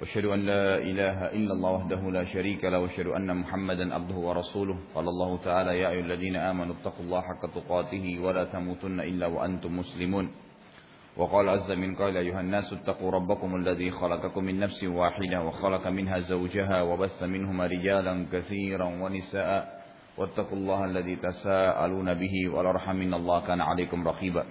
وأشهد أن لا إله إلا الله وحده لا شريك له وأشهد أن محمدا عبده ورسوله. قال الله تعالى يا أيها الذين آمنوا اتقوا الله حق تقاته ولا تموتن إلا وأنتم مسلمون. وقال عز من قال أيها الناس اتقوا ربكم الذي خلقكم من نفس واحدة وخلق منها زوجها وبث منهما رجالا كثيرا ونساء واتقوا الله الذي تساءلون به والأرحم إن الله كان عليكم رقيبا.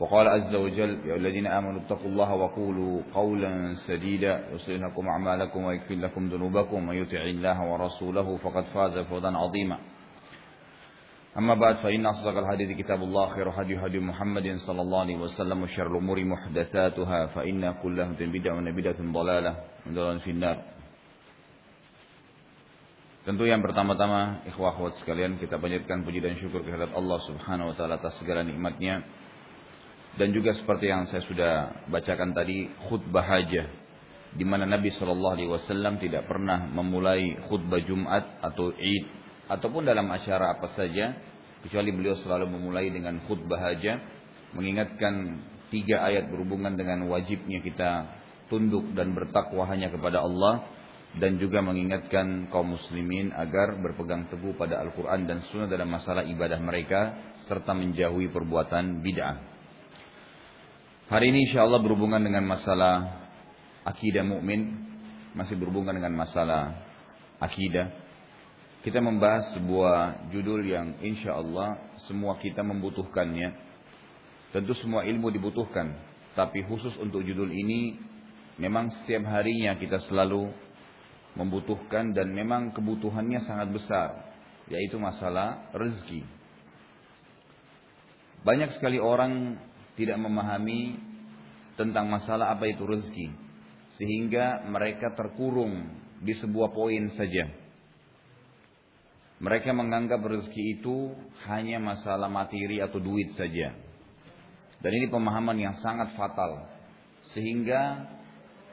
وقال عز وجل يا الذين آمنوا اتقوا الله وقولوا قولا سديدا يصلح لكم أعمالكم ويكفر لكم ذنوبكم ومن يطع الله ورسوله فقد فاز فوزا عظيما أما بعد فإن أصدق الحديث كتاب الله خير هدي هدي محمد صلى الله عليه وسلم وشر الأمور محدثاتها فإن كل بدعة وبدعة ضلالة ضلالة في النار Tentu yang pertama-tama ikhwah akhwat sekalian kita panjatkan puji dan syukur kehadirat Allah Subhanahu wa taala atas segala nikmatnya dan juga seperti yang saya sudah bacakan tadi khutbah hajah di mana Nabi Shallallahu alaihi wasallam tidak pernah memulai khutbah Jumat atau Id ataupun dalam acara apa saja kecuali beliau selalu memulai dengan khutbah hajah mengingatkan tiga ayat berhubungan dengan wajibnya kita tunduk dan bertakwa hanya kepada Allah dan juga mengingatkan kaum muslimin agar berpegang teguh pada Al-Quran dan Sunnah dalam masalah ibadah mereka serta menjauhi perbuatan bid'ah. Hari ini insya Allah berhubungan dengan masalah akidah mukmin, masih berhubungan dengan masalah akidah. Kita membahas sebuah judul yang insya Allah semua kita membutuhkannya. Tentu semua ilmu dibutuhkan, tapi khusus untuk judul ini memang setiap harinya kita selalu membutuhkan dan memang kebutuhannya sangat besar yaitu masalah rezeki. Banyak sekali orang tidak memahami tentang masalah apa itu rezeki sehingga mereka terkurung di sebuah poin saja. Mereka menganggap rezeki itu hanya masalah materi atau duit saja. Dan ini pemahaman yang sangat fatal sehingga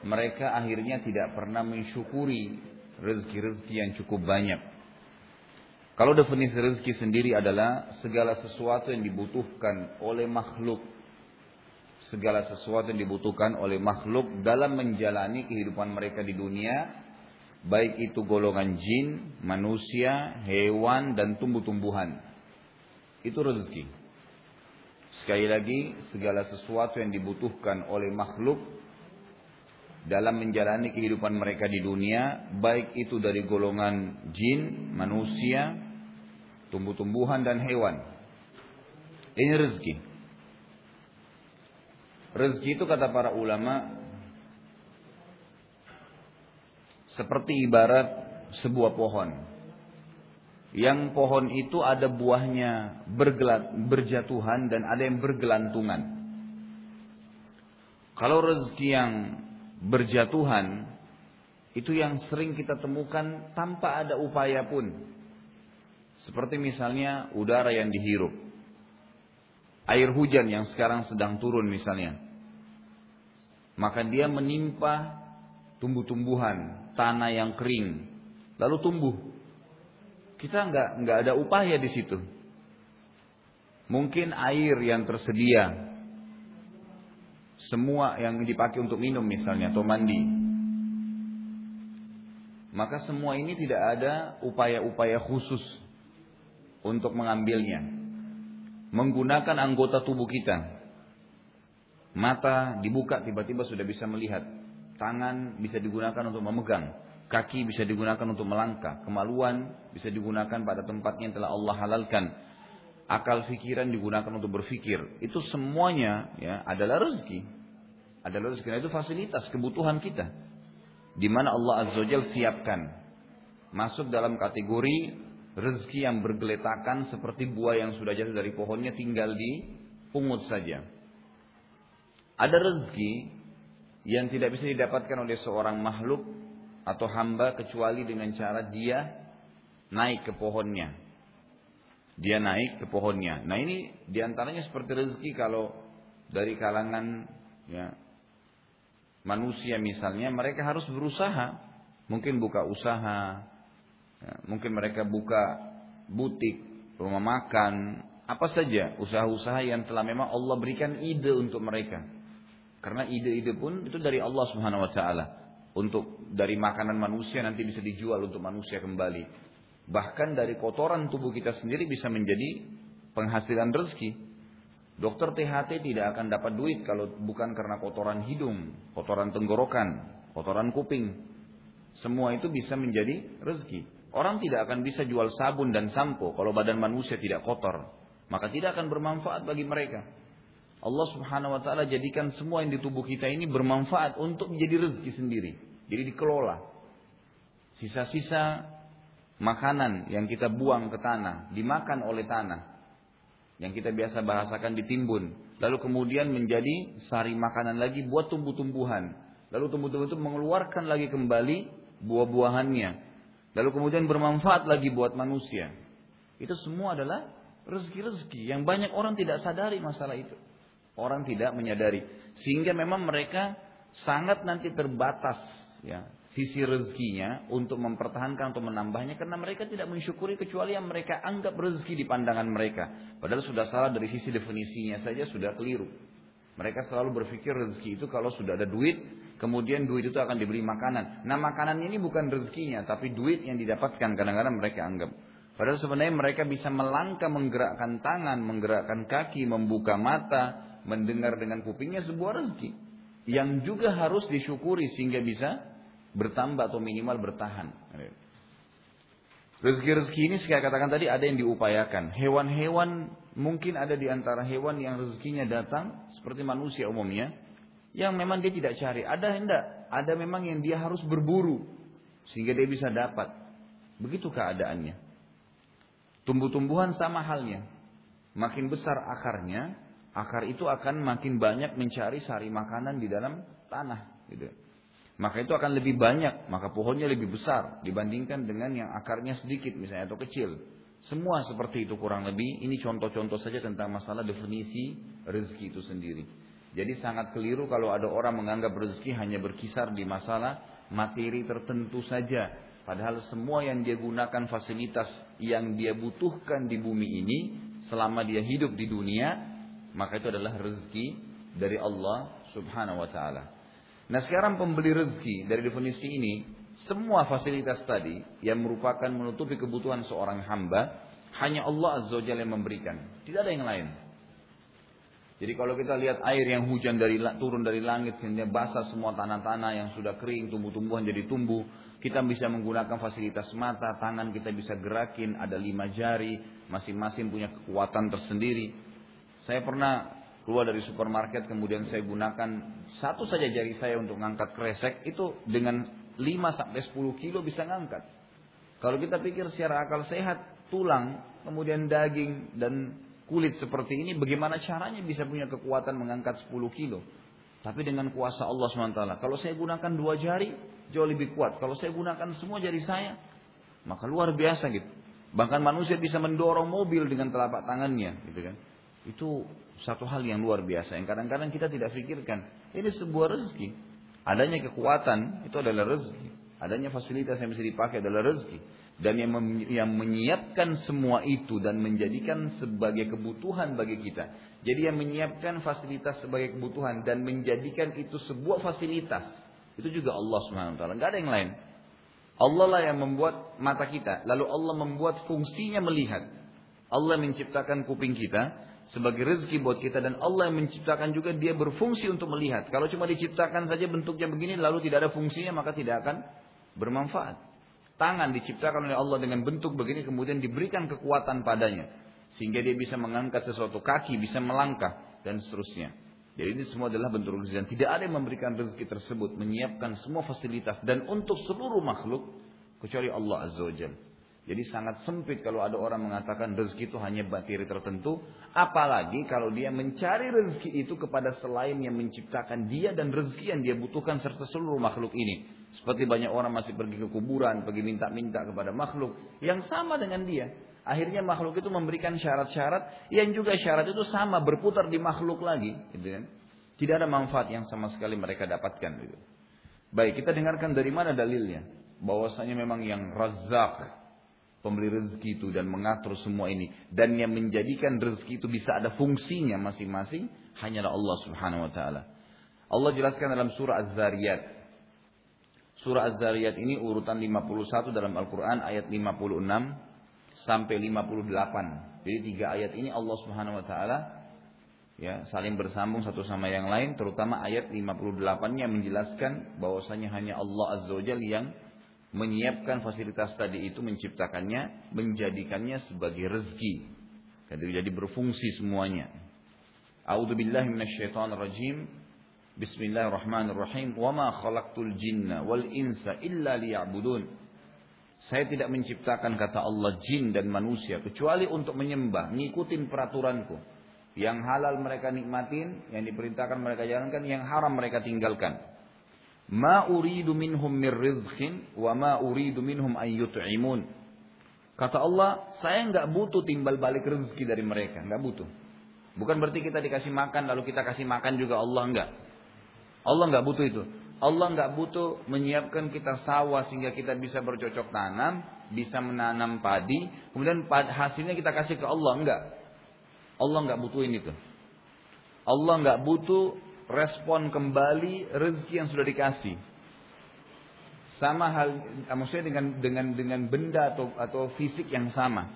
mereka akhirnya tidak pernah mensyukuri rezeki-rezeki yang cukup banyak. Kalau definisi rezeki sendiri adalah segala sesuatu yang dibutuhkan oleh makhluk. Segala sesuatu yang dibutuhkan oleh makhluk dalam menjalani kehidupan mereka di dunia. Baik itu golongan jin, manusia, hewan, dan tumbuh-tumbuhan. Itu rezeki. Sekali lagi, segala sesuatu yang dibutuhkan oleh makhluk dalam menjalani kehidupan mereka di dunia, baik itu dari golongan jin, manusia, tumbuh-tumbuhan dan hewan. Ini rezeki. Rezeki itu kata para ulama seperti ibarat sebuah pohon. Yang pohon itu ada buahnya bergelat, berjatuhan dan ada yang bergelantungan. Kalau rezeki yang berjatuhan itu yang sering kita temukan tanpa ada upaya pun. Seperti misalnya udara yang dihirup. Air hujan yang sekarang sedang turun misalnya. Maka dia menimpa tumbuh-tumbuhan, tanah yang kering, lalu tumbuh. Kita nggak nggak ada upaya di situ. Mungkin air yang tersedia semua yang dipakai untuk minum misalnya atau mandi. Maka semua ini tidak ada upaya-upaya khusus untuk mengambilnya. Menggunakan anggota tubuh kita. Mata dibuka tiba-tiba sudah bisa melihat. Tangan bisa digunakan untuk memegang. Kaki bisa digunakan untuk melangkah. Kemaluan bisa digunakan pada tempatnya yang telah Allah halalkan akal pikiran digunakan untuk berpikir. Itu semuanya ya adalah rezeki. Adalah rezeki. Nah, itu fasilitas kebutuhan kita. Di mana Allah Azza wa siapkan. Masuk dalam kategori rezeki yang bergeletakan seperti buah yang sudah jatuh dari pohonnya tinggal di pungut saja. Ada rezeki yang tidak bisa didapatkan oleh seorang makhluk atau hamba kecuali dengan cara dia naik ke pohonnya Dia naik ke pohonnya. Nah ini di antaranya seperti rezeki kalau dari kalangan ya, manusia misalnya mereka harus berusaha. Mungkin buka usaha, ya, mungkin mereka buka butik, rumah makan, apa saja usaha-usaha yang telah memang Allah berikan ide untuk mereka. Karena ide-ide pun itu dari Allah Subhanahu wa taala. Untuk dari makanan manusia nanti bisa dijual untuk manusia kembali. Bahkan dari kotoran tubuh kita sendiri bisa menjadi penghasilan rezeki. Dokter THT tidak akan dapat duit kalau bukan karena kotoran hidung, kotoran tenggorokan, kotoran kuping. Semua itu bisa menjadi rezeki. Orang tidak akan bisa jual sabun dan sampo kalau badan manusia tidak kotor. Maka tidak akan bermanfaat bagi mereka. Allah subhanahu wa ta'ala jadikan semua yang di tubuh kita ini bermanfaat untuk menjadi rezeki sendiri. Jadi dikelola. Sisa-sisa makanan yang kita buang ke tanah, dimakan oleh tanah. Yang kita biasa bahasakan ditimbun. Lalu kemudian menjadi sari makanan lagi buat tumbuh-tumbuhan. Lalu tumbuh-tumbuhan itu mengeluarkan lagi kembali buah-buahannya. Lalu kemudian bermanfaat lagi buat manusia. Itu semua adalah rezeki-rezeki yang banyak orang tidak sadari masalah itu. Orang tidak menyadari. Sehingga memang mereka sangat nanti terbatas ya sisi rezekinya untuk mempertahankan atau menambahnya karena mereka tidak mensyukuri kecuali yang mereka anggap rezeki di pandangan mereka. Padahal sudah salah dari sisi definisinya saja sudah keliru. Mereka selalu berpikir rezeki itu kalau sudah ada duit, kemudian duit itu akan dibeli makanan. Nah makanan ini bukan rezekinya, tapi duit yang didapatkan kadang-kadang mereka anggap. Padahal sebenarnya mereka bisa melangkah menggerakkan tangan, menggerakkan kaki, membuka mata, mendengar dengan kupingnya sebuah rezeki yang juga harus disyukuri sehingga bisa bertambah atau minimal bertahan. Rezeki-rezeki ini saya katakan tadi ada yang diupayakan. Hewan-hewan mungkin ada di antara hewan yang rezekinya datang seperti manusia umumnya yang memang dia tidak cari. Ada hendak, ada memang yang dia harus berburu sehingga dia bisa dapat. Begitu keadaannya. Tumbuh-tumbuhan sama halnya. Makin besar akarnya, akar itu akan makin banyak mencari sari makanan di dalam tanah gitu. Maka itu akan lebih banyak, maka pohonnya lebih besar dibandingkan dengan yang akarnya sedikit misalnya atau kecil. Semua seperti itu kurang lebih. Ini contoh-contoh saja tentang masalah definisi rezeki itu sendiri. Jadi sangat keliru kalau ada orang menganggap rezeki hanya berkisar di masalah materi tertentu saja. Padahal semua yang dia gunakan fasilitas yang dia butuhkan di bumi ini selama dia hidup di dunia maka itu adalah rezeki dari Allah Subhanahu wa taala. Nah, sekarang pembeli rezeki dari definisi ini, semua fasilitas tadi yang merupakan menutupi kebutuhan seorang hamba, hanya Allah Azza wa yang memberikan. Tidak ada yang lain. Jadi kalau kita lihat air yang hujan dari turun dari langit sehingga basah semua tanah-tanah yang sudah kering, tumbuh-tumbuhan jadi tumbuh, kita bisa menggunakan fasilitas mata, tangan kita bisa gerakin, ada lima jari, masing-masing punya kekuatan tersendiri. Saya pernah keluar dari supermarket kemudian saya gunakan satu saja jari saya untuk mengangkat kresek itu dengan 5 sampai 10 kilo bisa ngangkat. Kalau kita pikir secara akal sehat, tulang, kemudian daging dan kulit seperti ini bagaimana caranya bisa punya kekuatan mengangkat 10 kilo? Tapi dengan kuasa Allah SWT. Kalau saya gunakan dua jari, jauh lebih kuat. Kalau saya gunakan semua jari saya, maka luar biasa gitu. Bahkan manusia bisa mendorong mobil dengan telapak tangannya, gitu kan. Itu satu hal yang luar biasa yang kadang-kadang kita tidak pikirkan. Ini sebuah rezeki. Adanya kekuatan itu adalah rezeki. Adanya fasilitas yang bisa dipakai adalah rezeki. Dan yang, yang menyiapkan semua itu dan menjadikan sebagai kebutuhan bagi kita. Jadi yang menyiapkan fasilitas sebagai kebutuhan dan menjadikan itu sebuah fasilitas. Itu juga Allah SWT. Gak ada yang lain. Allah lah yang membuat mata kita. Lalu Allah membuat fungsinya melihat. Allah menciptakan kuping kita sebagai rezeki buat kita dan Allah yang menciptakan juga dia berfungsi untuk melihat. Kalau cuma diciptakan saja bentuknya begini lalu tidak ada fungsinya maka tidak akan bermanfaat. Tangan diciptakan oleh Allah dengan bentuk begini kemudian diberikan kekuatan padanya sehingga dia bisa mengangkat sesuatu kaki, bisa melangkah dan seterusnya. Jadi ini semua adalah bentuk rezeki dan tidak ada yang memberikan rezeki tersebut, menyiapkan semua fasilitas dan untuk seluruh makhluk kecuali Allah Azza wa Jalla. Jadi sangat sempit kalau ada orang mengatakan rezeki itu hanya materi tertentu. Apalagi kalau dia mencari rezeki itu kepada selain yang menciptakan dia dan rezeki yang dia butuhkan serta seluruh makhluk ini. Seperti banyak orang masih pergi ke kuburan, pergi minta-minta kepada makhluk yang sama dengan dia. Akhirnya makhluk itu memberikan syarat-syarat yang juga syarat itu sama berputar di makhluk lagi, gitu kan? Tidak ada manfaat yang sama sekali mereka dapatkan gitu. Baik, kita dengarkan dari mana dalilnya? Bahwasanya memang yang razak pemberi rezeki itu dan mengatur semua ini dan yang menjadikan rezeki itu bisa ada fungsinya masing-masing hanyalah Allah Subhanahu wa taala. Allah jelaskan dalam surah Az-Zariyat. Surah Az-Zariyat ini urutan 51 dalam Al-Qur'an ayat 56 sampai 58. Jadi tiga ayat ini Allah Subhanahu wa taala ya saling bersambung satu sama yang lain terutama ayat 58-nya menjelaskan bahwasanya hanya Allah Azza wajalla yang menyiapkan fasilitas tadi itu menciptakannya menjadikannya sebagai rezeki. Jadi berfungsi semuanya. A'udzubillahi minasyaitonirrajim Bismillahirrahmanirrahim. Wa ma khalaqtul jinna wal insa illa liya'budun. Saya tidak menciptakan kata Allah jin dan manusia kecuali untuk menyembah, ngikutin peraturanku. Yang halal mereka nikmatin, yang diperintahkan mereka jalankan, yang haram mereka tinggalkan. Ma uridu minhum mir rizqin wa ma uridu minhum an yut'imun. Kata Allah, saya nggak butuh timbal balik rezeki dari mereka, nggak butuh. Bukan berarti kita dikasih makan lalu kita kasih makan juga Allah nggak. Allah nggak butuh itu. Allah nggak butuh menyiapkan kita sawah sehingga kita bisa bercocok tanam, bisa menanam padi, kemudian hasilnya kita kasih ke Allah enggak. Allah nggak butuhin itu. Allah nggak butuh respon kembali rezeki yang sudah dikasih. Sama hal, maksudnya dengan dengan dengan benda atau atau fisik yang sama.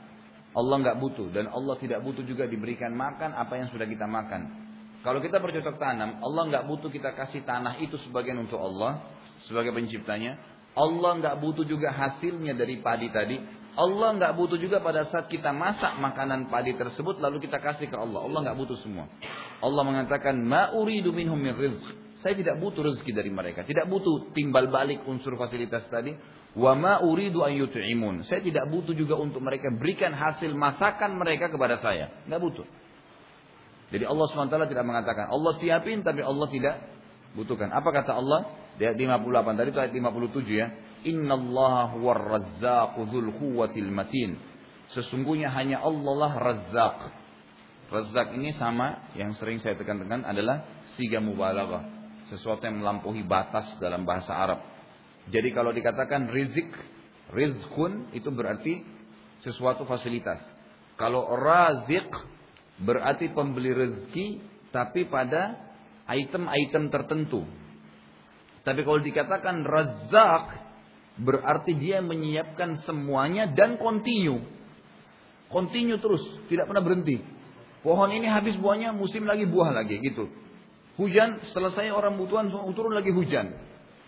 Allah nggak butuh dan Allah tidak butuh juga diberikan makan apa yang sudah kita makan. Kalau kita bercocok tanam, Allah nggak butuh kita kasih tanah itu sebagian untuk Allah sebagai penciptanya. Allah nggak butuh juga hasilnya dari padi tadi. Allah nggak butuh juga pada saat kita masak makanan padi tersebut lalu kita kasih ke Allah. Allah nggak butuh semua. Allah mengatakan ma uridu minhum min rizq. Saya tidak butuh rezeki dari mereka. Tidak butuh timbal balik unsur fasilitas tadi. Wa ma uridu an yut'imun. Saya tidak butuh juga untuk mereka berikan hasil masakan mereka kepada saya. Nggak butuh. Jadi Allah SWT tidak mengatakan Allah siapin tapi Allah tidak butuhkan. Apa kata Allah? Di ayat 58 tadi itu ayat 57 ya. Inna Allah huwar dzul quwwatil matin. Sesungguhnya hanya Allah lah razzaq. Razzaq ini sama yang sering saya tekan-tekan adalah siga mubalaghah. Sesuatu yang melampaui batas dalam bahasa Arab. Jadi kalau dikatakan rizik, rizkun itu berarti sesuatu fasilitas. Kalau razik berarti pembeli rezeki tapi pada item-item tertentu. Tapi kalau dikatakan razak berarti dia menyiapkan semuanya dan kontinu. Kontinu terus, tidak pernah berhenti. Pohon ini habis buahnya, musim lagi buah lagi gitu. Hujan selesai orang butuhan turun lagi hujan.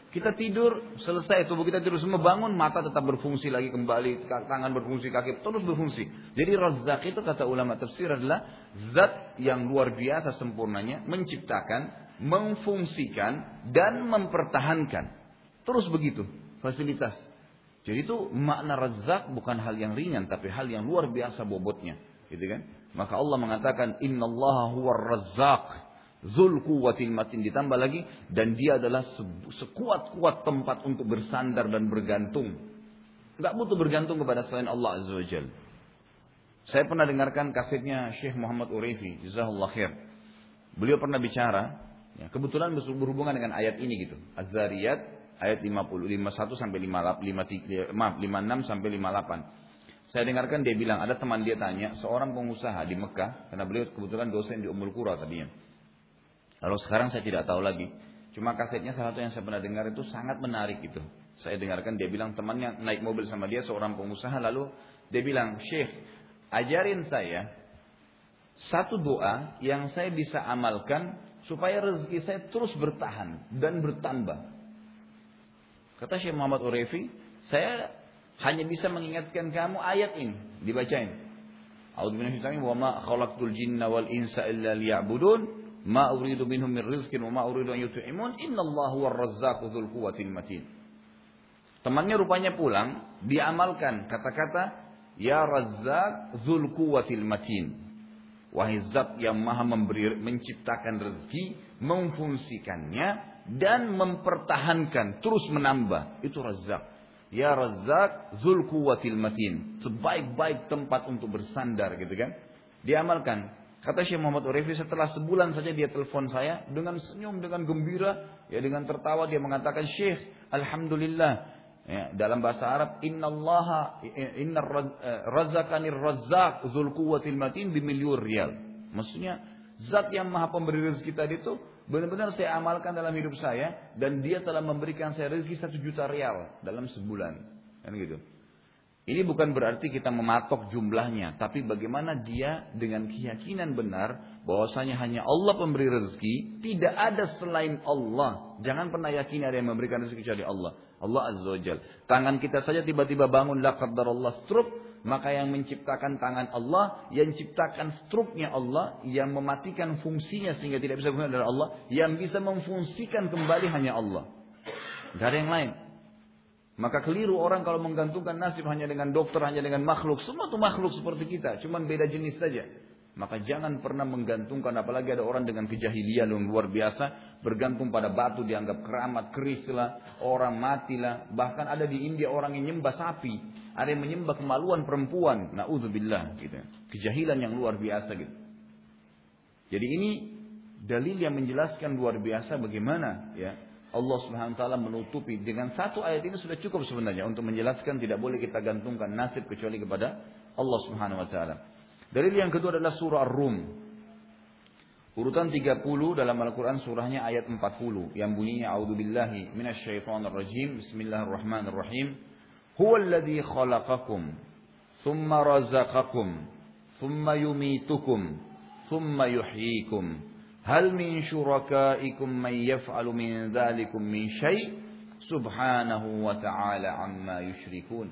Kita tidur, selesai tubuh kita tidur semua bangun, mata tetap berfungsi lagi kembali, tangan berfungsi, kaki terus berfungsi. Jadi razak itu kata ulama tafsir adalah zat yang luar biasa sempurnanya, menciptakan, memfungsikan, dan mempertahankan. Terus begitu, fasilitas. Jadi itu makna razak bukan hal yang ringan, tapi hal yang luar biasa bobotnya. Gitu kan? Maka Allah mengatakan, Inna Allah huwa razak Zul kuwatil matin ditambah lagi dan dia adalah sekuat-kuat tempat untuk bersandar dan bergantung. Enggak butuh bergantung kepada selain Allah Azza wa. Saya pernah dengarkan kasetnya Syekh Muhammad Urifi, jazahullah khair. Beliau pernah bicara, ya, kebetulan berhubungan dengan ayat ini gitu. Az-Zariyat ayat 50, 51 sampai 58, maaf 56 sampai 58. Saya dengarkan dia bilang ada teman dia tanya seorang pengusaha di Mekah karena beliau kebetulan dosen di Ummul Qura tadinya. Lalu sekarang saya tidak tahu lagi. Cuma kasetnya salah satu yang saya pernah dengar itu sangat menarik itu. Saya dengarkan dia bilang temannya naik mobil sama dia seorang pengusaha lalu dia bilang, "Syekh, ajarin saya satu doa yang saya bisa amalkan supaya rezeki saya terus bertahan dan bertambah." Kata Syekh Muhammad Urefi, "Saya hanya bisa mengingatkan kamu ayat ini, dibacain. A'udzu wa ma khalaqtul jinna wal insa illa liya'budun." Ma uridu minhum min rizkin wa ma uridu an yut'imun. Innallaha huwar razzaqu dzul quwwatil matin. Temannya rupanya pulang, diamalkan kata-kata Ya Razzaq dzul quwwatil matin. Wahai yang maha memberi, menciptakan rezeki, memfungsikannya, dan mempertahankan, terus menambah. Itu Razzaq. Ya Razzaq Zul Quwwatil Matin. Sebaik-baik tempat untuk bersandar gitu kan. Diamalkan. Kata Syekh Muhammad Urifi setelah sebulan saja dia telepon saya dengan senyum, dengan gembira, ya dengan tertawa dia mengatakan Syekh, Alhamdulillah. Ya, dalam bahasa Arab, Inna Allah, Inna eh, Razzakanir Razzaq Zul Quwwatil Matin bimilyur riyal. Maksudnya, zat yang maha pemberi rezeki tadi itu benar-benar saya amalkan dalam hidup saya dan dia telah memberikan saya rezeki satu juta rial dalam sebulan. Kan gitu. Ini bukan berarti kita mematok jumlahnya, tapi bagaimana dia dengan keyakinan benar bahwasanya hanya Allah pemberi rezeki, tidak ada selain Allah. Jangan pernah yakin ada yang memberikan rezeki kecuali Allah. Allah Azza wa Tangan kita saja tiba-tiba bangun la Allah stroke, maka yang menciptakan tangan Allah, yang menciptakan struknya Allah, yang mematikan fungsinya sehingga tidak bisa berguna adalah Allah, yang bisa memfungsikan kembali hanya Allah. Tidak ada yang lain. Maka keliru orang kalau menggantungkan nasib hanya dengan dokter, hanya dengan makhluk. Semua itu makhluk seperti kita, cuman beda jenis saja. Maka jangan pernah menggantungkan, apalagi ada orang dengan kejahilian yang luar biasa, bergantung pada batu dianggap keramat, keris lah, orang matilah. Bahkan ada di India orang yang nyembah sapi, ada yang menyembah kemaluan perempuan. Nauzubillah gitu. Kejahilan yang luar biasa gitu. Jadi ini dalil yang menjelaskan luar biasa bagaimana ya Allah Subhanahu wa taala menutupi dengan satu ayat ini sudah cukup sebenarnya untuk menjelaskan tidak boleh kita gantungkan nasib kecuali kepada Allah Subhanahu wa taala. Dalil yang kedua adalah surah Ar-Rum. Urutan 30 dalam Al-Qur'an surahnya ayat 40 yang bunyinya a'udzubillahi minasyaitonir rajim. Bismillahirrahmanirrahim. Huwallazi khalaqakum thumma razaqakum thumma yumitukum thumma yuhyikum Hal min syurakaikum man yaf'alu min dzalikum min syai' subhanahu wa ta'ala amma yusyrikun.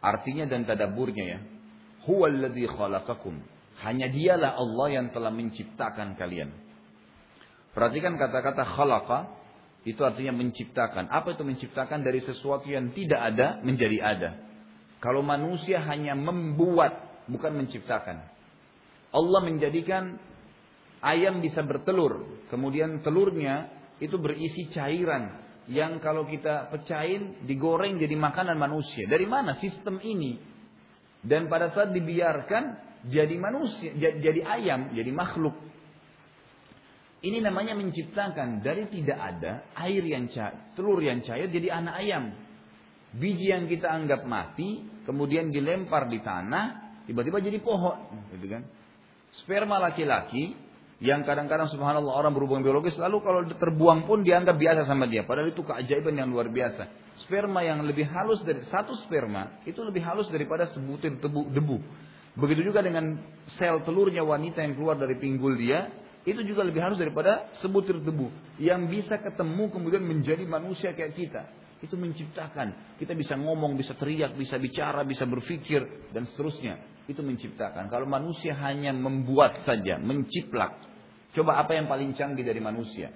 Artinya dan tadaburnya ya. Huwallazi khalaqakum. Hanya dialah Allah yang telah menciptakan kalian. Perhatikan kata-kata khalaqa itu artinya menciptakan. Apa itu menciptakan dari sesuatu yang tidak ada menjadi ada. Kalau manusia hanya membuat bukan menciptakan. Allah menjadikan ayam bisa bertelur. Kemudian telurnya itu berisi cairan yang kalau kita pecahin digoreng jadi makanan manusia. Dari mana sistem ini? Dan pada saat dibiarkan jadi manusia, jadi ayam, jadi makhluk. Ini namanya menciptakan dari tidak ada air yang cair, telur yang cair jadi anak ayam. Biji yang kita anggap mati, kemudian dilempar di tanah, tiba-tiba jadi pohon, gitu kan? Sperma laki-laki yang kadang-kadang subhanallah orang berhubungan biologis lalu kalau terbuang pun dianggap biasa sama dia padahal itu keajaiban yang luar biasa sperma yang lebih halus dari satu sperma itu lebih halus daripada sebutir debu, debu begitu juga dengan sel telurnya wanita yang keluar dari pinggul dia itu juga lebih halus daripada sebutir debu yang bisa ketemu kemudian menjadi manusia kayak kita itu menciptakan kita bisa ngomong bisa teriak bisa bicara bisa berpikir dan seterusnya itu menciptakan. Kalau manusia hanya membuat saja, menciplak. Coba apa yang paling canggih dari manusia?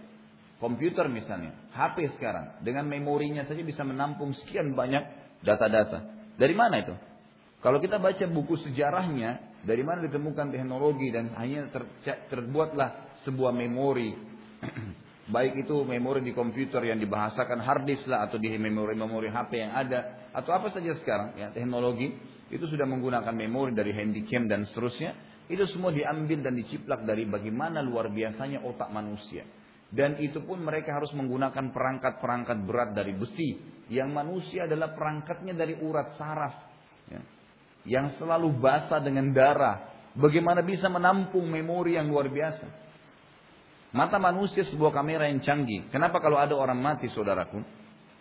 Komputer misalnya, HP sekarang. Dengan memorinya saja bisa menampung sekian banyak data-data. Dari mana itu? Kalau kita baca buku sejarahnya, dari mana ditemukan teknologi dan hanya ter, terbuatlah sebuah memori. Baik itu memori di komputer yang dibahasakan hard disk lah atau di memori-memori HP yang ada atau apa saja sekarang ya teknologi itu sudah menggunakan memori dari handycam dan seterusnya, itu semua diambil dan diciplak dari bagaimana luar biasanya otak manusia. Dan itu pun mereka harus menggunakan perangkat-perangkat berat dari besi. Yang manusia adalah perangkatnya dari urat saraf. Ya. Yang selalu basah dengan darah. Bagaimana bisa menampung memori yang luar biasa. Mata manusia sebuah kamera yang canggih. Kenapa kalau ada orang mati saudaraku.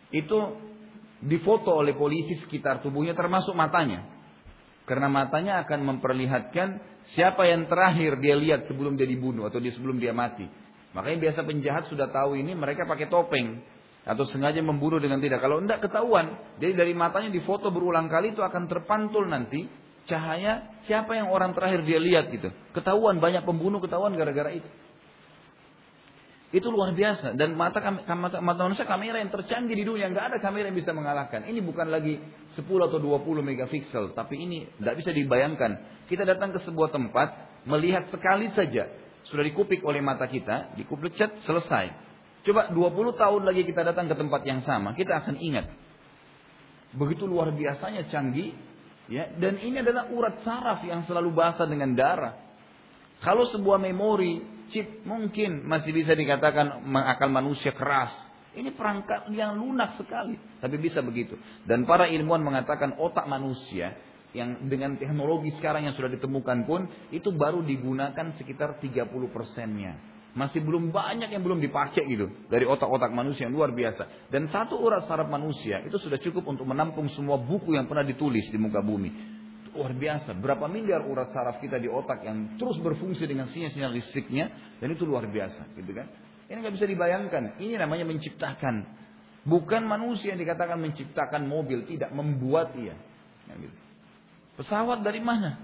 Itu difoto oleh polisi sekitar tubuhnya termasuk matanya. Karena matanya akan memperlihatkan siapa yang terakhir dia lihat sebelum dia dibunuh atau dia sebelum dia mati. Makanya biasa penjahat sudah tahu ini mereka pakai topeng atau sengaja membunuh dengan tidak. Kalau tidak ketahuan, jadi dari matanya difoto berulang kali itu akan terpantul nanti cahaya siapa yang orang terakhir dia lihat gitu. Ketahuan banyak pembunuh ketahuan gara-gara itu. Itu luar biasa. Dan mata, mata, mata manusia kamera yang tercanggih di dunia. Nggak ada kamera yang bisa mengalahkan. Ini bukan lagi 10 atau 20 megapiksel. Tapi ini tidak bisa dibayangkan. Kita datang ke sebuah tempat. Melihat sekali saja. Sudah dikupik oleh mata kita. Dikupik cat selesai. Coba 20 tahun lagi kita datang ke tempat yang sama. Kita akan ingat. Begitu luar biasanya canggih. Ya, dan ini adalah urat saraf yang selalu basah dengan darah. Kalau sebuah memori chip mungkin masih bisa dikatakan akal manusia keras. Ini perangkat yang lunak sekali, tapi bisa begitu. Dan para ilmuwan mengatakan otak manusia yang dengan teknologi sekarang yang sudah ditemukan pun itu baru digunakan sekitar 30 persennya. Masih belum banyak yang belum dipakai gitu dari otak-otak manusia yang luar biasa. Dan satu urat saraf manusia itu sudah cukup untuk menampung semua buku yang pernah ditulis di muka bumi. Luar biasa. Berapa miliar urat saraf kita di otak yang terus berfungsi dengan sinyal-sinyal listriknya dan itu luar biasa, gitu kan? Ini nggak bisa dibayangkan. Ini namanya menciptakan. Bukan manusia yang dikatakan menciptakan mobil, tidak membuat ia. Ya, gitu. Pesawat dari mana?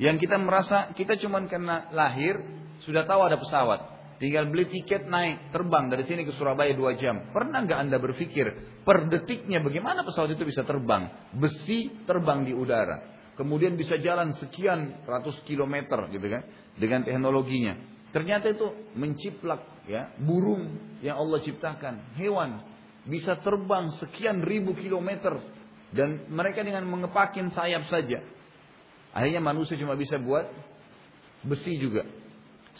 Yang kita merasa kita cuma karena lahir sudah tahu ada pesawat. Tinggal beli tiket naik, terbang dari sini ke Surabaya dua jam. Pernah nggak anda berpikir per detiknya bagaimana pesawat itu bisa terbang? Besi terbang di udara. Kemudian bisa jalan sekian ratus kilometer gitu kan. Dengan teknologinya. Ternyata itu menciplak ya burung yang Allah ciptakan. Hewan bisa terbang sekian ribu kilometer. Dan mereka dengan mengepakin sayap saja. Akhirnya manusia cuma bisa buat besi juga.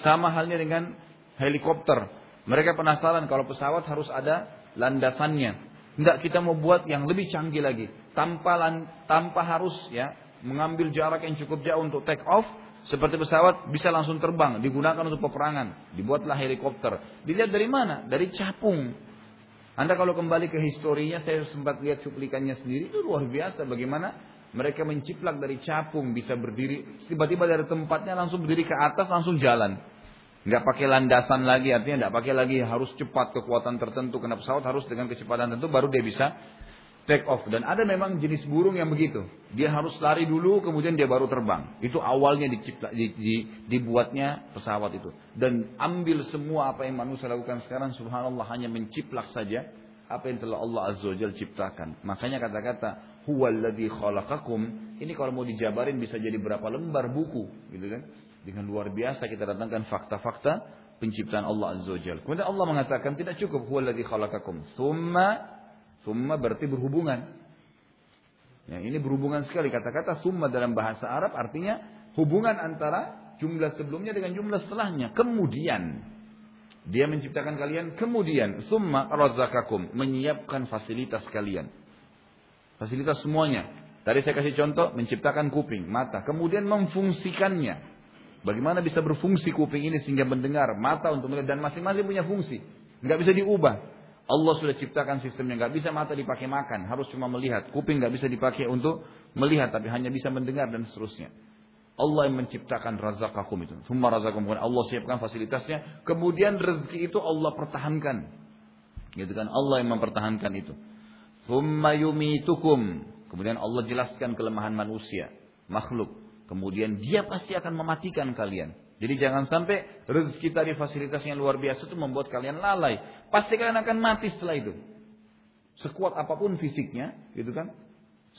Sama halnya dengan helikopter. Mereka penasaran kalau pesawat harus ada landasannya. Tidak kita mau buat yang lebih canggih lagi. Tanpa tanpa harus ya mengambil jarak yang cukup jauh untuk take off. Seperti pesawat bisa langsung terbang, digunakan untuk peperangan. Dibuatlah helikopter. Dilihat dari mana? Dari capung. Anda kalau kembali ke historinya, saya sempat lihat cuplikannya sendiri, itu luar biasa bagaimana mereka menciplak dari capung, bisa berdiri, tiba-tiba dari tempatnya langsung berdiri ke atas, langsung jalan. Nggak pakai landasan lagi, artinya nggak pakai lagi harus cepat kekuatan tertentu. Karena pesawat harus dengan kecepatan tertentu baru dia bisa take off. Dan ada memang jenis burung yang begitu. Dia harus lari dulu, kemudian dia baru terbang. Itu awalnya dicipta, di, di, dibuatnya pesawat itu. Dan ambil semua apa yang manusia lakukan sekarang, subhanallah hanya menciplak saja apa yang telah Allah Azza wa ciptakan. Makanya kata-kata huwallazi khalaqakum. Ini kalau mau dijabarin bisa jadi berapa lembar buku, gitu kan? Dengan luar biasa kita datangkan fakta-fakta penciptaan Allah Azza wa. Kemudian Allah mengatakan tidak cukup huwallazi khalaqakum. Summa summa berarti berhubungan. Ya, ini berhubungan sekali kata-kata summa dalam bahasa Arab artinya hubungan antara jumlah sebelumnya dengan jumlah setelahnya. Kemudian dia menciptakan kalian, kemudian summa razaqakum menyiapkan fasilitas kalian. Fasilitas semuanya. Tadi saya kasih contoh, menciptakan kuping, mata. Kemudian memfungsikannya. Bagaimana bisa berfungsi kuping ini sehingga mendengar, mata untuk melihat. Dan masing-masing punya fungsi. Nggak bisa diubah. Allah sudah ciptakan sistemnya. Nggak bisa mata dipakai makan. Harus cuma melihat. Kuping nggak bisa dipakai untuk melihat. Tapi hanya bisa mendengar dan seterusnya. Allah yang menciptakan razaqakum itu. Semua razaqakum. Allah siapkan fasilitasnya. Kemudian rezeki itu Allah pertahankan. Gitu kan? Allah yang mempertahankan itu. Thumma yumitukum. Kemudian Allah jelaskan kelemahan manusia, makhluk. Kemudian dia pasti akan mematikan kalian. Jadi jangan sampai rezeki tadi fasilitas yang luar biasa itu membuat kalian lalai. Pasti kalian akan mati setelah itu. Sekuat apa pun fisiknya, gitu kan?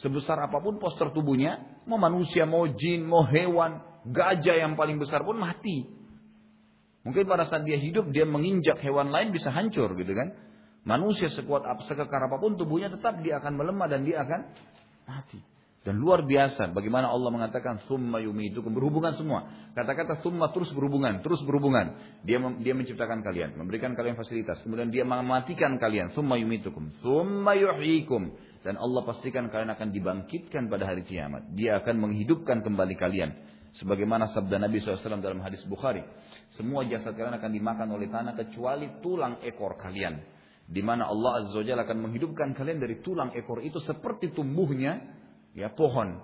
Sebesar apa pun poster tubuhnya, mau manusia, mau jin, mau hewan, gajah yang paling besar pun mati. Mungkin pada saat dia hidup dia menginjak hewan lain bisa hancur gitu kan. Manusia sekuat sekekar apa pun tubuhnya tetap dia akan melemah dan dia akan mati. Dan luar biasa bagaimana Allah mengatakan summa yumitukum berhubungan semua. Kata-kata summa terus berhubungan, terus berhubungan. Dia dia menciptakan kalian, memberikan kalian fasilitas, kemudian dia mematikan kalian, summa yumitukum, summa yuhyikum dan Allah pastikan kalian akan dibangkitkan pada hari kiamat. Dia akan menghidupkan kembali kalian. Sebagaimana sabda Nabi SAW dalam hadis Bukhari. Semua jasad kalian akan dimakan oleh tanah kecuali tulang ekor kalian di mana Allah Azza Wajalla akan menghidupkan kalian dari tulang ekor itu seperti tumbuhnya ya pohon.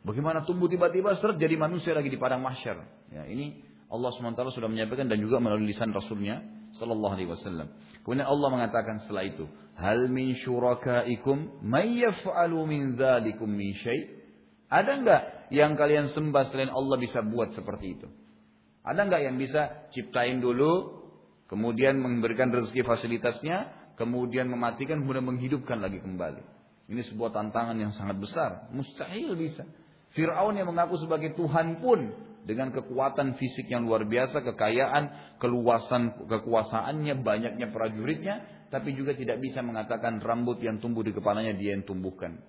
Bagaimana tumbuh tiba-tiba seret jadi manusia lagi di padang mahsyar. Ya, ini Allah SWT sudah menyampaikan dan juga melalui lisan Rasulnya Sallallahu Alaihi Wasallam. Kemudian Allah mengatakan setelah itu, Hal min syurakaikum may yaf'alu min dzalikum min syai? Ada enggak yang kalian sembah selain Allah bisa buat seperti itu? Ada enggak yang bisa ciptain dulu, kemudian memberikan rezeki fasilitasnya, kemudian mematikan, kemudian menghidupkan lagi kembali. Ini sebuah tantangan yang sangat besar. Mustahil bisa. Fir'aun yang mengaku sebagai Tuhan pun dengan kekuatan fisik yang luar biasa, kekayaan, keluasan kekuasaannya, banyaknya prajuritnya, tapi juga tidak bisa mengatakan rambut yang tumbuh di kepalanya dia yang tumbuhkan.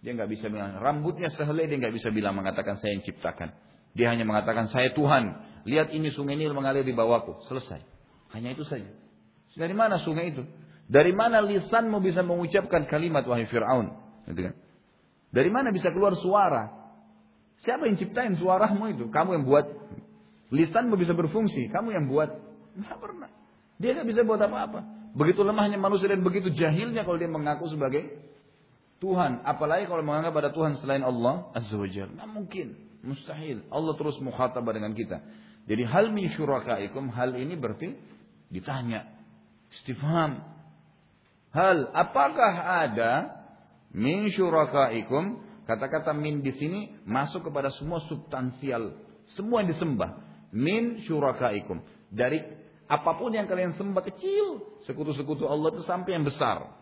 Dia nggak bisa bilang rambutnya sehelai dia nggak bisa bilang mengatakan saya yang ciptakan. Dia hanya mengatakan saya Tuhan. Lihat ini sungai Nil mengalir di bawahku. Selesai. Hanya itu saja. Dari mana sungai itu? Dari mana lisanmu bisa mengucapkan kalimat wahai Fir'aun? Gitu kan? Dari mana bisa keluar suara? Siapa yang ciptain suaramu itu? Kamu yang buat. Lisanmu bisa berfungsi. Kamu yang buat. Nggak pernah. Dia nggak bisa buat apa-apa. Begitu lemahnya manusia dan begitu jahilnya kalau dia mengaku sebagai Tuhan. Apalagi kalau menganggap ada Tuhan selain Allah Azza wa Jal. Nah, mungkin. Mustahil. Allah terus mukhatabah dengan kita. Jadi hal min syurakaikum. Hal ini berarti ditanya. Istifham. Hal apakah ada min syurakaikum. Kata-kata min di sini masuk kepada semua substansial. Semua yang disembah. Min syurakaikum. Dari Apa pun yang kalian sembah kecil, sekutu-sekutu Allah itu sampai yang besar.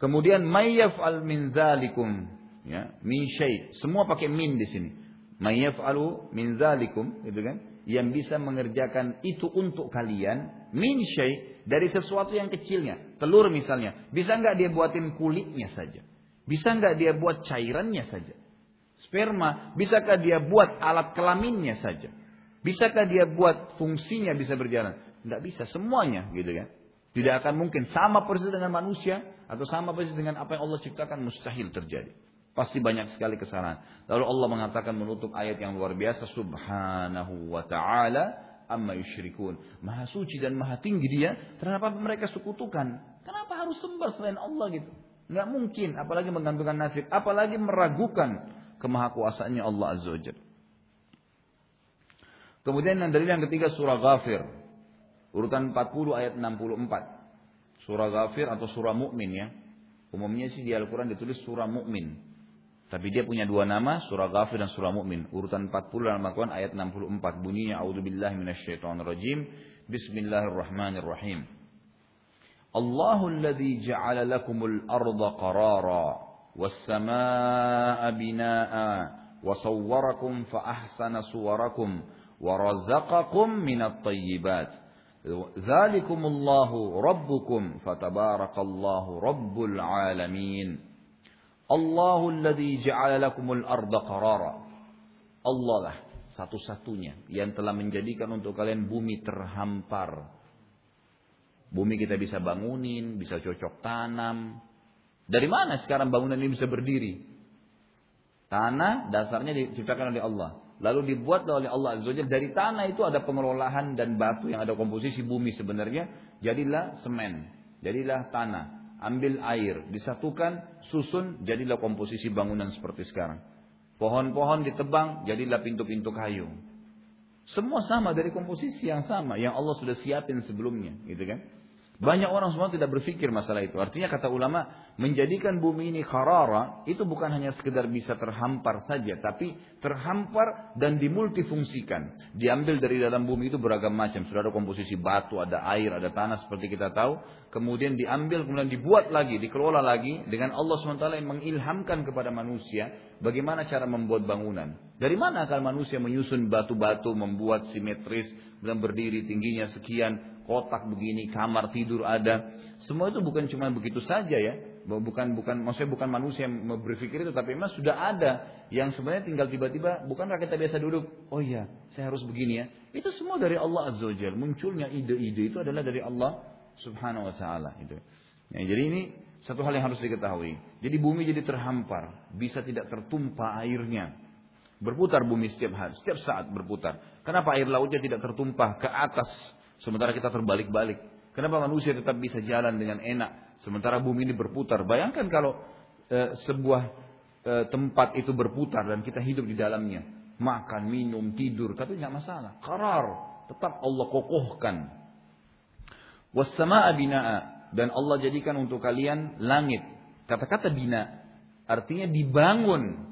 Kemudian mayyaf al min zalikum, ya, min syai. Semua pakai min di sini. Mayyaf'alu min zalikum, gitu kan? Yang bisa mengerjakan itu untuk kalian min syai dari sesuatu yang kecilnya. Telur misalnya, bisa nggak dia buatin kulitnya saja? Bisa nggak dia buat cairannya saja? Sperma, bisakah dia buat alat kelaminnya saja? Bisakah dia buat fungsinya bisa berjalan? Tidak bisa semuanya gitu kan. Tidak akan mungkin sama persis dengan manusia atau sama persis dengan apa yang Allah ciptakan mustahil terjadi. Pasti banyak sekali kesalahan. Lalu Allah mengatakan menutup ayat yang luar biasa subhanahu wa ta'ala amma yusyrikun. Maha suci dan maha tinggi dia terhadap apa mereka sekutukan. Kenapa harus sembah selain Allah gitu? Nggak mungkin, apalagi menggantungkan nasib, apalagi meragukan kemahakuasaannya Allah Azza wa. Kemudian yang dalil yang ketiga surah Ghafir. Urutan 40 ayat 64. Surah Ghafir atau surah Mukmin ya. Umumnya sih di Al-Quran ditulis surah Mukmin. Tapi dia punya dua nama, surah Ghafir dan surah Mukmin. Urutan 40 dalam Al-Quran ayat 64 bunyinya A'udzubillahi minasyaitonirrajim. Bismillahirrahmanirrahim. Allahul ladzi ja'ala lakumul arda qarara was samaa'a binaa'a wa sawwarakum fa ahsana suwarakum wa razaqakum minat thayyibat. Dzalikumullahu rabbukum fatabaarakallahu rabbul alamin. Allah alladhi ja'ala lakumul arda qarara. Allah lah satu-satunya yang telah menjadikan untuk kalian bumi terhampar. Bumi kita bisa bangunin, bisa cocok tanam. Dari mana sekarang bangunan ini bisa berdiri? Tanah dasarnya diciptakan oleh Allah. Lalu dibuatlah oleh Allah Azza Jalla dari tanah itu ada pengelolaan dan batu yang ada komposisi bumi sebenarnya. Jadilah semen, jadilah tanah ambil air, disatukan, susun, jadilah komposisi bangunan seperti sekarang. Pohon-pohon ditebang, jadilah pintu-pintu kayu. Semua sama dari komposisi yang sama yang Allah sudah siapin sebelumnya, gitu kan? Banyak orang semua tidak berpikir masalah itu. Artinya kata ulama, menjadikan bumi ini kharara itu bukan hanya sekedar bisa terhampar saja, tapi terhampar dan dimultifungsikan. Diambil dari dalam bumi itu beragam macam. Sudah ada komposisi batu, ada air, ada tanah seperti kita tahu. Kemudian diambil, kemudian dibuat lagi, dikelola lagi dengan Allah SWT yang mengilhamkan kepada manusia bagaimana cara membuat bangunan. Dari mana akan manusia menyusun batu-batu, membuat simetris, dan berdiri tingginya sekian, kotak begini, kamar tidur ada. Semua itu bukan cuma begitu saja ya. Bukan bukan maksudnya bukan manusia yang berpikir itu tapi memang sudah ada yang sebenarnya tinggal tiba-tiba bukankah kita biasa duduk, oh iya, saya harus begini ya. Itu semua dari Allah Azza wa Munculnya ide-ide itu adalah dari Allah Subhanahu wa taala itu. Ya, jadi ini satu hal yang harus diketahui. Jadi bumi jadi terhampar, bisa tidak tertumpah airnya. Berputar bumi setiap hari, setiap saat berputar. Kenapa air lautnya tidak tertumpah ke atas Sementara kita terbalik-balik. Kenapa manusia tetap bisa jalan dengan enak? Sementara bumi ini berputar. Bayangkan kalau e, sebuah e, tempat itu berputar dan kita hidup di dalamnya. Makan, minum, tidur. Tapi nggak masalah. Karar. Tetap Allah kokohkan. Wassama'a bina'a. Dan Allah jadikan untuk kalian langit. Kata-kata bina. Artinya dibangun.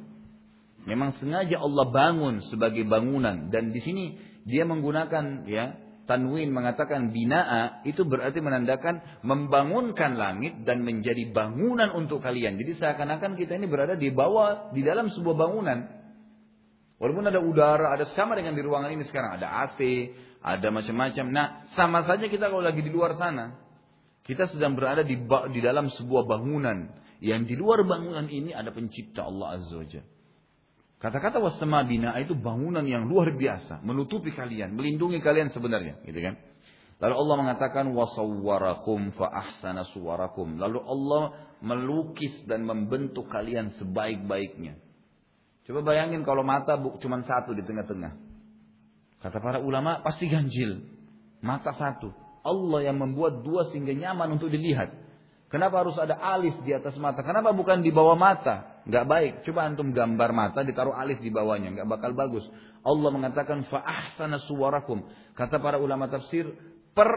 Memang sengaja Allah bangun sebagai bangunan. Dan di sini dia menggunakan ya Tanwin mengatakan binaa itu berarti menandakan membangunkan langit dan menjadi bangunan untuk kalian. Jadi seakan-akan kita ini berada di bawah di dalam sebuah bangunan. Walaupun ada udara, ada sama dengan di ruangan ini sekarang ada AC, ada macam-macam. Nah, sama saja kita kalau lagi di luar sana. Kita sedang berada di, di dalam sebuah bangunan. Yang di luar bangunan ini ada pencipta Allah Azza wa Kata-kata wasama bina itu bangunan yang luar biasa. Menutupi kalian. Melindungi kalian sebenarnya. Gitu kan. Lalu Allah mengatakan wasawwarakum fa ahsana suwarakum. Lalu Allah melukis dan membentuk kalian sebaik-baiknya. Coba bayangin kalau mata cuma satu di tengah-tengah. Kata para ulama pasti ganjil. Mata satu. Allah yang membuat dua sehingga nyaman untuk dilihat. Kenapa harus ada alis di atas mata? Kenapa bukan di bawah mata? Nggak baik. Coba antum gambar mata ditaruh alis di bawahnya, nggak bakal bagus. Allah mengatakan faahsana suwarakum. Kata para ulama tafsir, per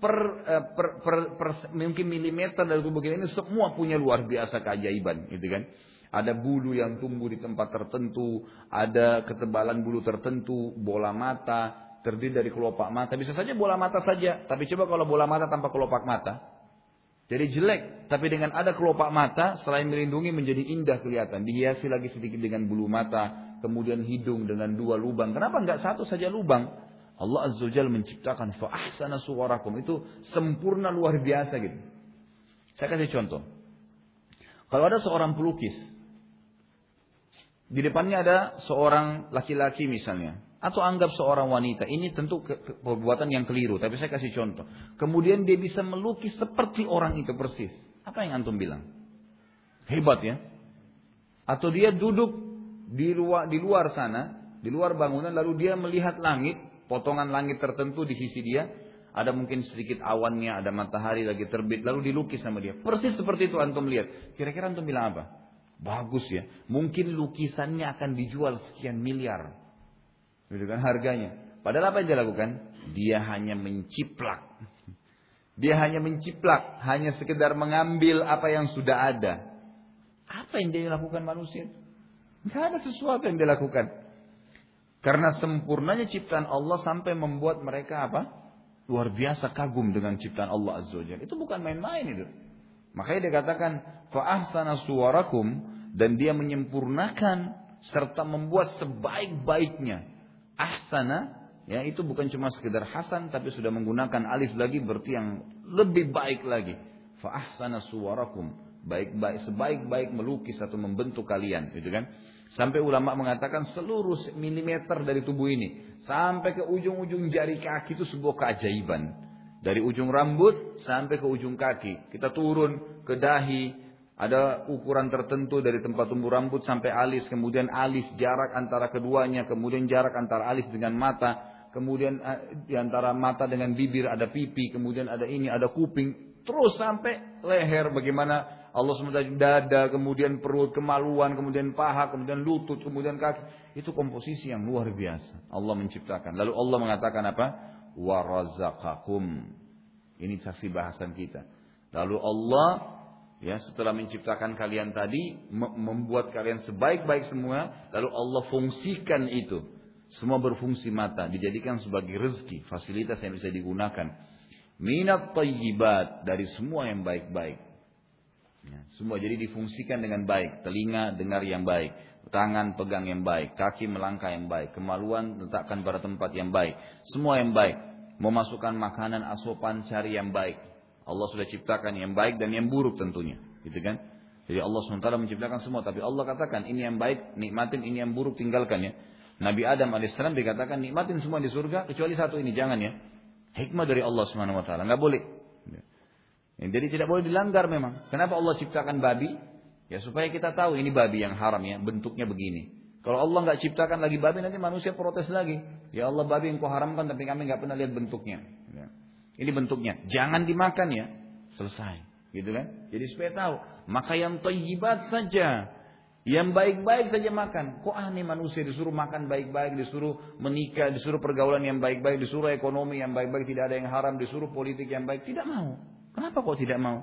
per, eh, per, per, per, mungkin milimeter dari tubuh kita ini semua punya luar biasa keajaiban, gitu kan? Ada bulu yang tumbuh di tempat tertentu, ada ketebalan bulu tertentu, bola mata, terdiri dari kelopak mata. Bisa saja bola mata saja, tapi coba kalau bola mata tanpa kelopak mata. Jadi jelek, tapi dengan ada kelopak mata, selain melindungi menjadi indah kelihatan. Dihiasi lagi sedikit dengan bulu mata, kemudian hidung dengan dua lubang. Kenapa enggak satu saja lubang? Allah Azza wa menciptakan fa'ahsana suwarakum. Itu sempurna luar biasa gitu. Saya kasih contoh. Kalau ada seorang pelukis, di depannya ada seorang laki-laki misalnya. Atau anggap seorang wanita. Ini tentu perbuatan yang keliru. Tapi saya kasih contoh. Kemudian dia bisa melukis seperti orang itu persis. Apa yang antum bilang? Hebat ya. Atau dia duduk di luar, di luar sana. Di luar bangunan. Lalu dia melihat langit. Potongan langit tertentu di sisi dia. Ada mungkin sedikit awannya. Ada matahari lagi terbit. Lalu dilukis sama dia. Persis seperti itu antum lihat. Kira-kira antum bilang apa? Bagus ya. Mungkin lukisannya akan dijual sekian miliar. Gitu kan harganya. Padahal apa yang dia lakukan? Dia hanya menciplak. Dia hanya menciplak, hanya sekedar mengambil apa yang sudah ada. Apa yang dia lakukan manusia? Tidak ada sesuatu yang dia lakukan. Karena sempurnanya ciptaan Allah sampai membuat mereka apa? Luar biasa kagum dengan ciptaan Allah Azza wa Itu bukan main-main itu. Makanya dia katakan fa'ahsana suwarakum dan dia menyempurnakan serta membuat sebaik-baiknya. Ahsana ya itu bukan cuma sekedar hasan tapi sudah menggunakan alif lagi berarti yang lebih baik lagi. Fa'ahsana suwarakum baik-baik sebaik-baik melukis atau membentuk kalian gitu kan. Sampai ulama mengatakan seluruh milimeter dari tubuh ini sampai ke ujung-ujung jari kaki itu sebuah keajaiban. Dari ujung rambut sampai ke ujung kaki. Kita turun ke dahi. Ada ukuran tertentu dari tempat tumbuh rambut sampai alis. Kemudian alis jarak antara keduanya. Kemudian jarak antara alis dengan mata. Kemudian eh, di antara mata dengan bibir ada pipi. Kemudian ada ini, ada kuping. Terus sampai leher bagaimana Allah SWT dada, kemudian perut, kemaluan, kemudian paha, kemudian lutut, kemudian kaki. Itu komposisi yang luar biasa. Allah menciptakan. Lalu Allah mengatakan apa? warazaqakum. Ini saksi bahasan kita. Lalu Allah ya setelah menciptakan kalian tadi membuat kalian sebaik-baik semua, lalu Allah fungsikan itu. Semua berfungsi mata, dijadikan sebagai rezeki, fasilitas yang bisa digunakan. Minat tayyibat dari semua yang baik-baik. Ya, semua jadi difungsikan dengan baik. Telinga dengar yang baik. Tangan pegang yang baik. Kaki melangkah yang baik. Kemaluan letakkan pada tempat yang baik. Semua yang baik memasukkan makanan asupan cari yang baik. Allah sudah ciptakan yang baik dan yang buruk tentunya, gitu kan? Jadi Allah SWT menciptakan semua, tapi Allah katakan ini yang baik, nikmatin, ini yang buruk, tinggalkan ya. Nabi Adam alaihissalam dikatakan nikmatin semua di surga kecuali satu ini jangan ya. Hikmah dari Allah Subhanahu wa nggak boleh. Ya. Jadi tidak boleh dilanggar memang. Kenapa Allah ciptakan babi? Ya supaya kita tahu ini babi yang haram ya, bentuknya begini. Kalau Allah nggak ciptakan lagi babi nanti manusia protes lagi. Ya Allah babi yang kau haramkan tapi kami nggak pernah lihat bentuknya. Ya. Ini bentuknya. Jangan dimakan ya. Selesai. Gitu kan? Jadi supaya tahu. Maka yang toyibat saja. Yang baik-baik saja makan. Kok aneh manusia disuruh makan baik-baik, disuruh menikah, disuruh pergaulan yang baik-baik, disuruh ekonomi yang baik-baik, tidak ada yang haram, disuruh politik yang baik. Tidak mau. Kenapa kok tidak mau?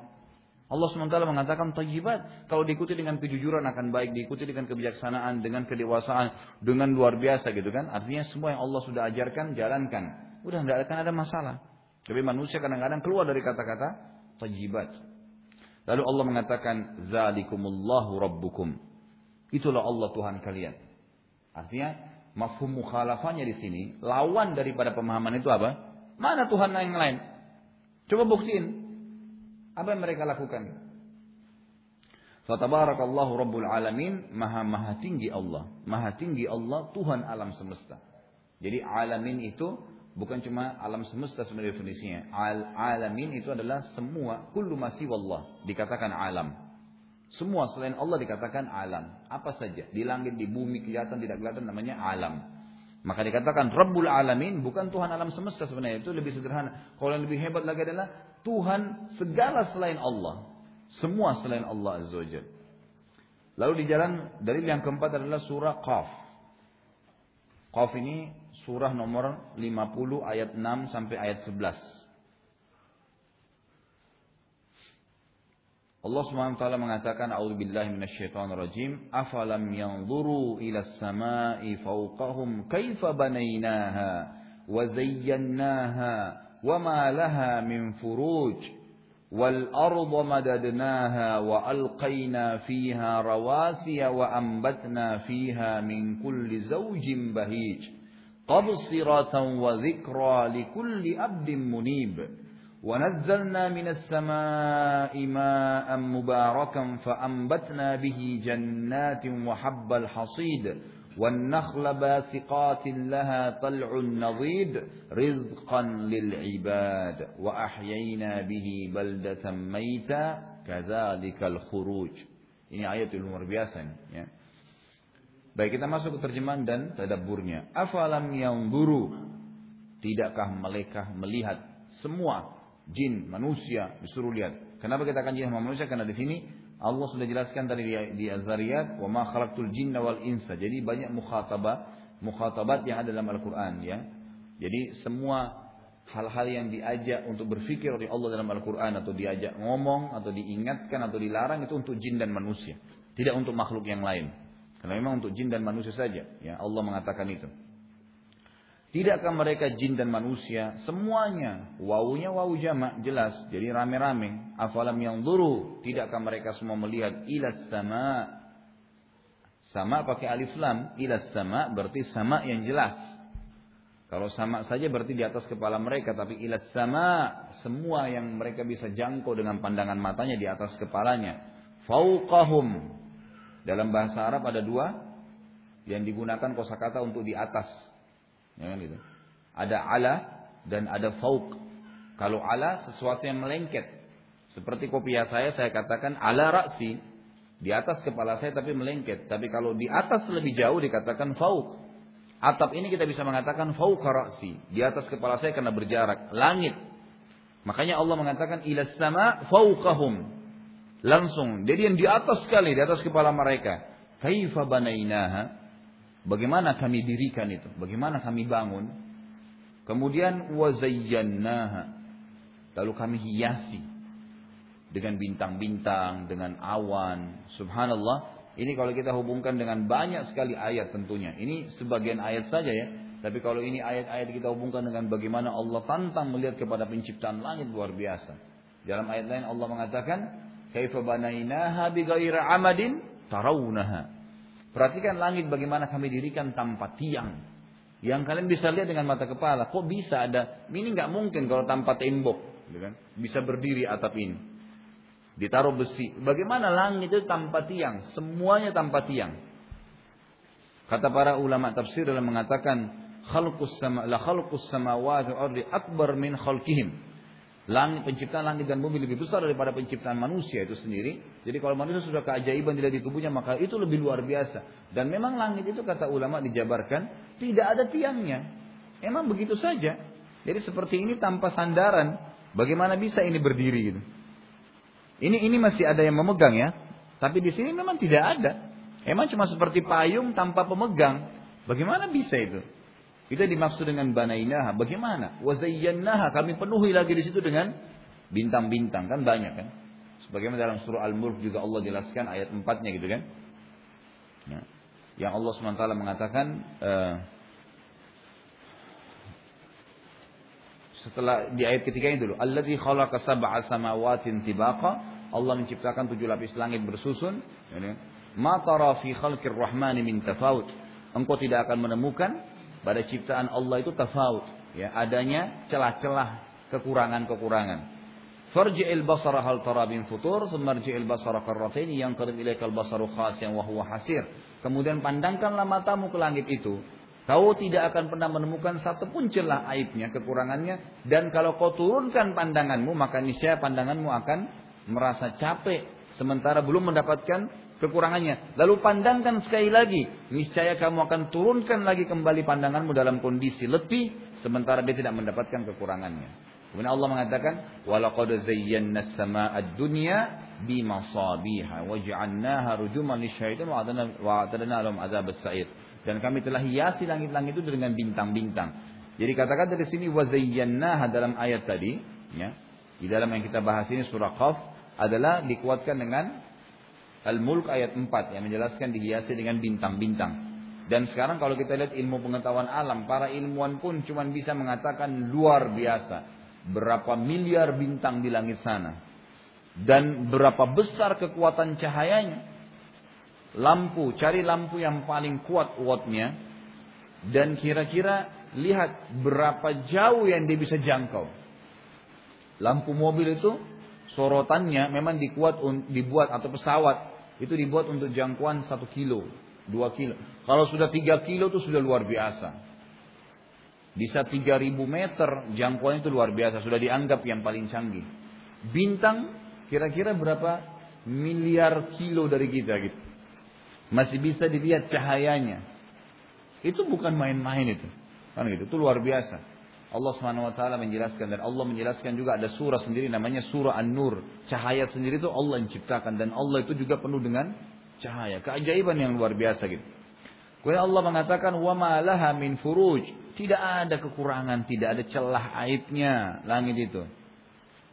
Allah SWT mengatakan tayyibat. Kalau diikuti dengan kejujuran akan baik. Diikuti dengan kebijaksanaan, dengan kedewasaan, dengan luar biasa gitu kan. Artinya semua yang Allah sudah ajarkan, jalankan. Udah nggak akan ada masalah. Tapi manusia kadang-kadang keluar dari kata-kata tayyibat. Lalu Allah mengatakan, Zalikumullahu Rabbukum. Itulah Allah Tuhan kalian. Artinya, mafhum mukhalafahnya di sini, lawan daripada pemahaman itu apa? Mana Tuhan yang lain? Coba buktiin. Apa yang mereka lakukan? Fatabarakallahu Rabbul Alamin, maha maha tinggi Allah. Maha tinggi Allah, Tuhan alam semesta. Jadi alamin itu bukan cuma alam semesta sebenarnya definisinya. Al alamin itu adalah semua, kullu masih wallah. Dikatakan alam. Semua selain Allah dikatakan alam. Apa saja. Di langit, di bumi, kelihatan, tidak kelihatan namanya alam. Maka dikatakan Rabbul Alamin bukan Tuhan alam semesta sebenarnya. Itu lebih sederhana. Kalau yang lebih hebat lagi adalah Tuhan segala selain Allah. Semua selain Allah Azza wa Lalu di jalan dalil yang keempat adalah surah Qaf. Qaf ini surah nomor 50 ayat 6 sampai ayat 11. Allah Subhanahu wa taala mengatakan a'udzubillahi minasyaitonir rajim afalam yanzuru ila as-sama'i fawqahum kaifa banaynaha wa zayyanaha wa ma laha min furuj والأرض مددناها وألقينا فيها رواسي وأنبتنا فيها من كل زوج بهيج تبصرة وذكرى لكل عبد منيب. ونزلنا من السماء ماء مباركا فأنبتنا به جنات وحب الحصيد. والنخل باسقات لها طلع نضيد رزقا للعباد. وأحيينا به بلدة ميتا. كذلك الخروج. Ini ayat yang luar biasa ya. Baik kita masuk ke terjemahan dan tadabburnya. Afalam yang buru tidakkah mereka melihat semua jin manusia disuruh lihat. Kenapa kita akan jin manusia? Karena di sini Allah sudah jelaskan tadi di, di Az-Zariyat, "Wa ma khalaqtul jinna wal insa." Jadi banyak mukhatabah, mukhatabat yang ada dalam Al-Qur'an ya. Jadi semua hal-hal yang diajak untuk berfikir oleh Allah dalam Al-Qur'an atau diajak ngomong atau diingatkan atau dilarang itu untuk jin dan manusia, tidak untuk makhluk yang lain. Karena memang untuk jin dan manusia saja, ya Allah mengatakan itu. Tidakkah mereka jin dan manusia? Semuanya. Wawunya wawu jamak jelas. Jadi rame-rame. Afalam yang duru. Tidakkah mereka semua melihat? Ilas sama. Sama pakai alif lam. Ilas sama berarti sama yang jelas. Kalau sama saja berarti di atas kepala mereka tapi ilas sama semua yang mereka bisa jangkau dengan pandangan matanya di atas kepalanya. Fauqahum dalam bahasa Arab ada dua yang digunakan kosakata untuk di atas Ya kan gitu. Ada ala dan ada fauk. Kalau ala sesuatu yang melengket. Seperti kopiah saya saya katakan ala raksi. Di atas kepala saya tapi melengket. Tapi kalau di atas lebih jauh dikatakan fauk. Atap ini kita bisa mengatakan fauk raksi. Di atas kepala saya karena berjarak. Langit. Makanya Allah mengatakan ilas sama fauqahum. Langsung. Jadi yang di atas sekali, di atas kepala mereka. Kaifa banainaha? Bagaimana kami dirikan itu? Bagaimana kami bangun? Kemudian wazayyannaha. Lalu kami hiasi dengan bintang-bintang, dengan awan. Subhanallah. Ini kalau kita hubungkan dengan banyak sekali ayat tentunya. Ini sebagian ayat saja ya. Tapi kalau ini ayat-ayat kita hubungkan dengan bagaimana Allah tantang melihat kepada penciptaan langit luar biasa. Dalam ayat lain Allah mengatakan, "Kaifa banainaha bighairi amadin tarawunaha." Perhatikan langit bagaimana kami dirikan tanpa tiang. Yang kalian bisa lihat dengan mata kepala. Kok bisa ada? Ini nggak mungkin kalau tanpa tembok. Gitu kan? Bisa berdiri atap ini. Ditaruh besi. Bagaimana langit itu tanpa tiang? Semuanya tanpa tiang. Kata para ulama tafsir dalam mengatakan khalqus sama la khalqus samawati ardi akbar min khalqihim. Langit, penciptaan langit dan bumi lebih besar daripada penciptaan manusia itu sendiri. Jadi kalau manusia sudah keajaiban tidak di tubuhnya maka itu lebih luar biasa. Dan memang langit itu kata ulama dijabarkan tidak ada tiangnya. Emang begitu saja. Jadi seperti ini tanpa sandaran. Bagaimana bisa ini berdiri gitu? Ini ini masih ada yang memegang ya. Tapi di sini memang tidak ada. Emang cuma seperti payung tanpa pemegang. Bagaimana bisa itu? Kita dimaksud dengan banainaha. Bagaimana? Wazayyannaha. Kami penuhi lagi di situ dengan bintang-bintang. Kan banyak kan? Sebagaimana dalam surah Al-Mulk juga Allah jelaskan ayat empatnya gitu kan. Ya. Yang Allah SWT mengatakan. Uh, setelah di ayat ketiga ini dulu. Alladhi khalaqa sab'a samawatin tibaqa. Allah menciptakan tujuh lapis langit bersusun. Ya, Ma tara fi khalqir rahmani min tafawut. Engkau tidak akan menemukan pada ciptaan Allah itu tafawut, ya, adanya celah-celah kekurangan-kekurangan. Farji'il basara hal tara bin futur, semarji'il basara yang qarib ilaikal basaru khasiyan wa huwa hasir. Kemudian pandangkanlah matamu ke langit itu. Kau tidak akan pernah menemukan satu pun celah aibnya, kekurangannya. Dan kalau kau turunkan pandanganmu, maka niscaya pandanganmu akan merasa capek. Sementara belum mendapatkan kekurangannya. Lalu pandangkan sekali lagi. Niscaya kamu akan turunkan lagi kembali pandanganmu dalam kondisi letih. Sementara dia tidak mendapatkan kekurangannya. Kemudian Allah mengatakan, "Walaqad zayyana as-samaa'a ad-dunya bimasabiha wa ja'alnaha rujuman lisyaitan wa a'tadna lahum adzab as-sa'ir." Dan kami telah hiasi langit-langit itu dengan bintang-bintang. Jadi katakan dari sini wa zayyanaha dalam ayat tadi, ya. Di dalam yang kita bahas ini surah Qaf adalah dikuatkan dengan Al-Mulk ayat 4 yang menjelaskan dihiasi dengan bintang-bintang. Dan sekarang kalau kita lihat ilmu pengetahuan alam, para ilmuwan pun cuma bisa mengatakan luar biasa berapa miliar bintang di langit sana dan berapa besar kekuatan cahayanya. Lampu, cari lampu yang paling kuat wattnya dan kira-kira lihat berapa jauh yang dia bisa jangkau. Lampu mobil itu sorotannya memang dikuat dibuat atau pesawat itu dibuat untuk jangkauan satu kilo, dua kilo. Kalau sudah tiga kilo itu sudah luar biasa. Bisa 3000 meter jangkauan itu luar biasa. Sudah dianggap yang paling canggih. Bintang kira-kira berapa miliar kilo dari kita gitu. Masih bisa dilihat cahayanya. Itu bukan main-main itu. Kan gitu. Itu luar biasa. Allah Subhanahu wa taala menjelaskan dan Allah menjelaskan juga ada surah sendiri namanya surah An-Nur. Cahaya sendiri itu Allah yang ciptakan dan Allah itu juga penuh dengan cahaya. Keajaiban yang luar biasa gitu. Kemudian Allah mengatakan wa ma laha min furuj. Tidak ada kekurangan, tidak ada celah aibnya langit itu.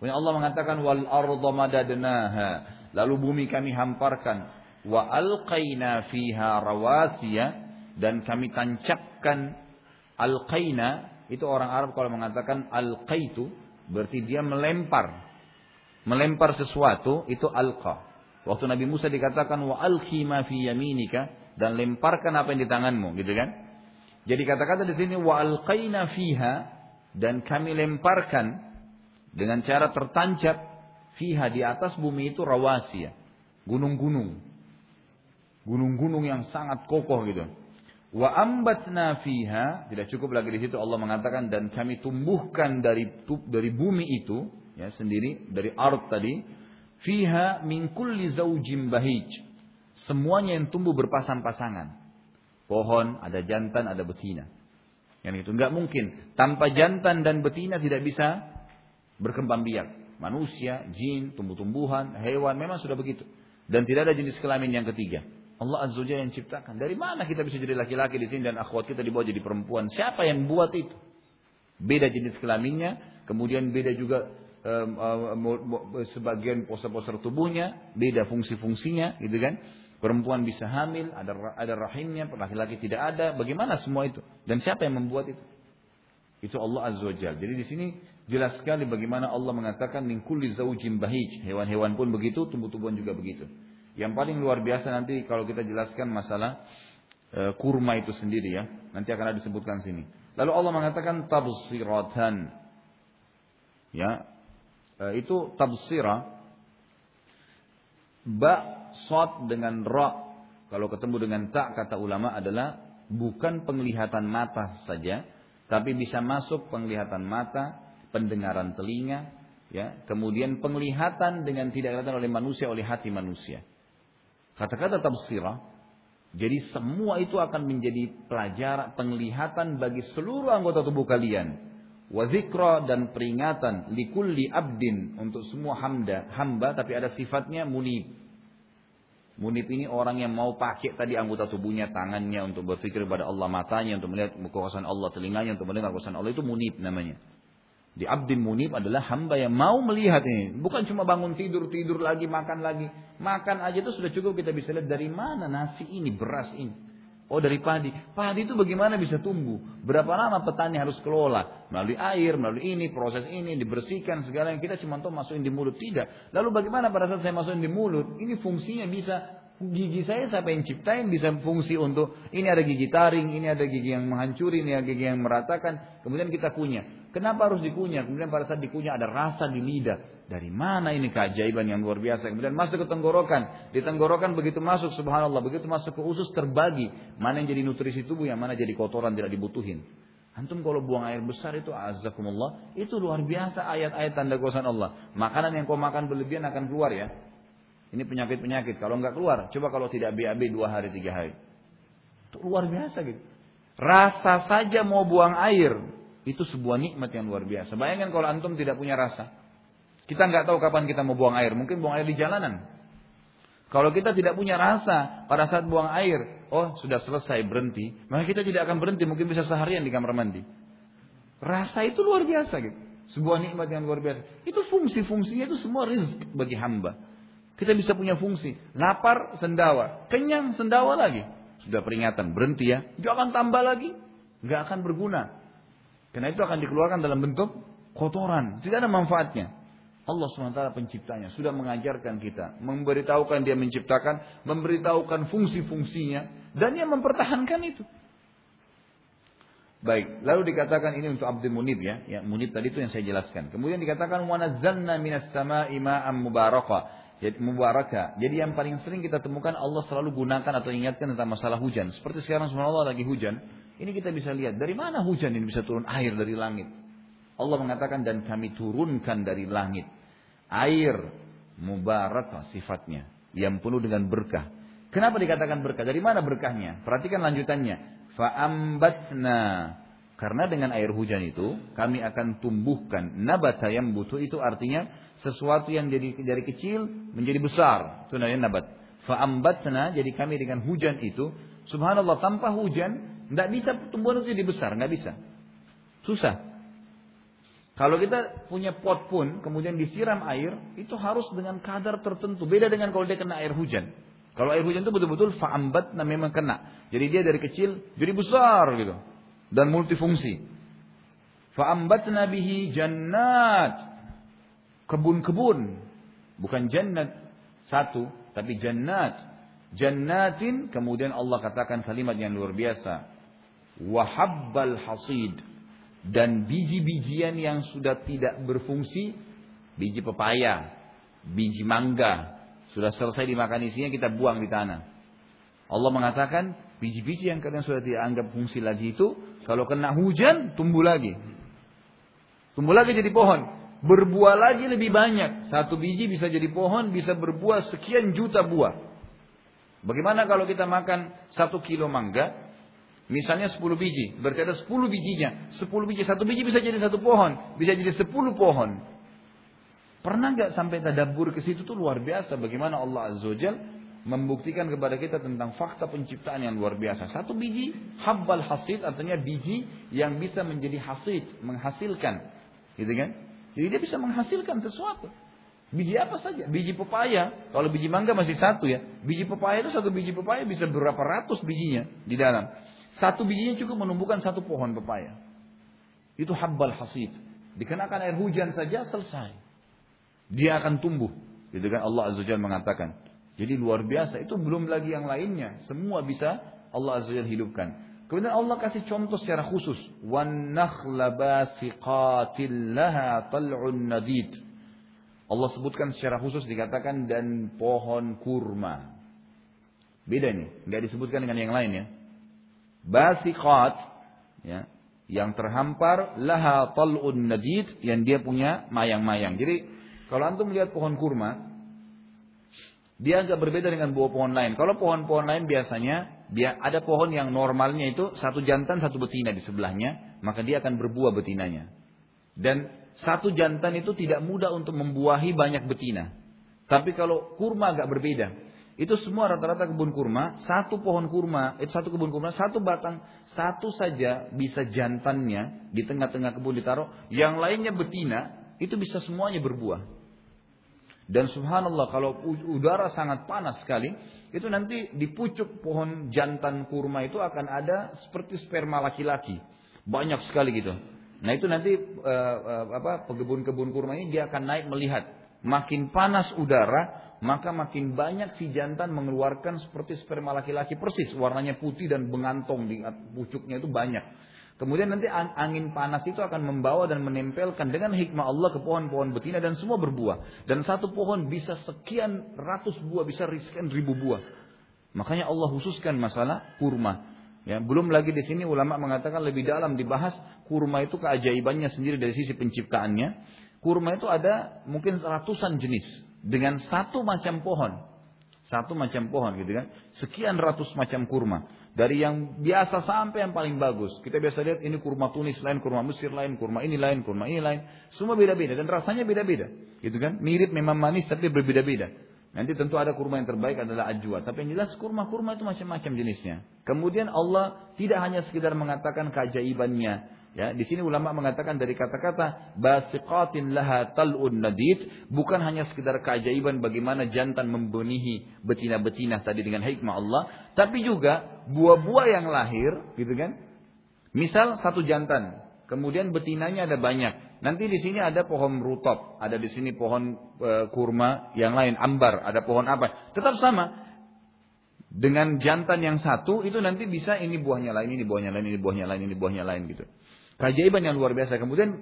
Kemudian Allah mengatakan wal arda madadnaha. Lalu bumi kami hamparkan wa alqaina fiha rawasiya dan kami tancapkan alqaina itu orang Arab kalau mengatakan alqaitu berarti dia melempar. Melempar sesuatu itu alqa. Waktu Nabi Musa dikatakan wa alqi ma fi yaminika dan lemparkan apa yang di tanganmu, gitu kan? Jadi kata-kata di sini wa alqaina fiha dan kami lemparkan dengan cara tertancap fiha di atas bumi itu rawasiya, gunung-gunung. Gunung-gunung yang sangat kokoh gitu. Wa ambatna fiha, tidak cukup lagi di situ Allah mengatakan dan kami tumbuhkan dari dari bumi itu ya sendiri dari ard tadi fiha min kulli zaujin bahij Semuanya yang tumbuh berpasang-pasangan. Pohon, ada jantan, ada betina. Yang itu nggak mungkin. Tanpa jantan dan betina tidak bisa berkembang biak. Manusia, jin, tumbuh-tumbuhan, hewan memang sudah begitu. Dan tidak ada jenis kelamin yang ketiga. Allah Azza Jalla yang ciptakan. Dari mana kita bisa jadi laki-laki di sini dan akhwat kita dibawa jadi perempuan? Siapa yang buat itu? Beda jenis kelaminnya, kemudian beda juga um, um, sebagian poster-poster tubuhnya, beda fungsi-fungsinya, gitu kan? Perempuan bisa hamil, ada ada rahimnya, laki-laki tidak ada. Bagaimana semua itu? Dan siapa yang membuat itu? Itu Allah Azza Jalla. Jadi di sini jelas sekali bagaimana Allah mengatakan min kulli zaujin bahij. Hewan-hewan pun begitu, tumbuh-tumbuhan juga begitu. Yang paling luar biasa nanti kalau kita jelaskan masalah e, kurma itu sendiri ya. Nanti akan ada disebutkan sini. Lalu Allah mengatakan tabsiratan. Ya. E, itu tabsira ba sod dengan ra kalau ketemu dengan tak kata ulama adalah bukan penglihatan mata saja tapi bisa masuk penglihatan mata, pendengaran telinga, ya, kemudian penglihatan dengan tidak kelihatan oleh manusia oleh hati manusia. Kata-kata tafsirah jadi semua itu akan menjadi pelajaran penglihatan bagi seluruh anggota tubuh kalian. Wazikra dan peringatan likulli abdin untuk semua hamba, hamba tapi ada sifatnya munib. Munib ini orang yang mau pakai tadi anggota tubuhnya, tangannya untuk berpikir kepada Allah, matanya untuk melihat kekuasaan Allah, telinganya untuk mendengar kekuasaan Allah itu munib namanya. Di abdin munib adalah hamba yang mau melihat ini. Bukan cuma bangun tidur, tidur lagi, makan lagi. Makan aja itu sudah cukup kita bisa lihat dari mana nasi ini, beras ini. Oh dari padi. Padi itu bagaimana bisa tumbuh? Berapa lama petani harus kelola? Melalui air, melalui ini, proses ini, dibersihkan segala yang kita cuma tahu masukin di mulut. Tidak. Lalu bagaimana pada saat saya masukin di mulut? Ini fungsinya bisa gigi saya siapa yang ciptain bisa fungsi untuk ini ada gigi taring, ini ada gigi yang menghancuri, ini ada gigi yang meratakan. Kemudian kita kunyah. Kenapa harus dikunyah? Kemudian pada saat dikunyah ada rasa di lidah. dari mana ini keajaiban yang luar biasa. Kemudian masuk ke tenggorokan. Di tenggorokan begitu masuk subhanallah. Begitu masuk ke usus terbagi. Mana yang jadi nutrisi tubuh, yang mana jadi kotoran tidak dibutuhin. Antum kalau buang air besar itu azakumullah. Itu luar biasa ayat-ayat tanda kuasa Allah. Makanan yang kau makan berlebihan akan keluar ya. Ini penyakit-penyakit. Kalau nggak keluar, coba kalau tidak BAB dua hari, tiga hari. Itu luar biasa gitu. Rasa saja mau buang air. Itu sebuah nikmat yang luar biasa. Bayangkan kalau antum tidak punya rasa. Kita nggak tahu kapan kita mau buang air. Mungkin buang air di jalanan. Kalau kita tidak punya rasa pada saat buang air, oh sudah selesai berhenti, maka kita tidak akan berhenti. Mungkin bisa seharian di kamar mandi. Rasa itu luar biasa gitu. Sebuah nikmat yang luar biasa. Itu fungsi-fungsinya itu semua rizq bagi hamba. Kita bisa punya fungsi. Lapar, sendawa. Kenyang, sendawa lagi. Sudah peringatan, berhenti ya. Jangan tambah lagi. Nggak akan berguna. Karena itu akan dikeluarkan dalam bentuk kotoran. Tidak ada manfaatnya. Allah SWT penciptanya sudah mengajarkan kita, memberitahukan dia menciptakan, memberitahukan fungsi-fungsinya, dan dia mempertahankan itu. Baik, lalu dikatakan ini untuk Abdul Munib ya, ya Munib tadi itu yang saya jelaskan. Kemudian dikatakan wanazzalna minas sama'i ma'am mubarakah. Jadi mubarakah. Jadi yang paling sering kita temukan Allah selalu gunakan atau ingatkan tentang masalah hujan. Seperti sekarang subhanallah lagi hujan, ini kita bisa lihat dari mana hujan ini bisa turun air dari langit. Allah mengatakan dan kami turunkan dari langit air mubarakah sifatnya yang penuh dengan berkah. Kenapa dikatakan berkah? Dari mana berkahnya? Perhatikan lanjutannya. Fa'ambatna. Karena dengan air hujan itu kami akan tumbuhkan nabata yang butuh itu artinya sesuatu yang jadi dari kecil menjadi besar. Itu namanya nabat. Fa'ambatna jadi kami dengan hujan itu subhanallah tanpa hujan tidak bisa tumbuhan itu jadi besar, nggak bisa. Susah. Kalau kita punya pot pun, kemudian disiram air, itu harus dengan kadar tertentu. Beda dengan kalau dia kena air hujan. Kalau air hujan itu betul-betul fa'ambat nah memang kena. Jadi dia dari kecil jadi besar gitu. Dan multifungsi. Fa'ambat nabihi jannat. Kebun-kebun. Bukan jannat satu, tapi jannat. Jannatin, kemudian Allah katakan kalimat yang luar biasa. Wahabbal hasid dan biji-bijian yang sudah tidak berfungsi, biji pepaya, biji mangga, sudah selesai dimakan isinya kita buang di tanah. Allah mengatakan biji-biji yang kalian sudah tidak anggap fungsi lagi itu kalau kena hujan tumbuh lagi. Tumbuh lagi jadi pohon. Berbuah lagi lebih banyak. Satu biji bisa jadi pohon, bisa berbuah sekian juta buah. Bagaimana kalau kita makan satu kilo mangga, Misalnya 10 biji, berarti ada 10 bijinya. 10 biji, satu biji bisa jadi satu pohon, bisa jadi 10 pohon. Pernah nggak sampai tadabur ke situ tuh luar biasa bagaimana Allah Azza Jal membuktikan kepada kita tentang fakta penciptaan yang luar biasa. Satu biji habbal hasid artinya biji yang bisa menjadi hasid, menghasilkan. Gitu kan? Jadi dia bisa menghasilkan sesuatu. Biji apa saja? Biji pepaya. Kalau biji mangga masih satu ya. Biji pepaya itu satu biji pepaya bisa berapa ratus bijinya di dalam. Satu bijinya cukup menumbuhkan satu pohon pepaya. Itu habbal hasid. Dikenakan air hujan saja selesai. Dia akan tumbuh. Gitu kan Allah Azza Jalla mengatakan. Jadi luar biasa. Itu belum lagi yang lainnya. Semua bisa Allah Azza Jalla hidupkan. Kemudian Allah kasih contoh secara khusus. Nakhla basiqatil laha tal'un nadid. Allah sebutkan secara khusus dikatakan dan pohon kurma. Beda nih, nggak disebutkan dengan yang lain ya basiqat ya yang terhampar laha tal'un nadid yang dia punya mayang-mayang. Jadi kalau antum melihat pohon kurma dia agak berbeda dengan buah pohon lain. Kalau pohon-pohon lain biasanya dia ada pohon yang normalnya itu satu jantan satu betina di sebelahnya, maka dia akan berbuah betinanya. Dan satu jantan itu tidak mudah untuk membuahi banyak betina. Tapi kalau kurma agak berbeda. Itu semua rata-rata kebun kurma, satu pohon kurma, itu satu kebun kurma, satu batang, satu saja bisa jantannya di tengah-tengah kebun ditaruh, yang lainnya betina, itu bisa semuanya berbuah. Dan subhanallah kalau udara sangat panas sekali, itu nanti di pucuk pohon jantan kurma itu akan ada seperti sperma laki-laki. Banyak sekali gitu. Nah itu nanti uh, uh, apa kebun-kebun kurma ini dia akan naik melihat makin panas udara, maka makin banyak si jantan mengeluarkan seperti sperma laki-laki persis, warnanya putih dan mengantong di pucuknya itu banyak. Kemudian nanti angin panas itu akan membawa dan menempelkan dengan hikmah Allah ke pohon-pohon betina dan semua berbuah. Dan satu pohon bisa sekian ratus buah, bisa sekian ribu buah. Makanya Allah khususkan masalah kurma. Ya, belum lagi di sini ulama mengatakan lebih dalam dibahas kurma itu keajaibannya sendiri dari sisi penciptaannya. Kurma itu ada mungkin ratusan jenis dengan satu macam pohon. Satu macam pohon gitu kan. Sekian ratus macam kurma. Dari yang biasa sampai yang paling bagus. Kita biasa lihat ini kurma Tunis lain, kurma Mesir lain, kurma ini lain, kurma ini lain. Semua beda-beda dan rasanya beda-beda. Gitu kan? Mirip memang manis tapi berbeda-beda. Nanti tentu ada kurma yang terbaik adalah ajwa. Tapi yang jelas kurma-kurma itu macam-macam jenisnya. Kemudian Allah tidak hanya sekedar mengatakan keajaibannya, Ya, di sini ulama mengatakan dari kata-kata basiqatin laha tal'un nadid bukan hanya sekedar keajaiban bagaimana jantan membenihi betina-betina tadi dengan hikmah Allah, tapi juga buah-buah yang lahir, gitu kan? Misal satu jantan, kemudian betinanya ada banyak. Nanti di sini ada pohon rutop, ada di sini pohon e, kurma yang lain, ambar, ada pohon apa? Tetap sama. Dengan jantan yang satu itu nanti bisa ini buahnya lain, ini buahnya lain, ini buahnya lain, ini buahnya lain gitu. Keajaiban yang luar biasa. Kemudian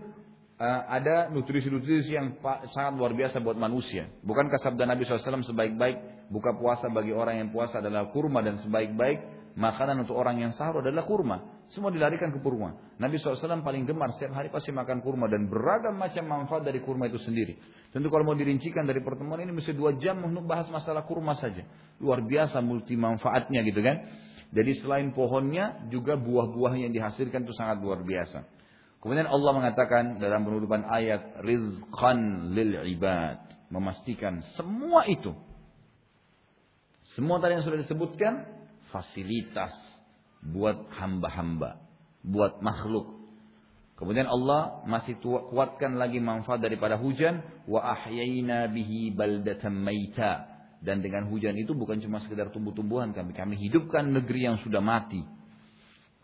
uh, ada nutrisi-nutrisi yang sangat luar biasa buat manusia. Bukankah sabda Nabi SAW sebaik-baik buka puasa bagi orang yang puasa adalah kurma dan sebaik-baik makanan untuk orang yang sahur adalah kurma. Semua dilarikan ke kurma. Nabi SAW paling gemar setiap hari pasti makan kurma dan beragam macam manfaat dari kurma itu sendiri. Tentu kalau mau dirincikan dari pertemuan ini mesti dua jam untuk bahas masalah kurma saja. Luar biasa multi manfaatnya gitu kan. Jadi selain pohonnya juga buah-buah yang dihasilkan itu sangat luar biasa. Kemudian Allah mengatakan dalam penutupan ayat rizqan lil ibad, memastikan semua itu semua tadi yang sudah disebutkan fasilitas buat hamba-hamba, buat makhluk. Kemudian Allah masih kuatkan lagi manfaat daripada hujan wa ahyayna bihi baldatan maita dan dengan hujan itu bukan cuma sekedar tumbuh-tumbuhan kami. Kami hidupkan negeri yang sudah mati.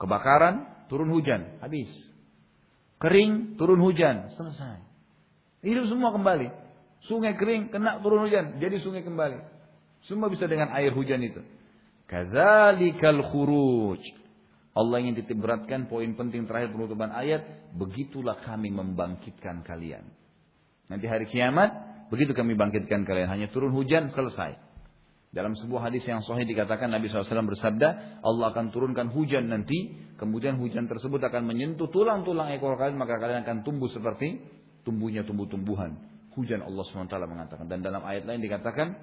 Kebakaran, turun hujan, habis. Kering, turun hujan, selesai. Hidup semua kembali. Sungai kering, kena turun hujan, jadi sungai kembali. Semua bisa dengan air hujan itu. Kazalikal khuruj. Allah ingin titip beratkan poin penting terakhir penutupan ayat. Begitulah kami membangkitkan kalian. Nanti hari kiamat Begitu kami bangkitkan kalian, hanya turun hujan selesai. Dalam sebuah hadis yang sahih dikatakan Nabi SAW bersabda, Allah akan turunkan hujan nanti, kemudian hujan tersebut akan menyentuh tulang-tulang ekor kalian, maka kalian akan tumbuh seperti tumbuhnya tumbuh-tumbuhan. Hujan Allah SWT mengatakan. Dan dalam ayat lain dikatakan,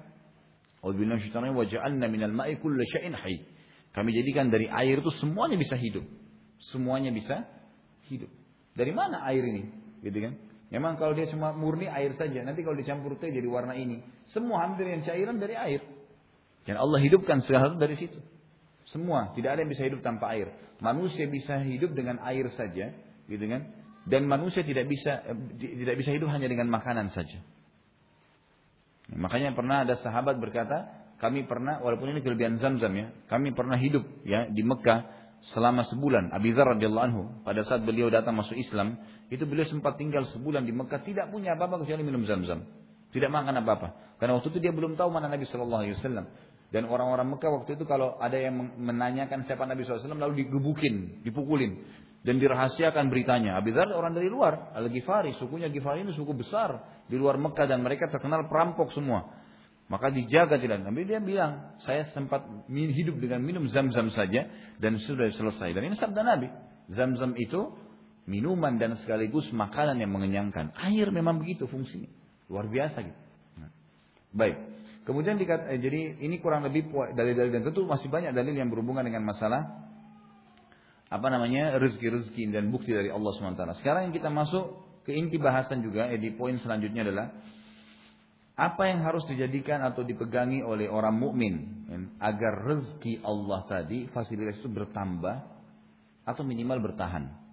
Kami jadikan dari air itu semuanya bisa hidup. Semuanya bisa hidup. Dari mana air ini? Gitu kan? Memang kalau dia cuma murni air saja, nanti kalau dicampur teh jadi warna ini. Semua hampir yang cairan dari air. Dan Allah hidupkan segala dari situ. Semua, tidak ada yang bisa hidup tanpa air. Manusia bisa hidup dengan air saja, gitu kan? Dan manusia tidak bisa eh, tidak bisa hidup hanya dengan makanan saja. Makanya pernah ada sahabat berkata, kami pernah walaupun ini kelebihan Zamzam ya, kami pernah hidup ya di Mekah selama sebulan. Abi Dzar radhiyallahu anhu pada saat beliau datang masuk Islam, itu beliau sempat tinggal sebulan di Mekah tidak punya apa-apa kecuali minum zam-zam. Tidak makan apa-apa. Karena waktu itu dia belum tahu mana Nabi Shallallahu Alaihi Wasallam. Dan orang-orang Mekah waktu itu kalau ada yang menanyakan siapa Nabi SAW lalu digebukin, dipukulin. Dan dirahasiakan beritanya. Dhar orang dari luar. Al-Ghifari, sukunya Ghifari ini suku besar. Di luar Mekah dan mereka terkenal perampok semua. Maka dijaga tidak. Nabi dia bilang, saya sempat hidup dengan minum zam-zam saja. Dan sudah selesai. Dan ini sabda Nabi. Zam-zam itu minuman dan sekaligus makanan yang mengenyangkan. Air memang begitu fungsinya. Luar biasa gitu. Nah. Baik. Kemudian dikat, eh, jadi ini kurang lebih dalil-dalil dan tentu masih banyak dalil yang berhubungan dengan masalah apa namanya rezeki-rezeki dan bukti dari Allah SWT. Sekarang yang kita masuk ke inti bahasan juga, eh, di poin selanjutnya adalah apa yang harus dijadikan atau dipegangi oleh orang mukmin ya, agar rezeki Allah tadi fasilitas itu bertambah atau minimal bertahan.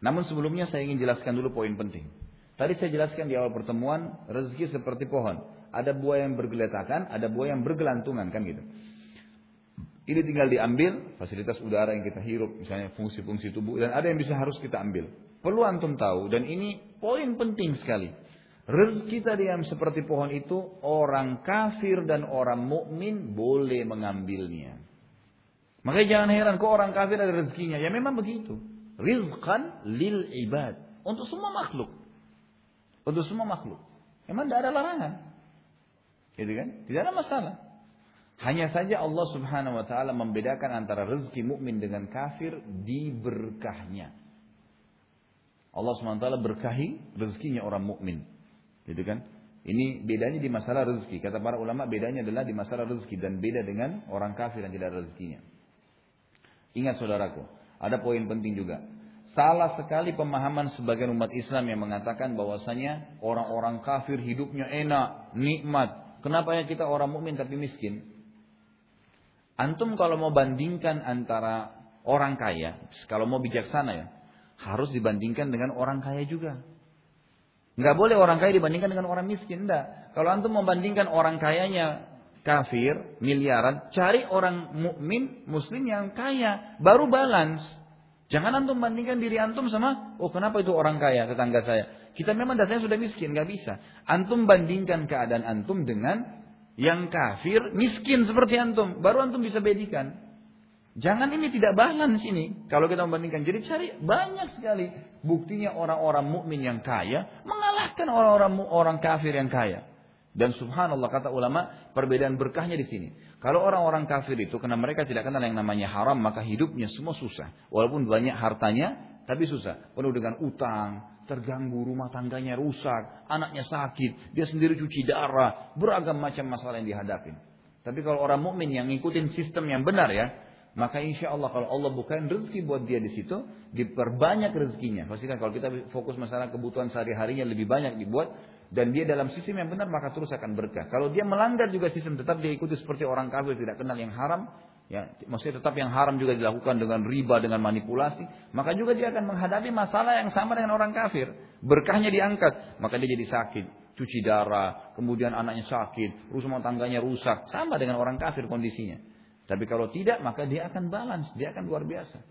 Namun sebelumnya saya ingin jelaskan dulu poin penting. Tadi saya jelaskan di awal pertemuan, rezeki seperti pohon. Ada buah yang bergeletakan, ada buah yang bergelantungan kan gitu. Ini tinggal diambil fasilitas udara yang kita hirup, misalnya fungsi-fungsi tubuh dan ada yang bisa harus kita ambil. Perlu antum tahu dan ini poin penting sekali. Rezeki tadi yang seperti pohon itu orang kafir dan orang mukmin boleh mengambilnya. Makanya jangan heran kok orang kafir ada rezekinya. Ya memang begitu. Rizqan lil ibad. Untuk semua makhluk. Untuk semua makhluk. Memang tidak ada larangan. Gitu kan? Tidak ada masalah. Hanya saja Allah Subhanahu wa taala membedakan antara rezeki mukmin dengan kafir di berkahnya. Allah Subhanahu wa taala berkahi rezekinya orang mukmin. Gitu kan? Ini bedanya di masalah rezeki. Kata para ulama bedanya adalah di masalah rezeki dan beda dengan orang kafir yang tidak ada rezekinya. Ingat saudaraku, ada poin penting juga. Salah sekali pemahaman sebagian umat Islam yang mengatakan bahwasanya orang-orang kafir hidupnya enak, nikmat. Kenapa ya kita orang mukmin tapi miskin? Antum kalau mau bandingkan antara orang kaya, kalau mau bijaksana ya, harus dibandingkan dengan orang kaya juga. Nggak boleh orang kaya dibandingkan dengan orang miskin, enggak. Kalau antum membandingkan orang kayanya kafir, miliaran, cari orang mukmin, muslim yang kaya, baru balance. Jangan antum bandingkan diri antum sama, oh kenapa itu orang kaya, tetangga saya. Kita memang dasarnya sudah miskin, nggak bisa. Antum bandingkan keadaan antum dengan yang kafir miskin seperti antum, baru antum bisa bedikan. Jangan ini tidak balance ini. Kalau kita membandingkan, jadi cari banyak sekali buktinya orang-orang mukmin yang kaya mengalahkan orang-orang orang kafir yang kaya. Dan subhanallah kata ulama, perbedaan berkahnya di sini. Kalau orang-orang kafir itu karena mereka tidak kenal yang namanya haram, maka hidupnya semua susah. Walaupun banyak hartanya, tapi susah. Penuh dengan utang, terganggu, rumah tangganya rusak, anaknya sakit, dia sendiri cuci darah, beragam macam masalah yang dihadapi. Tapi kalau orang mukmin yang ngikutin sistem yang benar ya, maka insya Allah kalau Allah bukain rezeki buat dia di situ, diperbanyak rezekinya. Pastikan kalau kita fokus masalah kebutuhan sehari-harinya lebih banyak dibuat, dan dia dalam sistem yang benar maka terus akan berkah. Kalau dia melanggar juga sistem tetap dia ikuti seperti orang kafir tidak kenal yang haram, ya maksudnya tetap yang haram juga dilakukan dengan riba dengan manipulasi maka juga dia akan menghadapi masalah yang sama dengan orang kafir. Berkahnya diangkat maka dia jadi sakit. Cuci darah kemudian anaknya sakit rumah tangganya rusak. Sama dengan orang kafir kondisinya. Tapi kalau tidak maka dia akan balance dia akan luar biasa.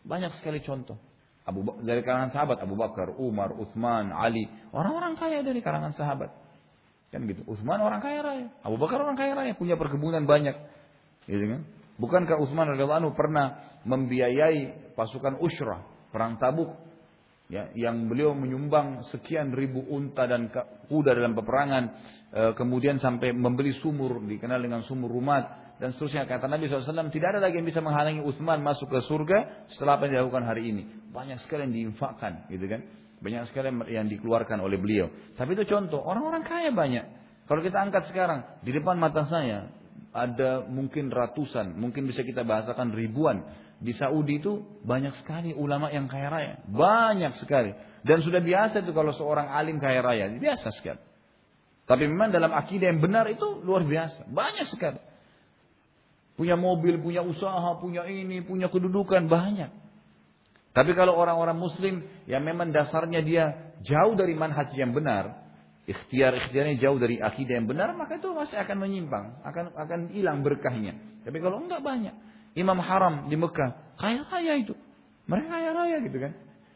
Banyak sekali contoh Abu dari kalangan sahabat Abu Bakar Umar Utsman Ali. Orang-orang kaya dari kalangan sahabat. Kan gitu. Utsman orang kaya raya. Abu Bakar orang kaya raya. Punya perkebunan banyak. Gitu kan? Bukankah Utsman radhiyallahu anhu pernah membiayai pasukan Ushrah, perang Tabuk, ya, yang beliau menyumbang sekian ribu unta dan kuda dalam peperangan, e, kemudian sampai membeli sumur dikenal dengan sumur rumat dan seterusnya kata Nabi SAW tidak ada lagi yang bisa menghalangi Utsman masuk ke surga setelah apa yang dilakukan hari ini banyak sekali yang diinfakkan gitu kan banyak sekali yang dikeluarkan oleh beliau tapi itu contoh orang-orang kaya banyak kalau kita angkat sekarang di depan mata saya ada mungkin ratusan, mungkin bisa kita bahasakan ribuan. Di Saudi itu banyak sekali ulama yang kaya raya. Banyak sekali. Dan sudah biasa itu kalau seorang alim kaya raya. Biasa sekali. Tapi memang dalam akidah yang benar itu luar biasa. Banyak sekali. Punya mobil, punya usaha, punya ini, punya kedudukan. Banyak. Tapi kalau orang-orang muslim yang memang dasarnya dia jauh dari manhaj yang benar ikhtiar-ikhtiarnya jauh dari akidah yang benar, maka itu masih akan menyimpang, akan akan hilang berkahnya. Tapi kalau enggak banyak, Imam Haram di Mekah kaya raya itu, mereka kaya raya gitu kan.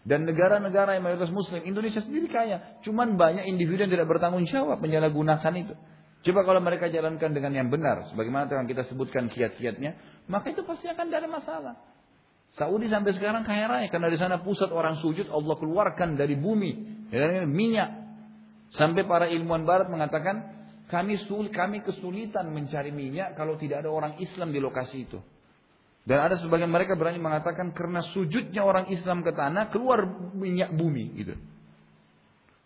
Dan negara-negara yang mayoritas Muslim, Indonesia sendiri kaya, cuman banyak individu yang tidak bertanggung jawab menyalahgunakan itu. Coba kalau mereka jalankan dengan yang benar, sebagaimana yang kita sebutkan kiat-kiatnya, maka itu pasti akan tidak ada masalah. Saudi sampai sekarang kaya raya karena di sana pusat orang sujud Allah keluarkan dari bumi ya, minyak Sampai para ilmuwan barat mengatakan, kami sul, kami kesulitan mencari minyak kalau tidak ada orang Islam di lokasi itu. Dan ada sebagian mereka berani mengatakan karena sujudnya orang Islam ke tanah keluar minyak bumi gitu.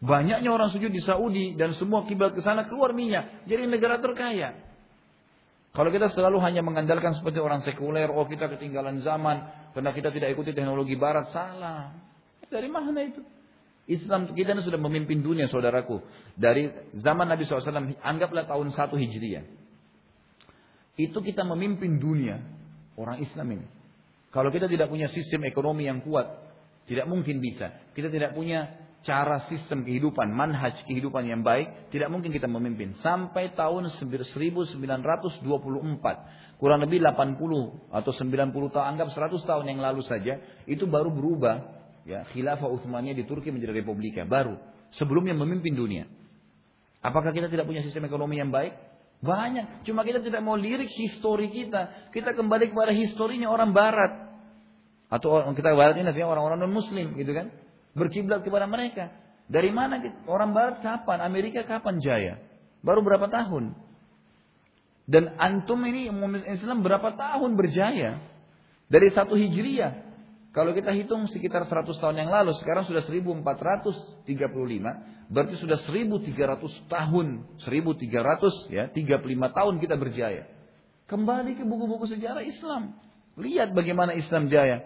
Banyaknya orang sujud di Saudi dan semua kiblat ke sana keluar minyak. Jadi negara terkaya. Kalau kita selalu hanya mengandalkan seperti orang sekuler, oh kita ketinggalan zaman karena kita tidak ikuti teknologi barat, salah. Dari mana itu? Islam kita sudah memimpin dunia saudaraku. Dari zaman Nabi SAW, anggaplah tahun 1 Hijriah. Itu kita memimpin dunia. Orang Islam ini. Kalau kita tidak punya sistem ekonomi yang kuat, tidak mungkin bisa. Kita tidak punya cara sistem kehidupan, manhaj kehidupan yang baik, tidak mungkin kita memimpin. Sampai tahun 1924, kurang lebih 80 atau 90 tahun, anggap 100 tahun yang lalu saja, itu baru berubah ya khilafah Utsmaniyah di Turki menjadi republika baru sebelumnya memimpin dunia. Apakah kita tidak punya sistem ekonomi yang baik? Banyak. Cuma kita tidak mau lirik histori kita. Kita kembali kepada historinya orang barat. Atau kita barat ini artinya orang-orang non muslim gitu kan. Berkiblat kepada mereka. Dari mana orang barat kapan? Amerika kapan jaya? Baru berapa tahun? Dan antum ini Islam berapa tahun berjaya? Dari satu hijriyah. Kalau kita hitung sekitar 100 tahun yang lalu, sekarang sudah 1435, berarti sudah 1300 tahun, 1300 ya, 35 tahun kita berjaya. Kembali ke buku-buku sejarah Islam. Lihat bagaimana Islam jaya.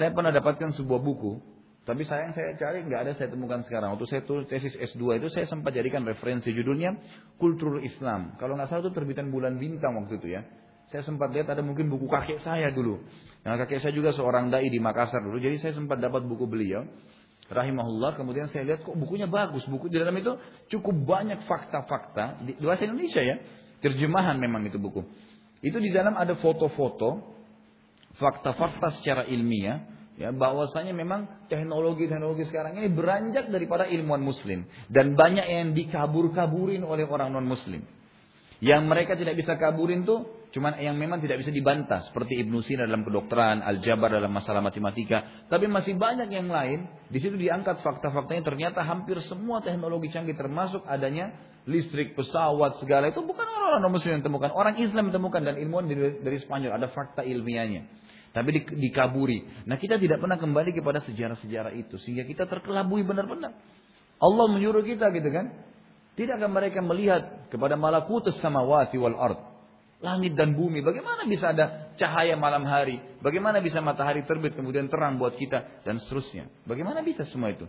Saya pernah dapatkan sebuah buku, tapi sayang saya cari nggak ada saya temukan sekarang. Waktu saya tulis tesis S2 itu saya sempat jadikan referensi judulnya Kultur Islam. Kalau nggak salah itu terbitan bulan bintang waktu itu ya. Saya sempat lihat ada mungkin buku kakek saya dulu. Nah, kakek saya juga seorang dai di Makassar dulu. Jadi saya sempat dapat buku beliau. Rahimahullah. Kemudian saya lihat kok bukunya bagus. Buku di dalam itu cukup banyak fakta-fakta. Di bahasa Indonesia ya. Terjemahan memang itu buku. Itu di dalam ada foto-foto. Fakta-fakta secara ilmiah. Ya, bahwasanya memang teknologi-teknologi sekarang ini beranjak daripada ilmuwan muslim. Dan banyak yang dikabur-kaburin oleh orang non-muslim. Yang mereka tidak bisa kaburin tuh cuman yang memang tidak bisa dibantah seperti Ibnu Sina dalam kedokteran, Al-Jabar dalam masalah matematika, tapi masih banyak yang lain. Di situ diangkat fakta-faktanya ternyata hampir semua teknologi canggih termasuk adanya listrik, pesawat, segala itu bukan orang-orang muslim yang temukan, orang Islam yang temukan dan ilmuwan dari, dari Spanyol ada fakta ilmiahnya. Tapi di, dikaburi. Nah kita tidak pernah kembali kepada sejarah-sejarah itu. Sehingga kita terkelabui benar-benar. Allah menyuruh kita gitu kan. Tidakkah mereka melihat kepada malakutus samawati wal ard? Langit dan bumi. Bagaimana bisa ada cahaya malam hari? Bagaimana bisa matahari terbit kemudian terang buat kita? Dan seterusnya. Bagaimana bisa semua itu?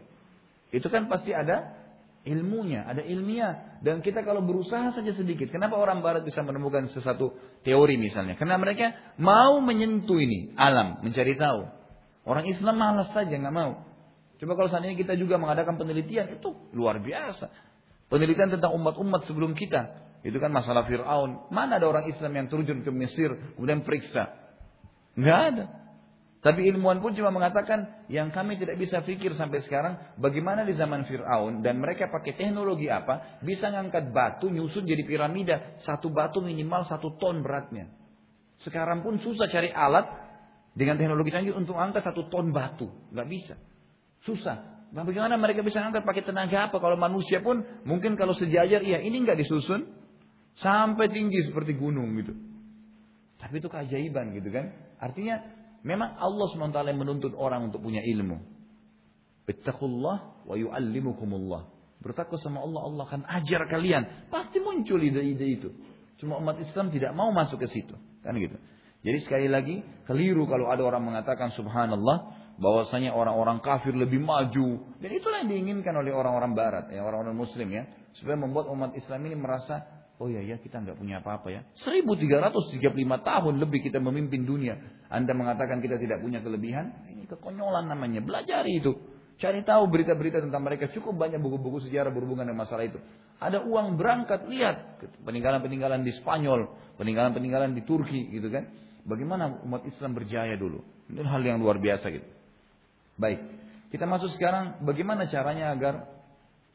Itu kan pasti ada ilmunya, ada ilmiah. Dan kita kalau berusaha saja sedikit. Kenapa orang barat bisa menemukan sesuatu teori misalnya? Karena mereka mau menyentuh ini, alam, mencari tahu. Orang Islam malas saja, nggak mau. Coba kalau seandainya kita juga mengadakan penelitian, itu luar biasa. Penelitian tentang umat-umat sebelum kita. Itu kan masalah Fir'aun. Mana ada orang Islam yang terjun ke Mesir, kemudian periksa? Nggak ada. Tapi ilmuwan pun cuma mengatakan yang kami tidak bisa pikir sampai sekarang bagaimana di zaman Fir'aun dan mereka pakai teknologi apa bisa ngangkat batu nyusun jadi piramida satu batu minimal satu ton beratnya. Sekarang pun susah cari alat dengan teknologi canggih untuk angkat satu ton batu, nggak bisa, susah. Nah, bagaimana mereka bisa angkat pakai tenaga apa? Kalau manusia pun mungkin kalau sejajar, iya ini nggak disusun sampai tinggi seperti gunung gitu. Tapi itu keajaiban gitu kan. Artinya memang Allah SWT menuntut orang untuk punya ilmu. Ittaqullah wa yu'allimukumullah. Bertakwa sama Allah, Allah akan ajar kalian. Pasti muncul ide-ide itu. Cuma umat Islam tidak mau masuk ke situ. Kan gitu. Jadi sekali lagi, keliru kalau ada orang mengatakan subhanallah, bahwasanya orang-orang kafir lebih maju dan itulah yang diinginkan oleh orang-orang barat ya orang-orang muslim ya supaya membuat umat Islam ini merasa oh ya ya kita nggak punya apa-apa ya. 1335 tahun lebih kita memimpin dunia. Anda mengatakan kita tidak punya kelebihan? Ini kekonyolan namanya. Belajar itu. Cari tahu berita-berita tentang mereka. Cukup banyak buku-buku sejarah berhubungan dengan masalah itu. Ada uang berangkat lihat. Peninggalan-peninggalan di Spanyol peninggalan-peninggalan di Turki gitu kan. Bagaimana umat Islam berjaya dulu? Itu hal yang luar biasa gitu. Baik, kita masuk sekarang bagaimana caranya agar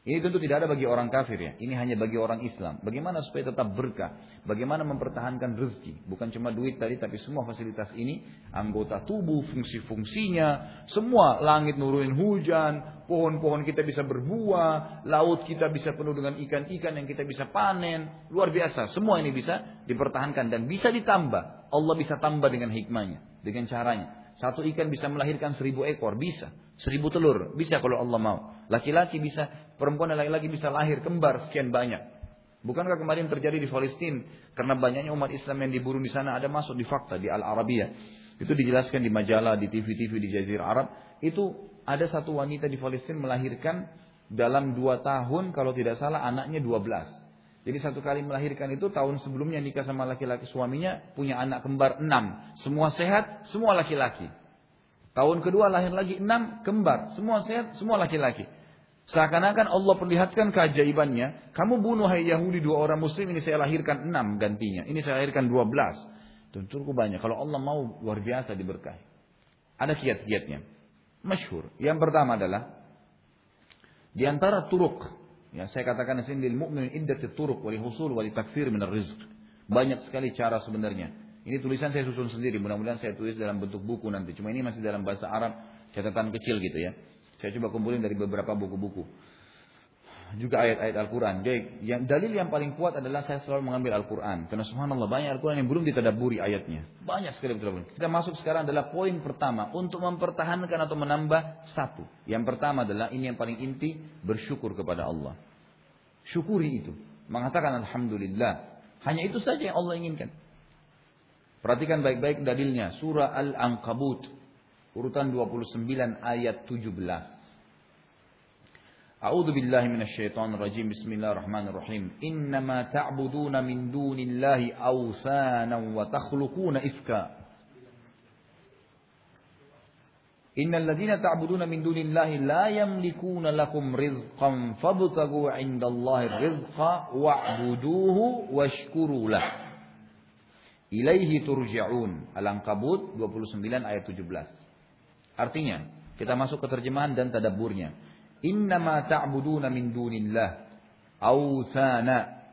ini tentu tidak ada bagi orang kafir ya. Ini hanya bagi orang Islam. Bagaimana supaya tetap berkah? Bagaimana mempertahankan rezeki? Bukan cuma duit tadi, tapi semua fasilitas ini, anggota tubuh, fungsi-fungsinya, semua langit nurunin hujan, pohon-pohon kita bisa berbuah, laut kita bisa penuh dengan ikan-ikan yang kita bisa panen, luar biasa. Semua ini bisa dipertahankan dan bisa ditambah. Allah bisa tambah dengan hikmahnya, dengan caranya. Satu ikan bisa melahirkan seribu ekor, bisa. Seribu telur, bisa kalau Allah mau. Laki-laki bisa, perempuan dan laki-laki bisa lahir kembar sekian banyak. Bukankah kemarin terjadi di Palestina karena banyaknya umat Islam yang diburu di sana ada masuk di fakta di Al Arabiyah. Itu dijelaskan di majalah, di TV-TV di Jazirah Arab. Itu ada satu wanita di Palestina melahirkan dalam dua tahun kalau tidak salah anaknya dua belas. Jadi satu kali melahirkan itu tahun sebelumnya nikah sama laki-laki suaminya punya anak kembar enam. Semua sehat, semua laki-laki. Tahun kedua lahir lagi enam kembar. Semua sehat, semua laki-laki. Seakan-akan Allah perlihatkan keajaibannya. Kamu bunuh hai Yahudi dua orang muslim ini saya lahirkan enam gantinya. Ini saya lahirkan dua belas. Tentu banyak. Kalau Allah mau luar biasa diberkahi. Ada kiat-kiatnya. Masyhur. Yang pertama adalah di antara turuk Ya, saya katakan di sini lil mu'min iddati turuq wa husul wa takfir min rizq. Banyak sekali cara sebenarnya Ini tulisan saya susun sendiri. Mudah-mudahan saya tulis dalam bentuk buku nanti. Cuma ini masih dalam bahasa Arab, catatan kecil gitu ya. Saya coba kumpulin dari beberapa buku-buku juga ayat-ayat Al-Quran. Jadi yang dalil yang paling kuat adalah saya selalu mengambil Al-Quran. Karena subhanallah banyak Al-Quran yang belum ditadaburi ayatnya. Banyak sekali betul Kita masuk sekarang adalah poin pertama untuk mempertahankan atau menambah satu. Yang pertama adalah ini yang paling inti bersyukur kepada Allah. Syukuri itu. Mengatakan Alhamdulillah. Hanya itu saja yang Allah inginkan. Perhatikan baik-baik dalilnya. Surah Al-Ankabut. Urutan 29 ayat 17. أعوذ بالله من الشيطان الرجيم بسم الله الرحمن الرحيم إنما تعبدون من دون الله أوثانا وتخلقون إفكا إن الذين تعبدون من دون الله لا يملكون لكم رزقا فابتغوا عند الله الرزق واعبدوه واشكروا له Ilaihi turja'un. Al-Ankabut 29 ayat 17. Artinya, kita masuk ke terjemahan dan tadabburnya. Innama ta'buduna min dunillah. Awthana.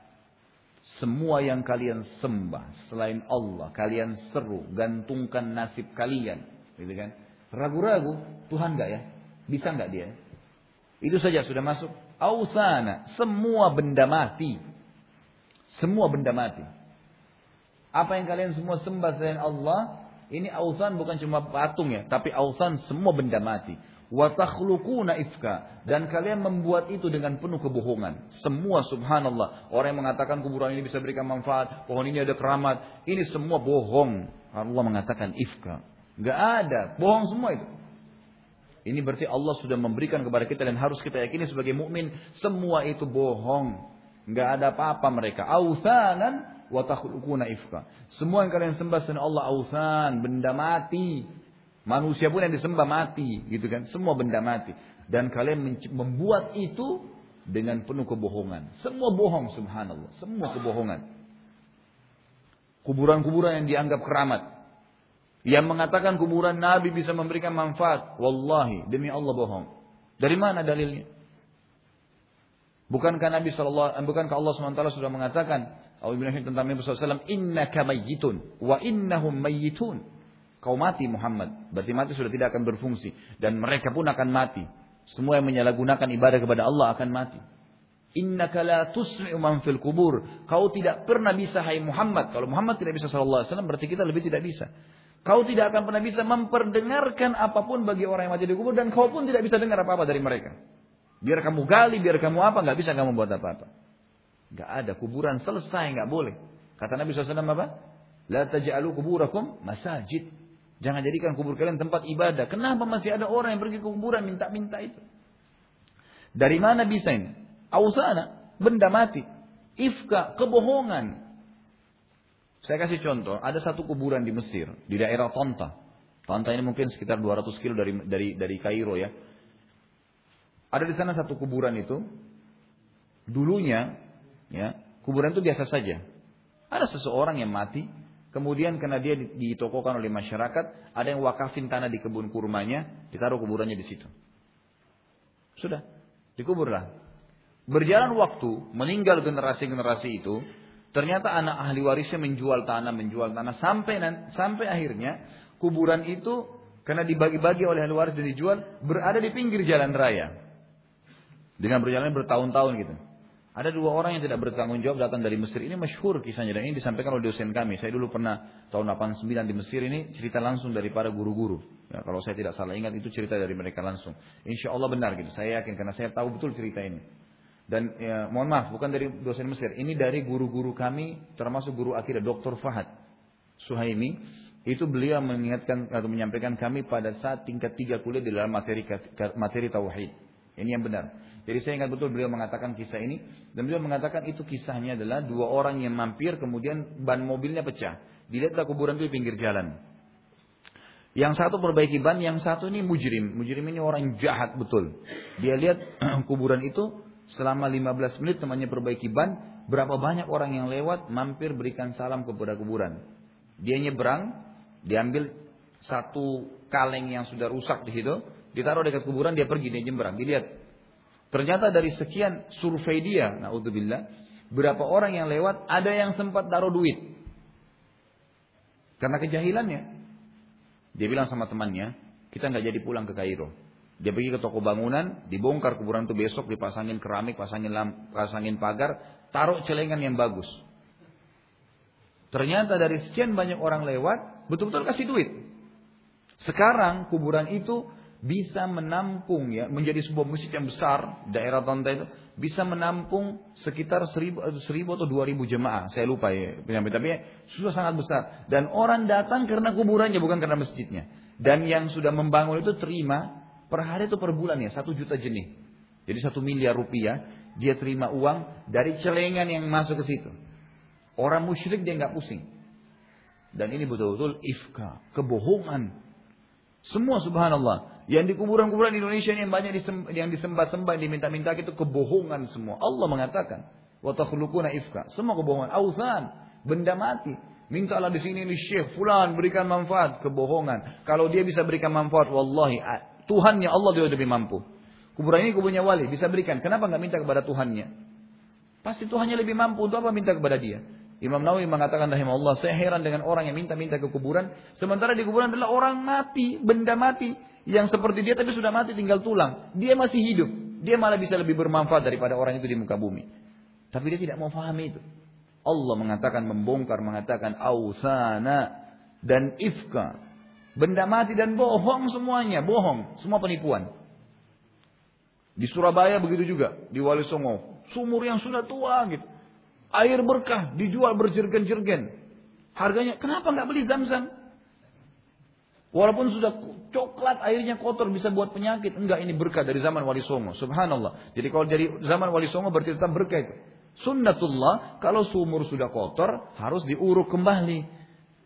Semua yang kalian sembah selain Allah. Kalian seru. Gantungkan nasib kalian. Gitu kan? Ragu-ragu. Tuhan gak ya? Bisa gak dia? Itu saja sudah masuk. Awthana. Semua benda mati. Semua benda mati. Apa yang kalian semua sembah selain Allah, ini ausan bukan cuma patung ya, tapi ausan semua benda mati wa ifka dan kalian membuat itu dengan penuh kebohongan. Semua subhanallah, orang yang mengatakan kuburan ini bisa berikan manfaat, pohon ini ada keramat, ini semua bohong. Allah mengatakan ifka. Enggak ada, bohong semua itu. Ini berarti Allah sudah memberikan kepada kita dan harus kita yakini sebagai mukmin semua itu bohong. Enggak ada apa-apa mereka. Ausanan wa ifka. Semua yang kalian sembah selain Allah ausan, benda mati. Manusia pun yang disembah mati, gitu kan? Semua benda mati. Dan kalian membuat itu dengan penuh kebohongan. Semua bohong, subhanallah. Semua kebohongan. Kuburan-kuburan yang dianggap keramat. Yang mengatakan kuburan Nabi bisa memberikan manfaat. Wallahi, demi Allah bohong. Dari mana dalilnya? Bukankah Nabi SAW, bukankah Allah SWT sudah mengatakan, Allah tentang Nabi SAW, Innaka mayyitun, wa innahum mayyitun. Kau mati Muhammad. Berarti mati sudah tidak akan berfungsi. Dan mereka pun akan mati. Semua yang menyalahgunakan ibadah kepada Allah akan mati. Innaka la tusmi'u man fil kubur. Kau tidak pernah bisa hai Muhammad. Kalau Muhammad tidak bisa sallallahu alaihi wasallam berarti kita lebih tidak bisa. Kau tidak akan pernah bisa memperdengarkan apa pun bagi orang yang mati di kubur dan kau pun tidak bisa dengar apa-apa dari mereka. Biar kamu gali, biar kamu apa, nggak bisa kamu buat apa-apa. Nggak ada kuburan selesai, nggak boleh. Kata Nabi SAW apa? La taj'alu kuburakum masajid. Jangan jadikan kubur kalian tempat ibadah. Kenapa masih ada orang yang pergi ke kuburan minta-minta itu? Dari mana bisa ini? Ausana, benda mati. Ifka, kebohongan. Saya kasih contoh, ada satu kuburan di Mesir, di daerah Tonta. Tonta ini mungkin sekitar 200 kilo dari dari dari Kairo ya. Ada di sana satu kuburan itu. Dulunya, ya, kuburan itu biasa saja. Ada seseorang yang mati, Kemudian karena dia ditokokan oleh masyarakat, ada yang wakafin tanah di kebun kurmanya, ditaruh kuburannya di situ. Sudah, dikuburlah. Berjalan waktu, meninggal generasi-generasi itu, ternyata anak ahli warisnya menjual tanah, menjual tanah sampai sampai akhirnya kuburan itu karena dibagi-bagi oleh ahli waris dan dijual berada di pinggir jalan raya. Dengan berjalan bertahun-tahun gitu. Ada dua orang yang tidak bertanggung jawab datang dari Mesir. Ini masyhur kisahnya dan ini disampaikan oleh dosen kami. Saya dulu pernah tahun 89 di Mesir ini cerita langsung dari para guru-guru. Ya, kalau saya tidak salah ingat itu cerita dari mereka langsung. Insya Allah benar gitu. Saya yakin karena saya tahu betul cerita ini. Dan ya, mohon maaf bukan dari dosen Mesir. Ini dari guru-guru kami termasuk guru akhirnya Dr. Fahad Suhaimi. Itu beliau mengingatkan atau menyampaikan kami pada saat tingkat tiga kuliah di dalam materi materi tauhid. Ini yang benar. Jadi saya ingat betul beliau mengatakan kisah ini dan beliau mengatakan itu kisahnya adalah dua orang yang mampir kemudian ban mobilnya pecah. Dilihatlah kuburan itu di pinggir jalan. Yang satu perbaiki ban, yang satu ini mujrim. Mujrim ini orang jahat betul. Dia lihat kuburan itu selama 15 menit temannya perbaiki ban, berapa banyak orang yang lewat mampir berikan salam kepada kuburan. Dia nyebrang, diambil satu kaleng yang sudah rusak di situ, ditaruh dekat kuburan, dia pergi, dia nyebrang. Dilihat Ternyata dari sekian survei dia, naudzubillah, berapa orang yang lewat, ada yang sempat taruh duit. Karena kejahilannya. Dia bilang sama temannya, kita nggak jadi pulang ke Kairo. Dia pergi ke toko bangunan, dibongkar kuburan itu besok, dipasangin keramik, pasangin lamp, pasangin pagar, taruh celengan yang bagus. Ternyata dari sekian banyak orang lewat, betul-betul kasih duit. Sekarang kuburan itu bisa menampung ya menjadi sebuah masjid yang besar daerah Tonta itu bisa menampung sekitar seribu, seribu atau dua ribu jemaah saya lupa ya tapi sudah sangat besar dan orang datang karena kuburannya bukan karena masjidnya dan yang sudah membangun itu terima Per hari itu per bulan ya, satu juta jenis. Jadi satu miliar rupiah, dia terima uang dari celengan yang masuk ke situ. Orang musyrik dia nggak pusing. Dan ini betul-betul ifka, kebohongan. Semua subhanallah. Yang di kuburan-kuburan Indonesia ini yang banyak disembah, yang disembah-sembah, yang diminta-minta itu kebohongan semua. Allah mengatakan, wa ifka. Semua kebohongan. Ausan, benda mati. Mintalah di sini ini syekh fulan berikan manfaat, kebohongan. Kalau dia bisa berikan manfaat, wallahi Tuhannya Allah dia lebih mampu. Kuburan ini kuburnya wali, bisa berikan. Kenapa nggak minta kepada Tuhannya? Pasti Tuhannya lebih mampu untuk apa minta kepada dia. Imam Nawawi mengatakan rahimahullah, saya heran dengan orang yang minta-minta ke kuburan, sementara di kuburan adalah orang mati, benda mati yang seperti dia tapi sudah mati tinggal tulang. Dia masih hidup. Dia malah bisa lebih bermanfaat daripada orang itu di muka bumi. Tapi dia tidak mau fahami itu. Allah mengatakan membongkar, mengatakan ausana dan ifka. Benda mati dan bohong semuanya, bohong, semua penipuan. Di Surabaya begitu juga, di Wali Songo, sumur yang sudah tua gitu. Air berkah dijual berjergen-jergen. Harganya, kenapa nggak beli zam-zam? Walaupun sudah coklat airnya kotor bisa buat penyakit. Enggak ini berkah dari zaman Wali Songo. Subhanallah. Jadi kalau dari zaman Wali Songo berarti tetap berkah itu. Sunnatullah kalau sumur sudah kotor harus diuruk kembali.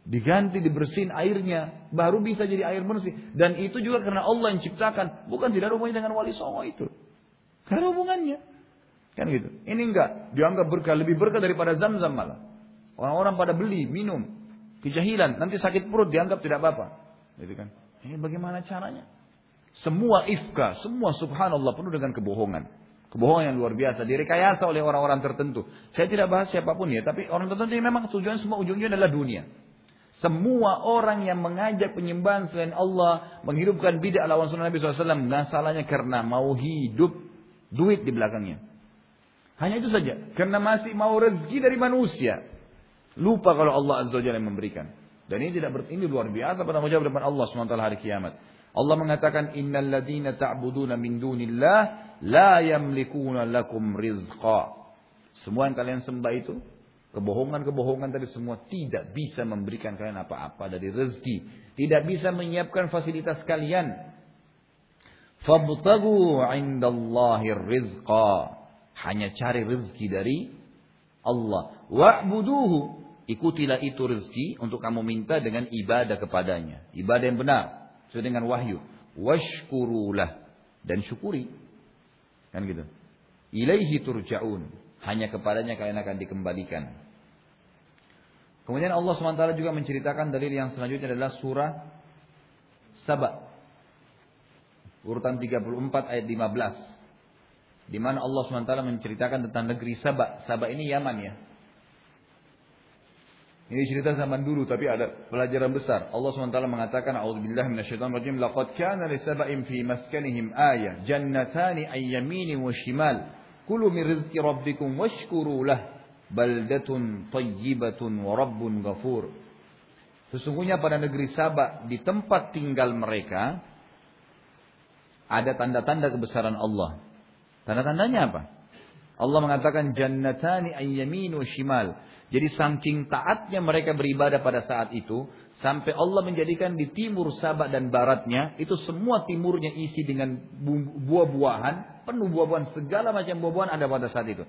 Diganti, dibersihin airnya. Baru bisa jadi air bersih. Dan itu juga karena Allah yang ciptakan. Bukan tidak hubungannya dengan wali songo itu. Ada hubungannya. Kan gitu. Ini enggak. Dianggap berkah. Lebih berkah daripada zam-zam malah. Orang-orang pada beli, minum. Kejahilan. Nanti sakit perut dianggap tidak apa-apa. Gitu kan. Ini bagaimana caranya? Semua ifka. Semua subhanallah penuh dengan kebohongan. Kebohongan yang luar biasa. Direkayasa oleh orang-orang tertentu. Saya tidak bahas siapa pun ya. Tapi orang tertentu yang memang tujuan semua ujungnya adalah dunia. Semua orang yang mengajak penyembahan selain Allah, menghidupkan bid'ah lawan sunnah Nabi SAW, nggak salahnya karena mau hidup duit di belakangnya. Hanya itu saja. Karena masih mau rezeki dari manusia. Lupa kalau Allah Azza wa Jalla yang memberikan. Dan ini tidak ber, ini luar biasa pada menjawab depan Allah SWT hari kiamat. Allah mengatakan innal ladina ta'buduna min dunillah la yamlikuna lakum rizqa. Semua yang kalian sembah itu Kebohongan-kebohongan tadi semua tidak bisa memberikan kalian apa-apa dari rezeki. Tidak bisa menyiapkan fasilitas kalian. Fabtagu indallahi rizqa. Hanya cari rezeki dari Allah. Wa'buduhu. Ikutilah itu rezeki untuk kamu minta dengan ibadah kepadanya. Ibadah yang benar. Sesuai dengan wahyu. Washkurulah. Dan syukuri. Kan gitu. Ilaihi turja'un. Hanya kepadanya kalian akan dikembalikan. Kemudian Allah SWT juga menceritakan dalil yang selanjutnya adalah surah Saba. Urutan 34 ayat 15. Di mana Allah SWT menceritakan tentang negeri Saba. Saba ini Yaman ya. Ini cerita zaman dulu tapi ada pelajaran besar. Allah SWT mengatakan A'udzubillah minasyaitonir rajim laqad kana li sab'in fi maskanihim ayah jannatani ayyamini wa shimal kulu min rizqi rabbikum washkuru lah baldatun tayyibatun wa rabbun ghafur. Sesungguhnya pada negeri Sabak di tempat tinggal mereka ada tanda-tanda kebesaran Allah. Tanda-tandanya apa? Allah mengatakan jannatani ayyamin wa shimal. Jadi saking taatnya mereka beribadah pada saat itu, sampai Allah menjadikan di timur Sabak dan baratnya, itu semua timurnya isi dengan buah-buahan, penuh buah-buahan, segala macam buah-buahan ada pada saat itu.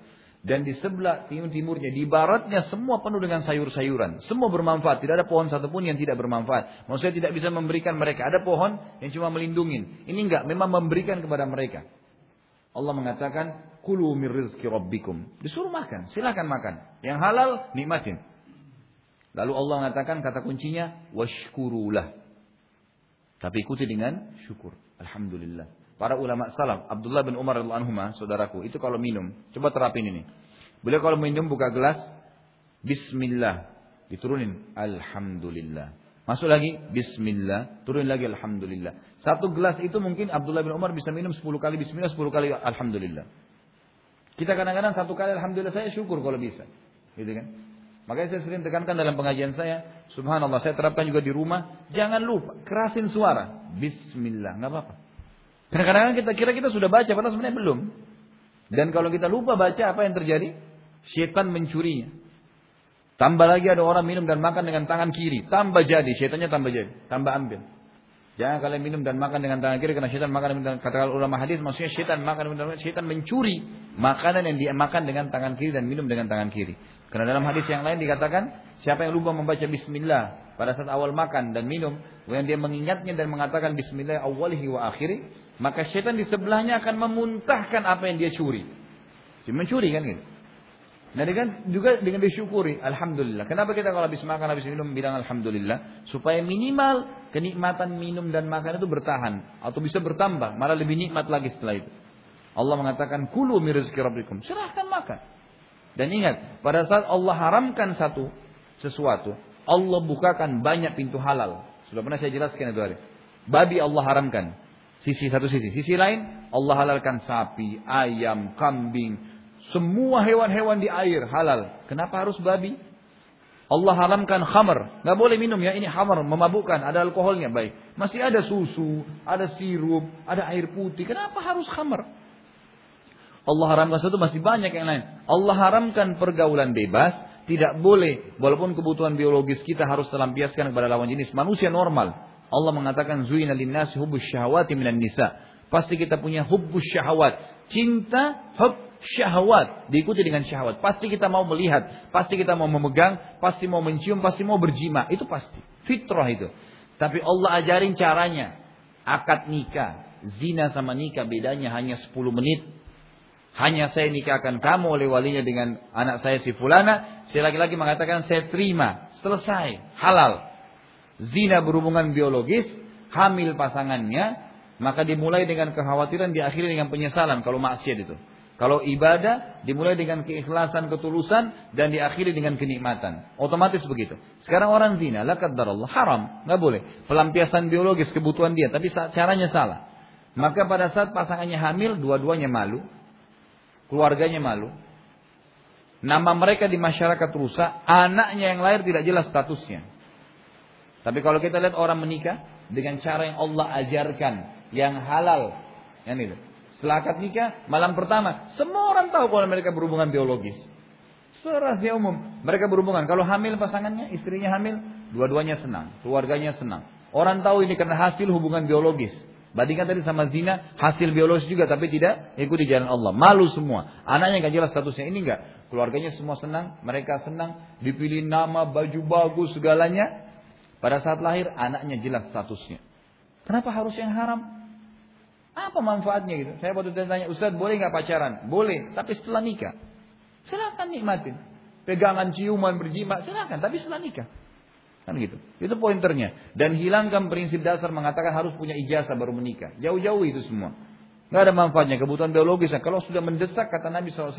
Dan di sebelah timur-timurnya, di baratnya semua penuh dengan sayur-sayuran. Semua bermanfaat. Tidak ada pohon satupun yang tidak bermanfaat. Maksudnya tidak bisa memberikan mereka. Ada pohon yang cuma melindungi. Ini enggak, memang memberikan kepada mereka. Allah mengatakan, Kulu mir rizki rabbikum. Disuruh makan, silakan makan. Yang halal, nikmatin. Lalu Allah mengatakan kata kuncinya, washkurulah. Tapi ikuti dengan syukur. Alhamdulillah. Para ulama salaf, Abdullah bin Umar radhiyallahu anhu, saudaraku, itu kalau minum, coba terapin ini. Beliau kalau minum buka gelas, Bismillah. diturunin alhamdulillah. Masuk lagi bismillah, turun lagi alhamdulillah. Satu gelas itu mungkin Abdullah bin Umar bisa minum 10 kali bismillah, 10 kali alhamdulillah. Kita kadang-kadang satu kali alhamdulillah saya syukur kalau bisa. Gitu kan? Makanya saya sering tekankan dalam pengajian saya, subhanallah saya terapkan juga di rumah, jangan lupa kerasin suara. Bismillah, nggak apa-apa. Kadang-kadang kita kira kita sudah baca, padahal sebenarnya belum. Dan kalau kita lupa baca, apa yang terjadi? Syaitan mencurinya. Tambah lagi ada orang minum dan makan dengan tangan kiri. Tambah jadi, syaitannya tambah jadi. Tambah ambil. Jangan kalian minum dan makan dengan tangan kiri karena syaitan makan dengan kata ulama hadis maksudnya syaitan makan dengan syaitan mencuri makanan yang dia makan dengan tangan kiri dan minum dengan tangan kiri. Karena dalam hadis yang lain dikatakan siapa yang lupa membaca bismillah pada saat awal makan dan minum kemudian dia mengingatnya dan mengatakan bismillah awalihi wa akhiri maka syaitan di sebelahnya akan memuntahkan apa yang dia curi. Dia mencuri kan gitu. Nah dengan juga dengan disyukuri, alhamdulillah. Kenapa kita kalau habis makan, habis minum bilang alhamdulillah? Supaya minimal kenikmatan minum dan makan itu bertahan atau bisa bertambah, malah lebih nikmat lagi setelah itu. Allah mengatakan kulu min rizki rabbikum. Silahkan makan. Dan ingat, pada saat Allah haramkan satu sesuatu, Allah bukakan banyak pintu halal. Sudah pernah saya jelaskan itu hari. Babi Allah haramkan. Sisi satu sisi. Sisi lain, Allah halalkan sapi, ayam, kambing, semua hewan-hewan di air halal. Kenapa harus babi? Allah haramkan khamar. Nggak boleh minum ya. Ini khamar, memabukkan. Ada alkoholnya. Baik. Masih ada susu, ada sirup, ada air putih. Kenapa harus khamar? Allah haramkan satu masih banyak yang lain. Allah haramkan pergaulan bebas. Tidak boleh. Walaupun kebutuhan biologis kita harus terlampiaskan kepada lawan jenis. Manusia normal. Allah mengatakan zuina linnasi hubbus syahwati minan nisa. Pasti kita punya hubbus syahwat. Cinta, hub, syahwat, diikuti dengan syahwat. Pasti kita mau melihat, pasti kita mau memegang, pasti mau mencium, pasti mau berjima. Itu pasti. Fitrah itu. Tapi Allah ajarin caranya. Akad nikah, zina sama nikah bedanya hanya 10 menit. Hanya saya nikahkan kamu oleh walinya dengan anak saya si fulana. Si laki-laki mengatakan saya terima. Selesai. Halal. Zina berhubungan biologis. Hamil pasangannya. Maka dimulai dengan kekhawatiran. Diakhiri dengan penyesalan kalau maksiat itu. Kalau ibadah dimulai dengan keikhlasan, ketulusan dan diakhiri dengan kenikmatan. Otomatis begitu. Sekarang orang zina, la Allah, haram, nggak boleh. Pelampiasan biologis kebutuhan dia, tapi caranya salah. Maka pada saat pasangannya hamil, dua-duanya malu, keluarganya malu. Nama mereka di masyarakat rusak, anaknya yang lahir tidak jelas statusnya. Tapi kalau kita lihat orang menikah dengan cara yang Allah ajarkan, yang halal, yang itu. Setelah akad nikah, malam pertama, semua orang tahu kalau mereka berhubungan biologis. Rahasia umum. Mereka berhubungan. Kalau hamil pasangannya, istrinya hamil, dua-duanya senang. Keluarganya senang. Orang tahu ini karena hasil hubungan biologis. Bandingkan tadi sama zina, hasil biologis juga tapi tidak ikuti jalan Allah. Malu semua. Anaknya gak jelas statusnya. Ini enggak. Keluarganya semua senang, mereka senang, dipilih nama, baju bagus, segalanya. Pada saat lahir, anaknya jelas statusnya. Kenapa harus yang haram? Apa manfaatnya gitu? Saya waktu tanya, Ustaz boleh nggak pacaran? Boleh, tapi setelah nikah. Silahkan nikmatin. Pegangan ciuman berjima, silahkan, tapi setelah nikah. Kan gitu. Itu pointernya. Dan hilangkan prinsip dasar mengatakan harus punya ijazah baru menikah. Jauh-jauh itu semua. Nggak ada manfaatnya. Kebutuhan biologis. Kalau sudah mendesak kata Nabi SAW,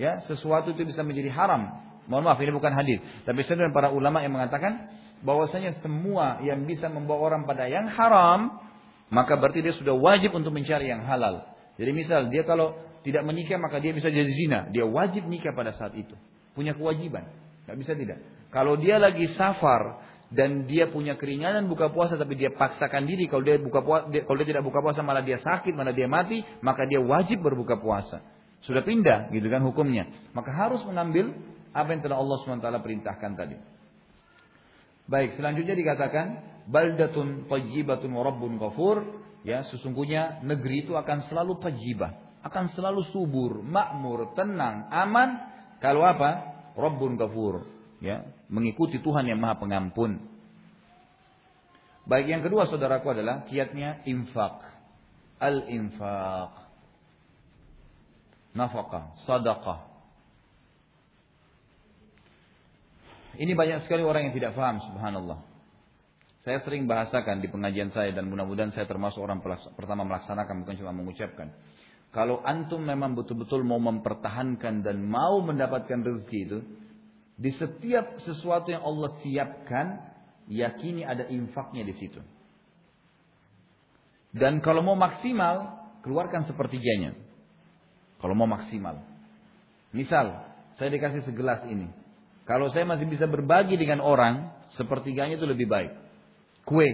ya sesuatu itu bisa menjadi haram. Mohon maaf ini bukan hadis. Tapi saya para ulama yang mengatakan bahwasanya semua yang bisa membawa orang pada yang haram maka berarti dia sudah wajib untuk mencari yang halal. Jadi misal dia kalau tidak menikah maka dia bisa jadi zina. Dia wajib nikah pada saat itu. Punya kewajiban. Tidak bisa tidak. Kalau dia lagi safar dan dia punya keringanan buka puasa tapi dia paksakan diri kalau dia buka puasa kalau dia tidak buka puasa malah dia sakit malah dia mati maka dia wajib berbuka puasa sudah pindah gitu kan hukumnya maka harus mengambil apa yang telah Allah swt perintahkan tadi baik selanjutnya dikatakan baldatun tayyibatun wa rabbun ghafur. Ya sesungguhnya negeri itu akan selalu tayyibah akan selalu subur makmur tenang aman. Kalau apa? Rabbun ghafur. Ya mengikuti Tuhan yang Maha Pengampun. Baik yang kedua saudaraku adalah kiatnya infak. Al infak nafkah sadaqah ini banyak sekali orang yang tidak paham subhanallah saya sering bahasakan di pengajian saya dan mudah-mudahan saya termasuk orang pertama melaksanakan bukan cuma mengucapkan. Kalau antum memang betul-betul mau mempertahankan dan mau mendapatkan rezeki itu, Di setiap sesuatu yang Allah siapkan, yakini ada infaknya di situ. Dan kalau mau maksimal, keluarkan sepertiganya. Kalau mau maksimal. Misal, saya dikasih segelas ini. Kalau saya masih bisa berbagi dengan orang, sepertiganya itu lebih baik. Kue,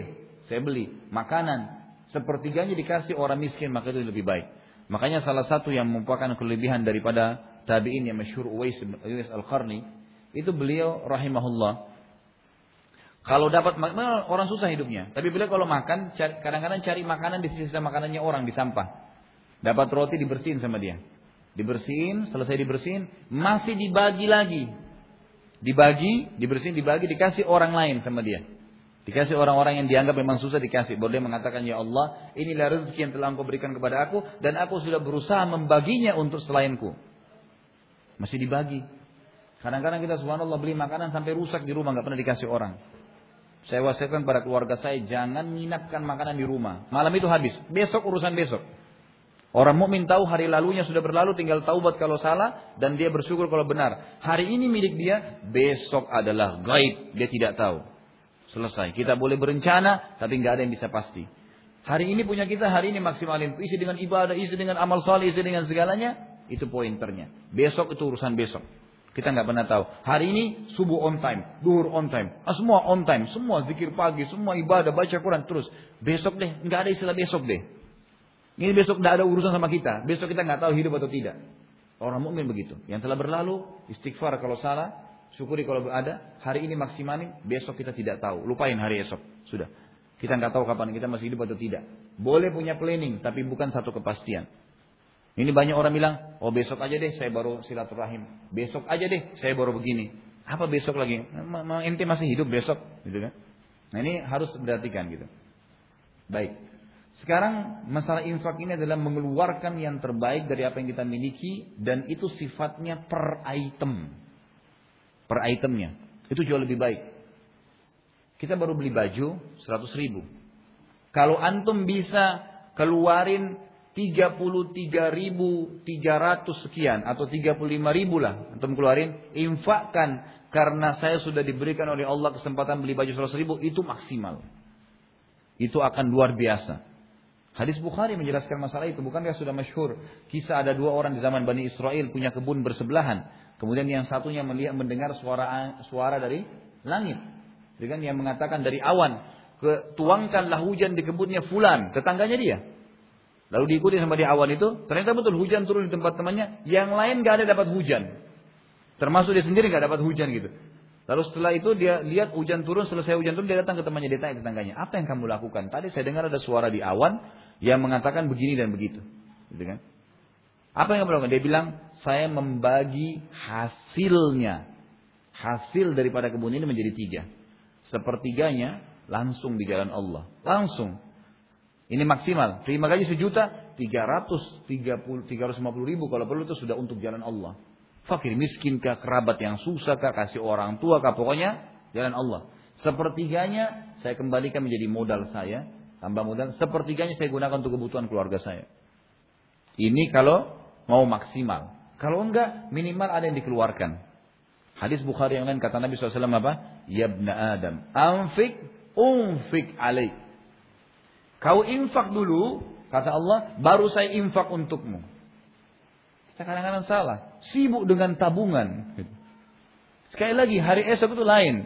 saya beli. Makanan, sepertiganya dikasih orang miskin, maka itu lebih baik. Makanya salah satu yang merupakan kelebihan daripada tabi'in yang masyhur Uwais, Uwais Al-Qarni, itu beliau rahimahullah. Kalau dapat orang susah hidupnya, tapi beliau kalau makan kadang-kadang cari makanan di sisa makanannya orang di sampah. Dapat roti dibersihin sama dia. Dibersihin, selesai dibersihin, masih dibagi lagi. Dibagi, dibersihin, dibagi, dikasih orang lain sama dia. Dikasih orang-orang yang dianggap memang susah dikasih. Boleh mengatakan, Ya Allah, inilah rezeki yang telah engkau berikan kepada aku. Dan aku sudah berusaha membaginya untuk selainku. Masih dibagi. Kadang-kadang kita subhanallah beli makanan sampai rusak di rumah. nggak pernah dikasih orang. Saya wasiatkan pada keluarga saya, jangan nginapkan makanan di rumah. Malam itu habis. Besok urusan besok. Orang mukmin tahu hari lalunya sudah berlalu, tinggal taubat kalau salah dan dia bersyukur kalau benar. Hari ini milik dia, besok adalah gaib, dia tidak tahu. Selesai. Kita boleh berencana, tapi nggak ada yang bisa pasti. Hari ini punya kita, hari ini maksimalin. Isi dengan ibadah, isi dengan amal saleh, isi dengan segalanya. Itu pointernya. Besok itu urusan besok. Kita nggak pernah tahu. Hari ini subuh on time, duhur on time, ah, semua on time, semua zikir pagi, semua ibadah, baca Quran terus. Besok deh, nggak ada istilah besok deh. Ini besok tidak ada urusan sama kita. Besok kita nggak tahu hidup atau tidak. Orang mukmin begitu. Yang telah berlalu, istighfar kalau salah, syukuri kalau ada. Hari ini maksimani, besok kita tidak tahu. Lupain hari esok. Sudah. Kita nggak tahu kapan kita masih hidup atau tidak. Boleh punya planning, tapi bukan satu kepastian. Ini banyak orang bilang, oh besok aja deh saya baru silaturahim. Besok aja deh saya baru begini. Apa besok lagi? Ente masih hidup besok, gitu kan? Nah ini harus diperhatikan gitu. Baik. Sekarang masalah infak ini adalah mengeluarkan yang terbaik dari apa yang kita miliki dan itu sifatnya per item. Per itemnya. Itu jauh lebih baik. Kita baru beli baju 100 ribu. Kalau antum bisa keluarin 33.300 sekian atau 35 ribu lah antum keluarin infakkan karena saya sudah diberikan oleh Allah kesempatan beli baju 100 ribu itu maksimal itu akan luar biasa Hadis Bukhari menjelaskan masalah itu. Bukankah sudah masyhur kisah ada dua orang di zaman Bani Israel punya kebun bersebelahan. Kemudian yang satunya melihat mendengar suara suara dari langit. Dengan yang mengatakan dari awan. Tuangkanlah hujan di kebunnya fulan. Tetangganya dia. Lalu diikuti sama di awan itu. Ternyata betul hujan turun di tempat temannya. Yang lain gak ada dapat hujan. Termasuk dia sendiri gak dapat hujan gitu. Lalu setelah itu dia lihat hujan turun, selesai hujan turun dia datang ke temannya, dia tanya tetangganya, apa yang kamu lakukan? Tadi saya dengar ada suara di awan, yang mengatakan begini dan begitu. Gitu kan? Apa yang kamu Dia bilang, saya membagi hasilnya. Hasil daripada kebun ini menjadi tiga. Sepertiganya langsung di jalan Allah. Langsung. Ini maksimal. Terima gaji sejuta, 330, 350 ribu. Kalau perlu itu sudah untuk jalan Allah. Fakir miskin kah, kerabat yang susah kah, kasih orang tua kah, pokoknya jalan Allah. Sepertiganya saya kembalikan menjadi modal saya tambah modal, sepertiganya saya gunakan untuk kebutuhan keluarga saya. Ini kalau mau maksimal. Kalau enggak, minimal ada yang dikeluarkan. Hadis Bukhari yang lain kata Nabi SAW apa? Yabna Adam, anfik, unfik alaik. Kau infak dulu, kata Allah, baru saya infak untukmu. Kita kadang-kadang salah. Sibuk dengan tabungan. Sekali lagi, hari esok itu lain.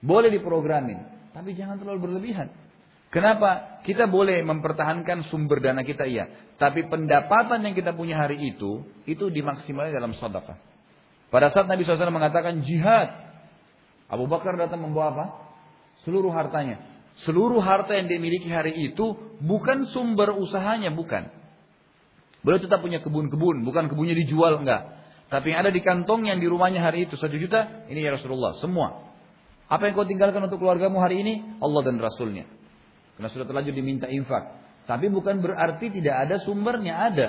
Boleh diprogramin. Tapi jangan terlalu berlebihan. Kenapa? Kita boleh mempertahankan sumber dana kita iya. Tapi pendapatan yang kita punya hari itu, itu dimaksimalkan dalam sedekah. Pada saat Nabi SAW mengatakan jihad, Abu Bakar datang membawa apa? Seluruh hartanya. Seluruh harta yang dia miliki hari itu bukan sumber usahanya, bukan. Beliau tetap punya kebun-kebun, bukan kebunnya dijual, enggak. Tapi yang ada di kantong yang di rumahnya hari itu satu juta, ini ya Rasulullah, semua. Apa yang kau tinggalkan untuk keluargamu hari ini? Allah dan Rasulnya. Karena sudah terlanjur diminta infak. Tapi bukan berarti tidak ada sumbernya, ada.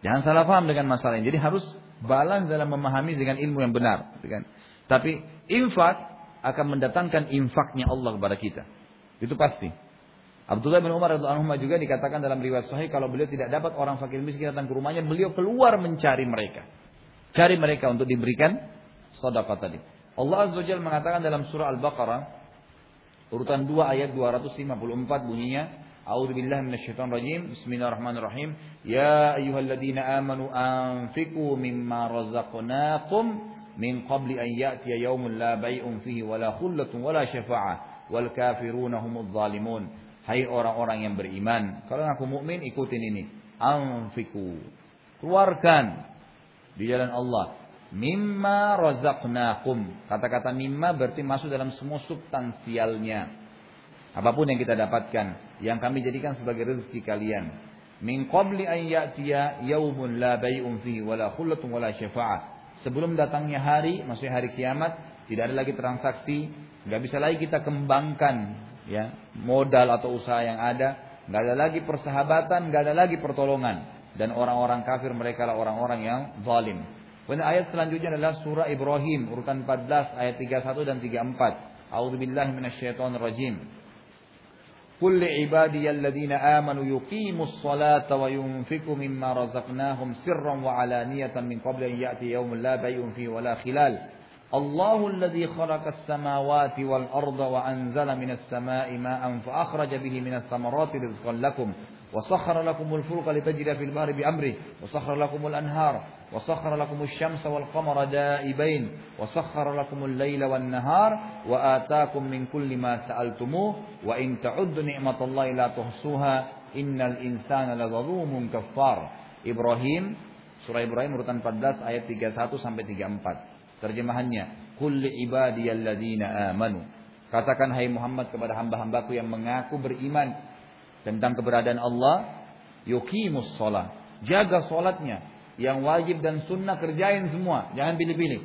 Jangan salah paham dengan masalah ini. Jadi harus balance dalam memahami dengan ilmu yang benar. Gitu kan? Tapi infak akan mendatangkan infaknya Allah kepada kita. Itu pasti. Abdullah bin Umar radhiallahu anhu juga dikatakan dalam riwayat sahih kalau beliau tidak dapat orang fakir miskin datang ke rumahnya, beliau keluar mencari mereka. Cari mereka untuk diberikan sedekah tadi. Allah Azza mengatakan dalam surah Al-Baqarah urutan 2 ayat 254 bunyinya A'udzu billahi minasyaitonir rajim. Bismillahirrahmanirrahim. Ya ayyuhalladzina amanu anfiqu mimma razaqnakum min qabli an ya'tiya yaumun la bai'un fihi wala khullatun wala syafa'ah wal kafiruna humudz zalimun. Hai orang-orang yang beriman, kalau aku mukmin ikutin ini. Anfiku. Keluarkan di jalan Allah mimma razaqnakum. Kata-kata mimma berarti masuk dalam semua substansialnya. Apa pun yang kita dapatkan, yang kami jadikan sebagai rezeki kalian. Min qabli an ya'tiya yaumun la bai'un fihi wala khullatun wala syafa'ah. Sebelum datangnya hari, maksudnya hari kiamat, tidak ada lagi transaksi, nggak bisa lagi kita kembangkan ya modal atau usaha yang ada, nggak ada lagi persahabatan, nggak ada lagi pertolongan dan orang-orang kafir mereka lah orang-orang yang zalim. Kemudian ayat selanjutnya adalah surah Ibrahim urutan 14 ayat 31 dan 34. A'udzubillahi minasyaitonirrajim. قل لعبادي الذين آمنوا يقيموا الصلاة وينفقوا مما رزقناهم سرا وعلانية من قبل أن يأتي يوم لا بيع فيه ولا خلال الله الذي خلق السماوات والأرض وأنزل من السماء ماء فأخرج به من الثمرات رزقا لكم وسخر لكم الفلك لتجري في البحر بأمره وسخر لكم الأنهار وسخر لكم الشمس والقمر دائبين وسخر لكم الليل والنهار وآتاكم من كل ما سألتموه وإن تعدوا نعمة الله لا تحصوها إن الإنسان لظلوم كفار إبراهيم Surah Ibrahim urutan 14 ayat 31 sampai 34. Terjemahannya, "Kulli ibadiyalladzina amanu." Katakan hai Muhammad kepada hamba-hambaku yang mengaku beriman tentang keberadaan Allah, yuqimus shalah. Jaga salatnya, yang wajib dan sunnah kerjain semua, jangan pilih-pilih.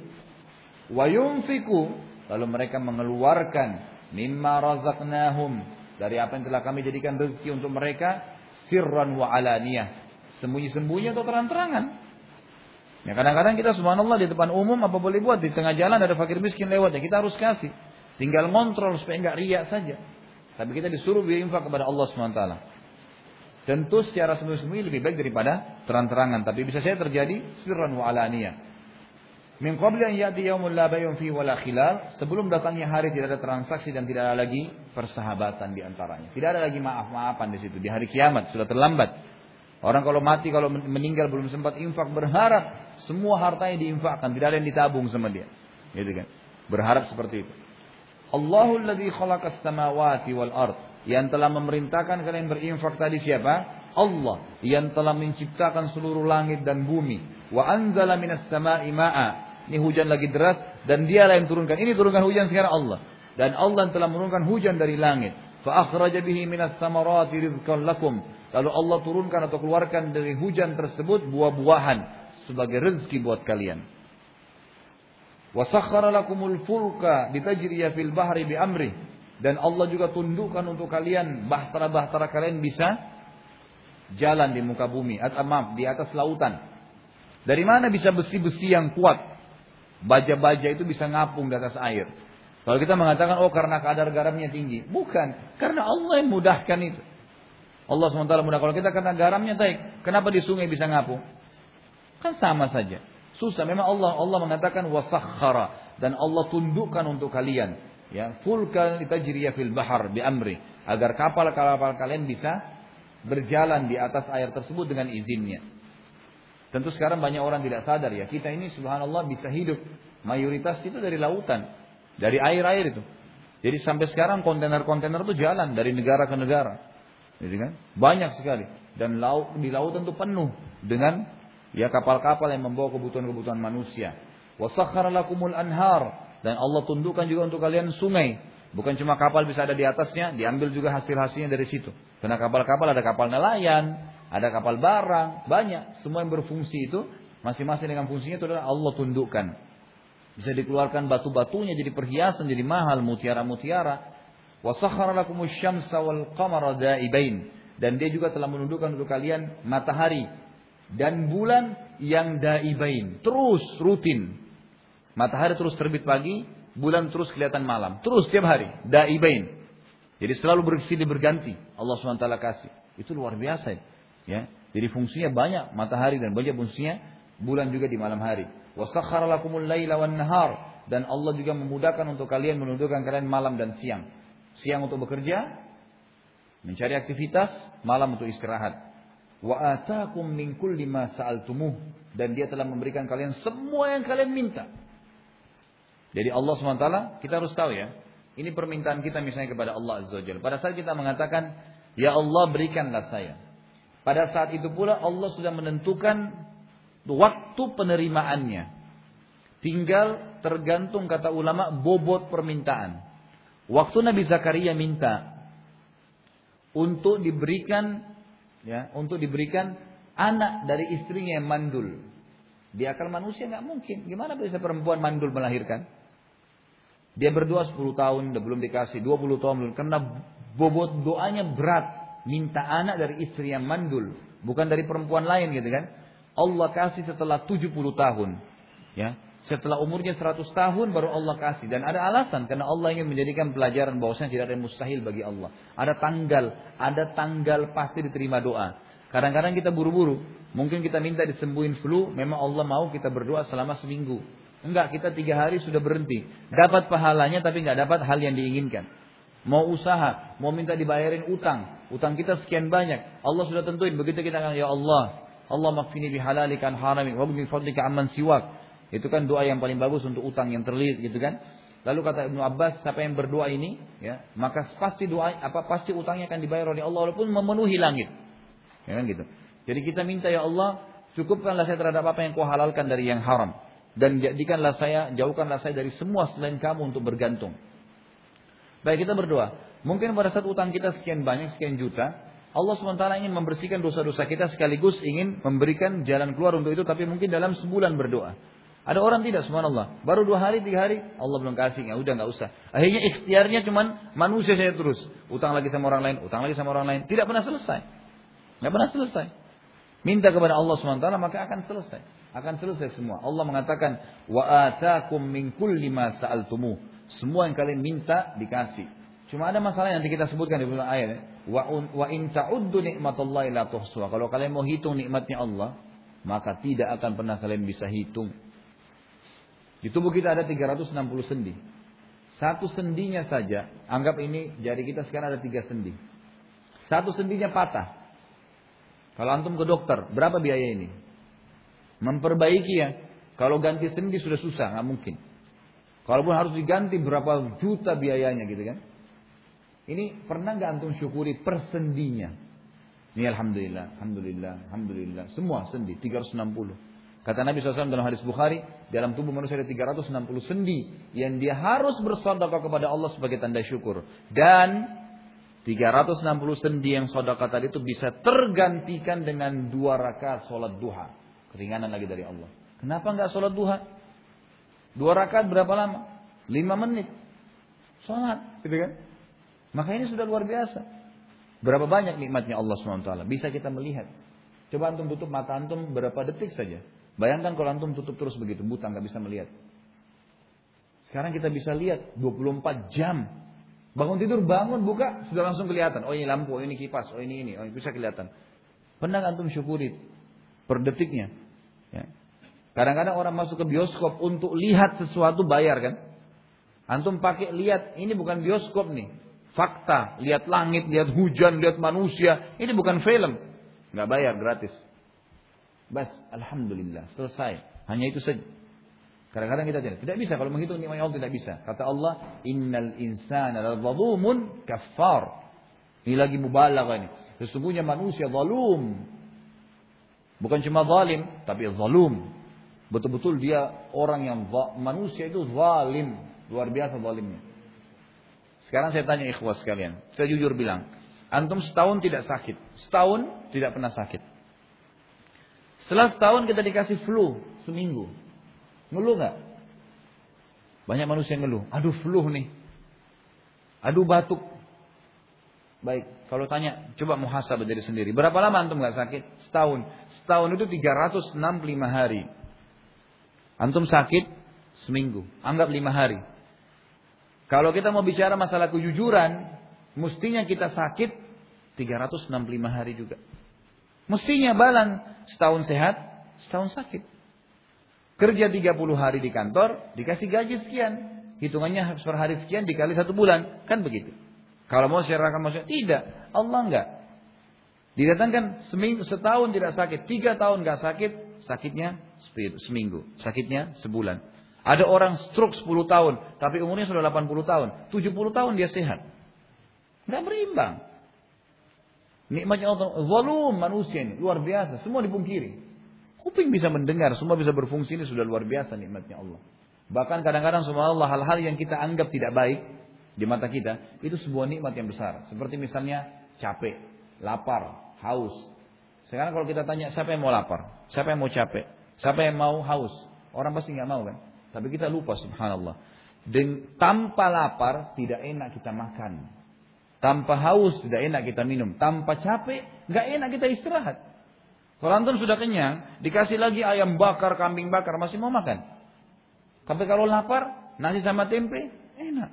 Wa yunfiku, lalu mereka mengeluarkan mimma razaqnahum dari apa yang telah kami jadikan rezeki untuk mereka sirran wa alaniyah. Sembunyi-sembunyi atau terang-terangan. Ya kadang-kadang kita subhanallah di depan umum apa boleh buat di tengah jalan ada fakir miskin lewat ya kita harus kasih. Tinggal kontrol supaya enggak riak saja. Tapi kita disuruh berinfak kepada Allah SWT. Tentu secara sembunyi-sembunyi lebih baik daripada terang-terangan. Tapi bisa saja terjadi sirran wa alaniyah. Min qabli an ya'ti yawmun la bay'un fi wala khilal. Sebelum datangnya hari tidak ada transaksi dan tidak ada lagi persahabatan di antaranya. Tidak ada lagi maaf-maafan di situ. Di hari kiamat sudah terlambat. Orang kalau mati, kalau meninggal belum sempat infak berharap semua hartanya diinfakkan, tidak ada yang ditabung sama dia. Gitu kan? Berharap seperti itu. Allahul ladzi khalaqas samawati wal ard. Yang telah memerintahkan kalian berinfak tadi siapa? Allah yang telah menciptakan seluruh langit dan bumi. Wa anzala minas sama'i ma'a. Ini hujan lagi deras dan dialah yang turunkan. Ini turunkan hujan sekarang Allah. Dan Allah yang telah menurunkan hujan dari langit. Fa akhraja bihi minas samarati rizqan lakum. Lalu Allah turunkan atau keluarkan dari hujan tersebut buah-buahan sebagai rezeki buat kalian. Wasakhara lakumul fulka litajriya fil bahri bi amri dan Allah juga tundukkan untuk kalian bahtera-bahtera kalian bisa jalan di muka bumi atau maaf di atas lautan. Dari mana bisa besi-besi yang kuat? Baja-baja itu bisa ngapung di atas air. Kalau kita mengatakan oh karena kadar garamnya tinggi, bukan, karena Allah yang mudahkan itu. Allah SWT mudah. Kalau kita karena garamnya baik, kenapa di sungai bisa ngapung? Kan sama saja. Susah. Memang Allah Allah mengatakan wasakhara dan Allah tundukkan untuk kalian ya fulka litajriya fil bahar bi amri agar kapal-kapal kalian bisa berjalan di atas air tersebut dengan izinnya. Tentu sekarang banyak orang tidak sadar ya, kita ini subhanallah bisa hidup mayoritas itu dari lautan, dari air-air itu. Jadi sampai sekarang kontainer-kontainer itu jalan dari negara ke negara. Jadi kan? Banyak sekali dan laut di lautan itu penuh dengan Ya kapal-kapal yang membawa kebutuhan-kebutuhan manusia. Wasakhara lakumul anhar. Dan Allah tundukkan juga untuk kalian sungai. Bukan cuma kapal bisa ada di atasnya, diambil juga hasil-hasilnya dari situ. Karena kapal-kapal ada kapal nelayan, ada kapal barang, banyak. Semua yang berfungsi itu, masing-masing dengan fungsinya itu adalah Allah tundukkan. Bisa dikeluarkan batu-batunya jadi perhiasan, jadi mahal, mutiara-mutiara. Wasakhara lakumus syamsa wal. Dan dia juga telah menundukkan untuk kalian matahari dan bulan yang daibain, terus rutin. Matahari terus terbit pagi, bulan terus kelihatan malam, terus setiap hari, daibain. Jadi selalu bersilih berganti. Allah SWT kasih. Itu luar biasa ya. Jadi fungsinya banyak matahari dan banyak fungsinya bulan juga di malam hari. Wasakhara lakumul nahar dan Allah juga memudahkan untuk kalian menundukkan kalian malam dan siang. Siang untuk bekerja, mencari aktivitas, malam untuk istirahat. Wa atakum min kulli ma sa'altumuh dan dia telah memberikan kalian semua yang kalian minta. Jadi Allah SWT kita harus tahu ya, ini permintaan kita misalnya kepada Allah Azza wa Pada saat kita mengatakan, Ya Allah berikanlah saya. Pada saat itu pula Allah sudah menentukan waktu penerimaannya. Tinggal tergantung kata ulama bobot permintaan. Waktu Nabi Zakaria minta untuk diberikan ya, untuk diberikan anak dari istrinya yang mandul. Di akal manusia nggak mungkin. Gimana bisa perempuan mandul melahirkan? Dia berdoa 10 tahun, belum dikasih, 20 tahun belum. Karena bobot doanya berat. Minta anak dari istri yang mandul. Bukan dari perempuan lain gitu kan. Allah kasih setelah 70 tahun. Ya, setelah umurnya 100 tahun baru Allah kasih. Dan ada alasan karena Allah ingin menjadikan pelajaran bahwasanya tidak ada yang mustahil bagi Allah. Ada tanggal, ada tanggal pasti diterima doa. Kadang-kadang kita buru-buru. Mungkin kita minta disembuhin flu, memang Allah mau kita berdoa selama seminggu. Enggak, kita tiga hari sudah berhenti. Dapat pahalanya tapi nggak dapat hal yang diinginkan. Mau usaha, mau minta dibayarin utang. Utang kita sekian banyak. Allah sudah tentuin. Begitu kita akan, Ya Allah, Allah makfini bihalalikan haramik, wa min fadlika amman siwak. Itu kan doa yang paling bagus untuk utang yang terlilit gitu kan. Lalu kata Ibnu Abbas, siapa yang berdoa ini, ya, maka pasti doa apa pasti utangnya akan dibayar oleh Allah walaupun memenuhi langit. Ya kan gitu. Jadi kita minta ya Allah, cukupkanlah saya terhadap apa yang kau halalkan dari yang haram dan jadikanlah saya, jauhkanlah saya dari semua selain kamu untuk bergantung. Baik kita berdoa. Mungkin pada saat utang kita sekian banyak, sekian juta, Allah SWT ingin membersihkan dosa-dosa kita sekaligus ingin memberikan jalan keluar untuk itu, tapi mungkin dalam sebulan berdoa. Ada orang tidak, subhanallah. Baru dua hari, tiga hari, Allah belum kasih. Ya udah nggak usah. Akhirnya ikhtiarnya cuman manusia saya terus. Utang lagi sama orang lain, utang lagi sama orang lain. Tidak pernah selesai. Nggak pernah selesai. Minta kepada Allah SWT maka akan selesai. Akan selesai semua. Allah mengatakan, Wa atakum min kulli ma sa'altumu. Semua yang kalian minta dikasih. Cuma ada masalah yang nanti kita sebutkan di bulan ayat. Wa, wa in ta'uddu nikmatallahi la tuhsuha. Kalau kalian mau hitung nikmatnya Allah, maka tidak akan pernah kalian bisa hitung. Di tubuh kita ada 360 sendi. Satu sendinya saja, anggap ini jari kita sekarang ada tiga sendi. Satu sendinya patah. Kalau antum ke dokter, berapa biaya ini? Memperbaiki ya. Kalau ganti sendi sudah susah, nggak mungkin. Kalaupun harus diganti berapa juta biayanya gitu kan. Ini pernah nggak antum syukuri persendinya? Ini alhamdulillah, alhamdulillah, alhamdulillah. Semua sendi 360. Kata Nabi SAW dalam hadis Bukhari, dalam tubuh manusia ada 360 sendi yang dia harus bersedekah kepada Allah sebagai tanda syukur. Dan 360 sendi yang sedekah tadi itu bisa tergantikan dengan dua rakaat sholat duha. Keringanan lagi dari Allah. Kenapa nggak sholat duha? Dua rakaat berapa lama? Lima menit. Sholat, gitu kan? Maka ini sudah luar biasa. Berapa banyak nikmatnya Allah SWT. Bisa kita melihat. Coba antum tutup mata antum berapa detik saja. Bayangkan kalau antum tutup terus begitu, buta nggak bisa melihat. Sekarang kita bisa lihat 24 jam. Bangun tidur, bangun, buka, sudah langsung kelihatan. Oh ini lampu, oh ini kipas, oh ini ini, oh ini bisa kelihatan. Pernah antum syukuri per detiknya. Ya. Kadang-kadang orang masuk ke bioskop untuk lihat sesuatu bayar kan. Antum pakai lihat, ini bukan bioskop nih. Fakta, lihat langit, lihat hujan, lihat manusia. Ini bukan film. Nggak bayar, gratis. Bas, alhamdulillah, selesai. Hanya itu saja. Kadang-kadang kita tidak. Tidak bisa kalau menghitung nikmat Allah tidak bisa. Kata Allah, "Innal insana ladzalumun kafar." Ini lagi mubalaghah ini. Sesungguhnya manusia zalum. Bukan cuma zalim, tapi zalum. Betul-betul dia orang yang manusia itu zalim, luar biasa zalimnya. Sekarang saya tanya ikhwas sekalian, saya jujur bilang, antum setahun tidak sakit, setahun tidak pernah sakit. Setelah setahun kita dikasih flu seminggu. Ngeluh nggak? Banyak manusia yang ngeluh. Aduh flu nih. Aduh batuk. Baik, kalau tanya, coba muhasabah dari sendiri. Berapa lama antum nggak sakit? Setahun. Setahun itu 365 hari. Antum sakit seminggu. Anggap lima hari. Kalau kita mau bicara masalah kejujuran, mestinya kita sakit 365 hari juga. Mestinya balan setahun sehat, setahun sakit. Kerja 30 hari di kantor, dikasih gaji sekian. Hitungannya per hari sekian dikali satu bulan. Kan begitu. Kalau mau secara maksudnya, tidak. Allah enggak. Didatangkan seminggu, setahun tidak sakit, tiga tahun enggak sakit, sakitnya seminggu, sakitnya sebulan. Ada orang stroke 10 tahun, tapi umurnya sudah 80 tahun, 70 tahun dia sehat. Enggak berimbang. Nikmatnya Allah, volume manusia ini luar biasa, semua dipungkiri. Kuping bisa mendengar, semua bisa berfungsi ini sudah luar biasa nikmatnya Allah. Bahkan kadang-kadang Allah hal-hal yang kita anggap tidak baik di mata kita itu sebuah nikmat yang besar. Seperti misalnya capek, lapar, haus. Sekarang kalau kita tanya siapa yang mau lapar, siapa yang mau capek, siapa yang mau haus, orang pasti nggak mau kan. Tapi kita lupa subhanallah. Dan tanpa lapar tidak enak kita makan. Tanpa haus tidak enak kita minum. Tanpa capek nggak enak kita istirahat. Kalau antum sudah kenyang, dikasih lagi ayam bakar, kambing bakar, masih mau makan. Tapi kalau lapar, nasi sama tempe, enak.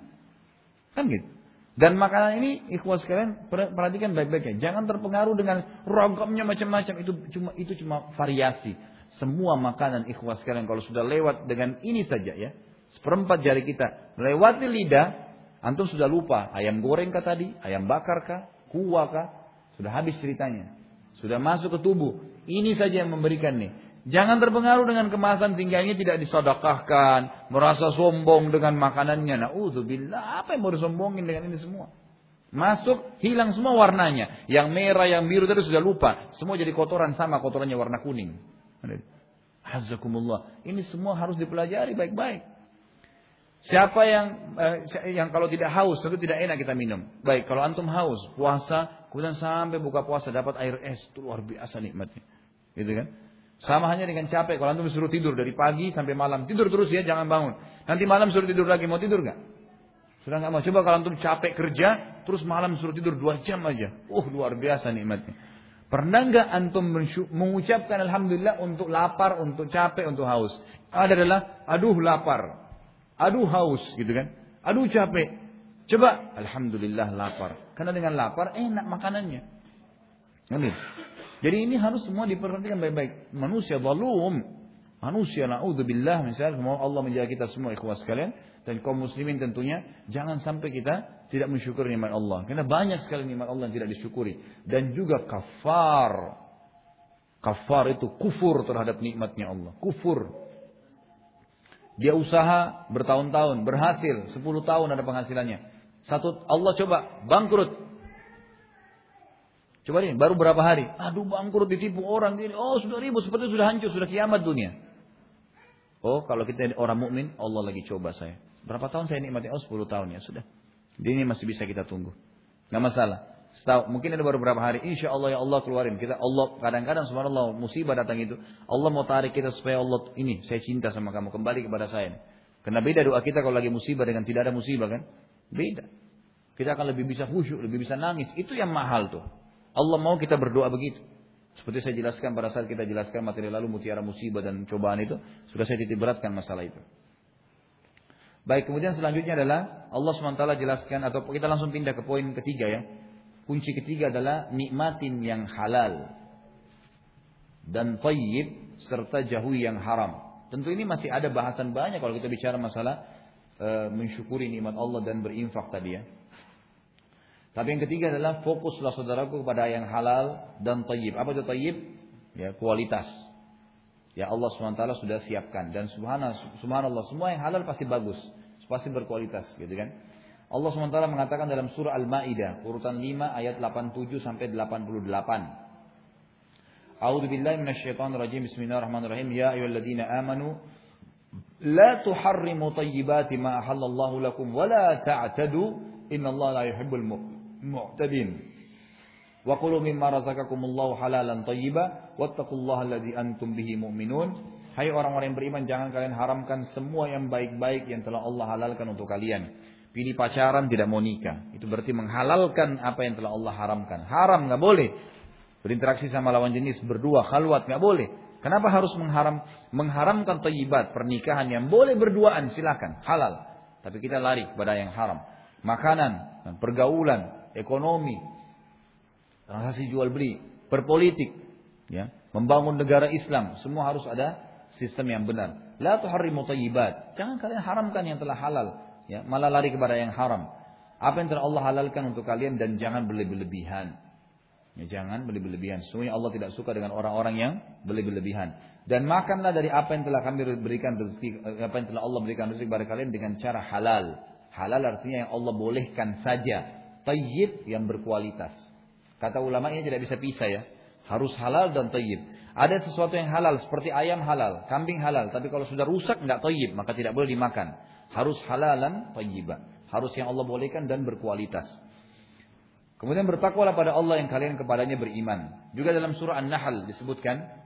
Kan gitu. Dan makanan ini ikhwas sekalian perhatikan baik-baik ya. Jangan terpengaruh dengan ragamnya macam-macam itu cuma itu cuma variasi. Semua makanan ikhwas sekalian kalau sudah lewat dengan ini saja ya. Seperempat jari kita lewati lidah, antum sudah lupa ayam goreng kah tadi, ayam bakar kah, kuah kah, sudah habis ceritanya. Sudah masuk ke tubuh. Ini saja yang memberikan nih. Jangan terpengaruh dengan kemasan sehingga ini tidak disodakahkan. Merasa sombong dengan makanannya. Na'udzubillah. Apa yang mau disombongin dengan ini semua? Masuk, hilang semua warnanya. Yang merah, yang biru tadi sudah lupa. Semua jadi kotoran sama kotorannya warna kuning. Hazakumullah. Ini semua harus dipelajari baik-baik. Siapa yang eh, yang kalau tidak haus tentu tidak enak kita minum. Baik, kalau antum haus, puasa, kemudian sampai buka puasa dapat air es, itu luar biasa nikmatnya. Gitu kan? Sama hanya dengan capek. Kalau antum suruh tidur dari pagi sampai malam, tidur terus ya, jangan bangun. Nanti malam suruh tidur lagi, mau tidur nggak? Sudah nggak mau. Coba kalau antum capek kerja, terus malam suruh tidur dua jam aja. Uh, luar biasa nikmatnya. Pernah nggak antum mengucapkan alhamdulillah untuk lapar, untuk capek, untuk haus? Ada adalah aduh lapar, Aduh haus gitu kan. Aduh capek. Coba alhamdulillah lapar. Karena dengan lapar enak makanannya. Gitu. Jadi ini harus semua diperhatikan baik-baik. Manusia zalum. Manusia naudzubillah misalnya mau Allah menjaga kita semua ikhwas sekalian dan kaum muslimin tentunya jangan sampai kita tidak mensyukuri nikmat Allah. Karena banyak sekali nikmat Allah yang tidak disyukuri dan juga kafar. Kafar itu kufur terhadap nikmatnya Allah. Kufur. Dia usaha bertahun-tahun, berhasil, 10 tahun ada penghasilannya. Satu Allah coba bangkrut. Coba nih, baru berapa hari? Aduh bangkrut ditipu orang ini. Oh sudah ribut, seperti sudah hancur, sudah kiamat dunia. Oh kalau kita orang mukmin, Allah lagi coba saya. Berapa tahun saya nikmati? Oh 10 tahun ya sudah. Ini masih bisa kita tunggu. Gak masalah. Setahun, mungkin ada baru beberapa hari. Insya Allah ya Allah keluarin. Kita Allah kadang-kadang subhanallah musibah datang itu. Allah mau tarik kita supaya Allah ini saya cinta sama kamu kembali kepada saya. Karena beda doa kita kalau lagi musibah dengan tidak ada musibah kan? Beda. Kita akan lebih bisa khusyuk, lebih bisa nangis. Itu yang mahal tuh. Allah mau kita berdoa begitu. Seperti saya jelaskan pada saat kita jelaskan materi lalu mutiara musibah dan cobaan itu, sudah saya titik beratkan masalah itu. Baik, kemudian selanjutnya adalah Allah SWT jelaskan atau kita langsung pindah ke poin ketiga ya. Kunci ketiga adalah nikmatin yang halal dan tayyib serta jauhi yang haram. Tentu ini masih ada bahasan banyak kalau kita bicara masalah e, mensyukuri nikmat Allah dan berinfak tadi ya. Tapi yang ketiga adalah fokuslah saudaraku kepada yang halal dan tayyib. Apa itu tayyib? Ya, kualitas. Ya Allah SWT sudah siapkan dan subhanallah, semua yang halal pasti bagus, pasti berkualitas gitu kan. Allah SWT mengatakan dalam surah Al-Maidah urutan 5 ayat 87 sampai 88. A'udzu billahi minasyaitonir rajim. Bismillahirrahmanirrahim. Ya ayyuhalladzina amanu la tuharrimu ma ahallallahu lakum wa la ta'tadu innallaha la yuhibbul mu'tadin. Wa qulu mimma razaqakumullahu halalan tayyiba wattaqullaha alladzi antum bihi mu'minun. Hai orang-orang yang beriman jangan kalian haramkan semua yang baik-baik yang telah Allah halalkan untuk kalian Pilih pacaran tidak mau nikah. Itu berarti menghalalkan apa yang telah Allah haramkan. Haram nggak boleh. Berinteraksi sama lawan jenis berdua khalwat nggak boleh. Kenapa harus mengharam mengharamkan tayyibat pernikahan yang boleh berduaan silakan halal. Tapi kita lari kepada yang haram. Makanan, pergaulan, ekonomi, transaksi jual beli, berpolitik, ya, membangun negara Islam, semua harus ada sistem yang benar. La tuharrimu thayyibat. Jangan kalian haramkan yang telah halal, ya, malah lari kepada yang haram. Apa yang telah Allah halalkan untuk kalian dan jangan berlebihan. Ya, jangan berlebihan. Sesungguhnya Allah tidak suka dengan orang-orang yang berlebihan. Dan makanlah dari apa yang telah kami berikan rezeki, eh, apa yang telah Allah berikan rezeki kepada kalian dengan cara halal. Halal artinya yang Allah bolehkan saja. Tayyib yang berkualitas. Kata ulama ini tidak bisa pisah ya. Harus halal dan tayyib. Ada sesuatu yang halal seperti ayam halal, kambing halal, tapi kalau sudah rusak nggak tayyib maka tidak boleh dimakan. Harus halalan tayyibah. Harus yang Allah bolehkan dan berkualitas. Kemudian bertakwalah pada Allah yang kalian kepadanya beriman. Juga dalam surah An-Nahl disebutkan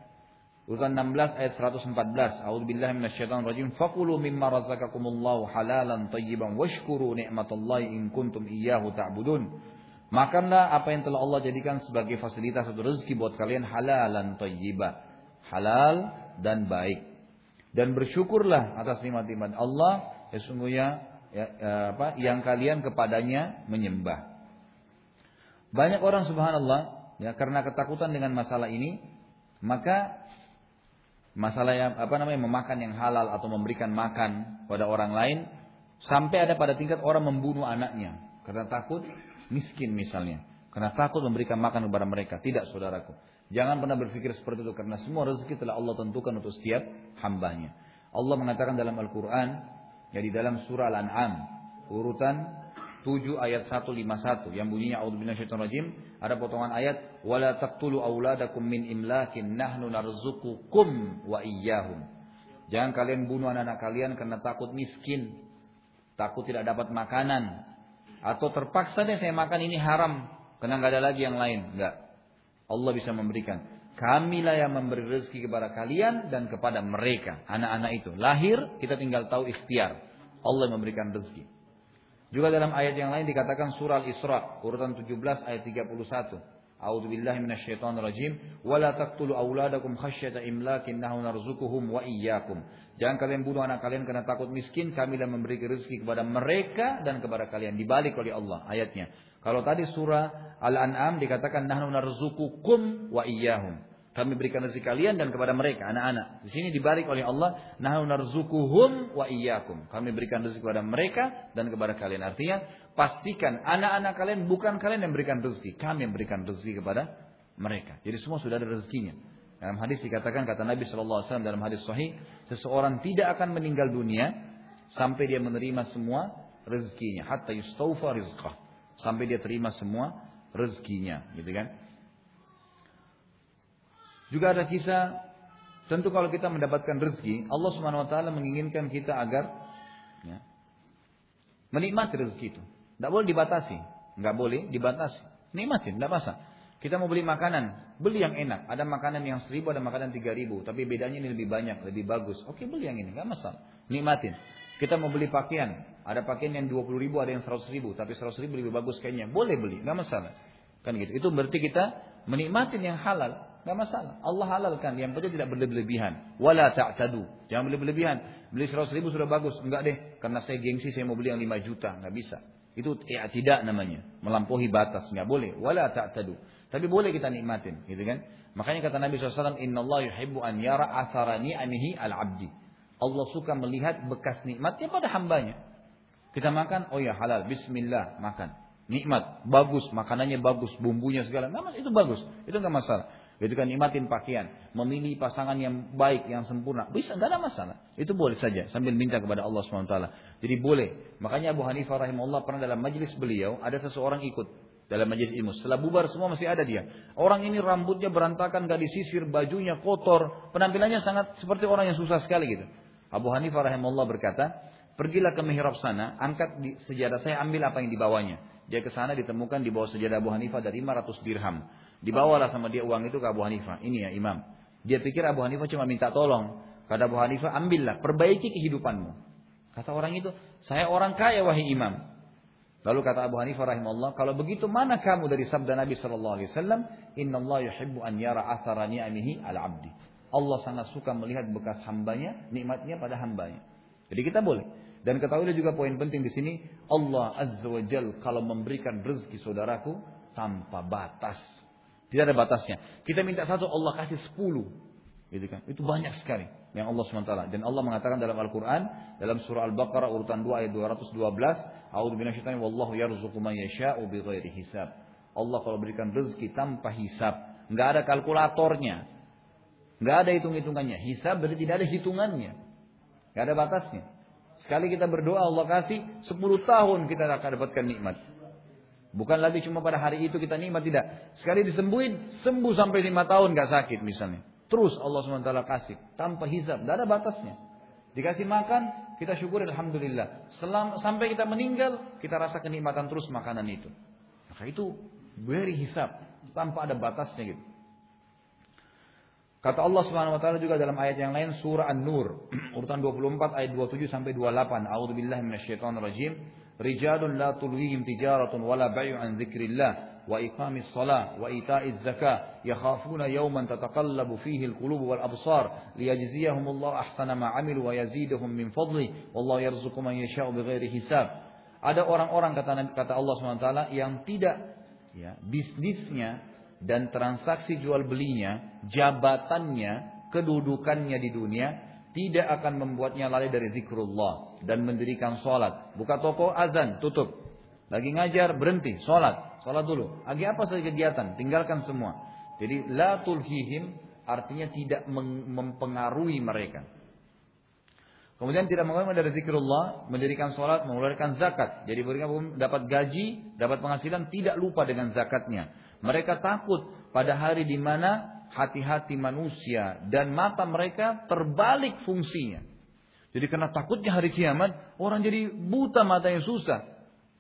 urutan 16 ayat 114. A'udzubillahi minasyaitonir rajim. Faqulu mimma razaqakumullahu halalan tayyiban washkuru ni'matallahi in kuntum iyyahu ta'budun. Makanlah apa yang telah Allah jadikan sebagai fasilitas atau rezeki buat kalian halalan tayyiban. Halal dan baik. Dan bersyukurlah atas nikmat-nikmat Allah sesungguhnya ya, ya, apa yang kalian kepadanya menyembah. Banyak orang subhanallah ya karena ketakutan dengan masalah ini maka masalah yang apa namanya memakan yang halal atau memberikan makan pada orang lain sampai ada pada tingkat orang membunuh anaknya. Karena takut miskin misalnya. Karena takut memberikan makan kepada mereka. Tidak saudaraku. Jangan pernah berpikir seperti itu karena semua rezeki telah Allah tentukan untuk setiap hambanya. Allah mengatakan dalam Al-Quran ya di dalam surah Al-An'am urutan 7 ayat 151 yang bunyinya rajim ada potongan ayat wala taqtulu auladakum min imlakin nahnu narzuqukum wa iyyahum. Jangan kalian bunuh anak-anak kalian karena takut miskin takut tidak dapat makanan atau terpaksa deh saya makan ini haram karena nggak ada lagi yang lain. Enggak Allah bisa memberikan. Kamilah yang memberi rezeki kepada kalian dan kepada mereka anak-anak itu. Lahir kita tinggal tahu ikhtiar. Allah memberikan rezeki juga dalam ayat yang lain dikatakan surah Al-Isra urutan 17 ayat 31. A'udzu billahi minasyaitonir rajim wa la taqtulu auladakum khasyata imlakin nahnu narzuquhum wa iyyakum. Jangan kalian bunuh anak kalian karena takut miskin, kami dan memberi rezeki kepada mereka dan kepada kalian. Dibalik oleh Allah ayatnya. Kalau tadi surah Al-An'am dikatakan nahnu narzuqukum wa iyyahum. Kami berikan rezeki kalian dan kepada mereka, anak-anak. Di sini dibalik oleh Allah, nahnu narzukuhum wa iyyakum. Kami berikan rezeki kepada mereka dan kepada kalian. Artinya, pastikan anak-anak kalian bukan kalian yang berikan rezeki, kami yang berikan rezeki kepada mereka. Jadi semua sudah ada rezekinya. Dalam hadis dikatakan kata Nabi Shallallahu Alaihi Wasallam dalam hadis Sahih, seseorang tidak akan meninggal dunia sampai dia menerima semua rezekinya, hatta yustaufa rizqah, sampai dia terima semua rezekinya, gitu kan? Juga ada kisah tentu kalau kita mendapatkan rezeki, Allah Subhanahu wa taala menginginkan kita agar ya, menikmati rezeki itu. Tidak boleh dibatasi, nggak boleh dibatasi. Nikmatin, tidak masalah. Kita mau beli makanan, beli yang enak. Ada makanan yang seribu, ada makanan tiga ribu. Tapi bedanya ini lebih banyak, lebih bagus. Oke, beli yang ini, nggak masalah. Nikmatin. Kita mau beli pakaian, ada pakaian yang dua puluh ribu, ada yang seratus ribu. Tapi seratus ribu lebih bagus kayaknya. Boleh beli, nggak masalah. Kan gitu. Itu berarti kita menikmatin yang halal. Nggak masalah. Allah halalkan. Yang penting tidak berlebihan. Wala ta'tadu. Jangan berlebihan. Beli 100 ribu sudah bagus. Enggak deh. Karena saya gengsi saya mau beli yang 5 juta. Nggak bisa. Itu ya tidak namanya. Melampaui batas. Nggak boleh. Wala ta'tadu. Tapi boleh kita nikmatin. Gitu kan. Makanya kata Nabi SAW. Inna Allah yuhibbu an yara asara ni'amihi al-abdi. Allah suka melihat bekas nikmatnya pada hambanya. Kita makan, oh ya halal, bismillah, makan. Nikmat, bagus, makanannya bagus, bumbunya segala, nah, itu bagus, itu nggak masalah. Itu kan nikmatin pakaian, memilih pasangan yang baik, yang sempurna, bisa nggak ada masalah. Itu boleh saja sambil minta kepada Allah swt. Jadi boleh. Makanya Abu Hanifah rahimahullah pernah dalam majelis beliau ada seseorang ikut dalam majelis ilmu. Setelah bubar semua masih ada dia. Orang ini rambutnya berantakan, gak disisir, bajunya kotor, penampilannya sangat seperti orang yang susah sekali gitu. Abu Hanifah rahimahullah berkata, pergilah ke mihrab sana, angkat di sejadah saya, ambil apa yang dibawanya. Dia ke sana ditemukan di bawah sejadah Abu Hanifah dari 500 dirham. Dibawalah sama dia uang itu ke Abu Hanifah. Ini ya imam. Dia pikir Abu Hanifah cuma minta tolong. Kata Abu Hanifah, ambillah, perbaiki kehidupanmu. Kata orang itu, saya orang kaya wahai imam. Lalu kata Abu Hanifah rahimahullah, kalau begitu mana kamu dari sabda Nabi sallallahu alaihi wasallam, "Inna Allah yuhibbu an yara athara ni'amihi al 'abdi." Allah sangat suka melihat bekas hambanya, nikmatnya pada hambanya. Jadi kita boleh. Dan ketahuilah juga poin penting di sini, Allah Azza wa Jal kalau memberikan rezeki saudaraku tanpa batas. Tidak ada batasnya. Kita minta satu, Allah kasih sepuluh. Gitu kan? Itu banyak sekali yang Allah SWT. Dan Allah mengatakan dalam Al-Quran, dalam surah Al-Baqarah urutan 2 ayat 212, A'udhu binasyitan wallahu yarzuqu man yasha'u bighairi hisab. Allah kalau berikan rezeki tanpa hisab, nggak ada kalkulatornya, nggak ada hitung-hitungannya. Hisab berarti tidak ada hitungannya, nggak ada batasnya. Sekali kita berdoa Allah kasih, 10 tahun kita akan dapatkan nikmat. Bukan lagi cuma pada hari itu kita nikmat tidak. Sekali disembuhin, sembuh sampai lima tahun nggak sakit misalnya. Terus Allah SWT kasih tanpa hisab, tidak ada batasnya. Dikasih makan, kita syukur alhamdulillah. Selam, sampai kita meninggal, kita rasa kenikmatan terus makanan itu. Maka itu beri hisab tanpa ada batasnya gitu. Kata Allah taala juga dalam ayat yang lain surah An-Nur urutan 24 ayat 27 sampai 28. A'udzubillahi. Rijalun la tulhihim tijaratun wala bay'un an wa iqamis shalah wa ita'iz zakah yakhafuna yawman tataqallabu fihi al-qulub wal absar liyajziyahumullahu ahsana ma wa yazidahum min fadli wallahu yarzuqu man yasha'u bighairi hisab. Ada orang-orang kata kata Allah SWT yang tidak ya, bisnisnya dan transaksi jual belinya, jabatannya, kedudukannya di dunia tidak akan membuatnya lalai dari zikrullah dan mendirikan sholat. Buka toko, azan, tutup. Lagi ngajar, berhenti, sholat. Sholat dulu. Lagi apa saja kegiatan, tinggalkan semua. Jadi, la tulhihim artinya tidak mempengaruhi mereka. Kemudian tidak mengeluarkan dari zikrullah, mendirikan sholat, mengeluarkan zakat. Jadi mereka dapat gaji, dapat penghasilan, tidak lupa dengan zakatnya. Mereka takut pada hari di mana hati-hati manusia dan mata mereka terbalik fungsinya. Jadi karena takutnya hari kiamat, orang jadi buta mata yang susah.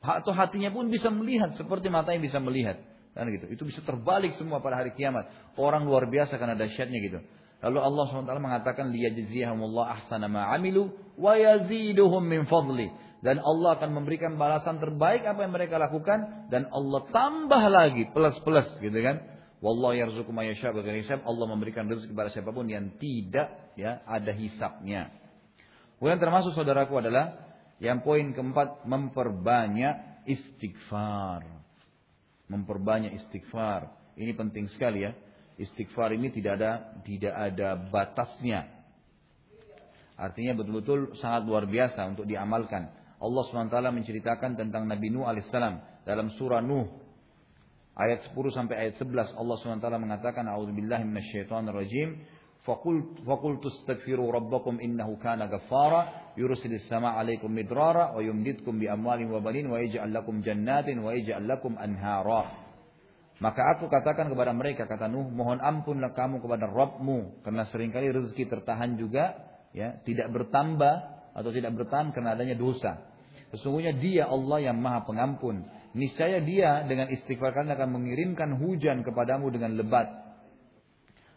Atau hatinya pun bisa melihat seperti mata yang bisa melihat. Kan gitu. Itu bisa terbalik semua pada hari kiamat. Orang luar biasa karena dahsyatnya gitu. Lalu Allah SWT mengatakan liyajziyahumullah ahsana ma amilu wa yaziduhum min fadli. Dan Allah akan memberikan balasan terbaik apa yang mereka lakukan dan Allah tambah lagi plus-plus gitu kan. Wallahu yarzuqu may yasha hisab. Allah memberikan rezeki kepada siapa pun yang tidak ya ada hisapnya. Kemudian termasuk saudaraku adalah yang poin keempat memperbanyak istighfar. Memperbanyak istighfar. Ini penting sekali ya. Istighfar ini tidak ada tidak ada batasnya. Artinya betul-betul sangat luar biasa untuk diamalkan. Allah SWT menceritakan tentang Nabi Nuh alaihissalam dalam surah Nuh ayat 10 sampai ayat 11 Allah SWT mengatakan a'udzubillahi minasyaitonirrajim kana ghaffara yursilis sama 'alaikum midrara wa yumditkum bi amwalin wa banin wa yaj'al lakum jannatin wa yaj'al lakum anhara maka aku katakan kepada mereka, kata Nuh, mohon ampunlah kamu kepada Rabbmu. Karena sering kali rezeki tertahan juga, ya tidak bertambah atau tidak bertahan karena adanya dosa. Sesungguhnya dia Allah yang maha pengampun. Niscaya dia dengan istighfar kalian akan mengirimkan hujan kepadamu dengan lebat.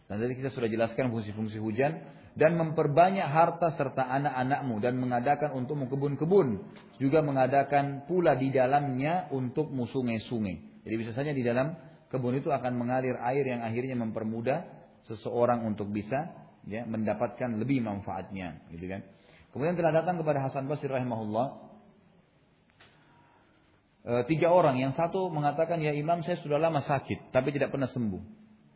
Dan tadi kita sudah jelaskan fungsi-fungsi hujan. Dan memperbanyak harta serta anak-anakmu. Dan mengadakan untukmu kebun-kebun. Juga mengadakan pula di dalamnya untukmu sungai-sungai. Jadi bisa saja di dalam kebun itu akan mengalir air yang akhirnya mempermudah seseorang untuk bisa ya mendapatkan lebih manfaatnya gitu kan kemudian telah datang kepada Hasan Basri rahimahullah e, tiga orang yang satu mengatakan ya Imam saya sudah lama sakit tapi tidak pernah sembuh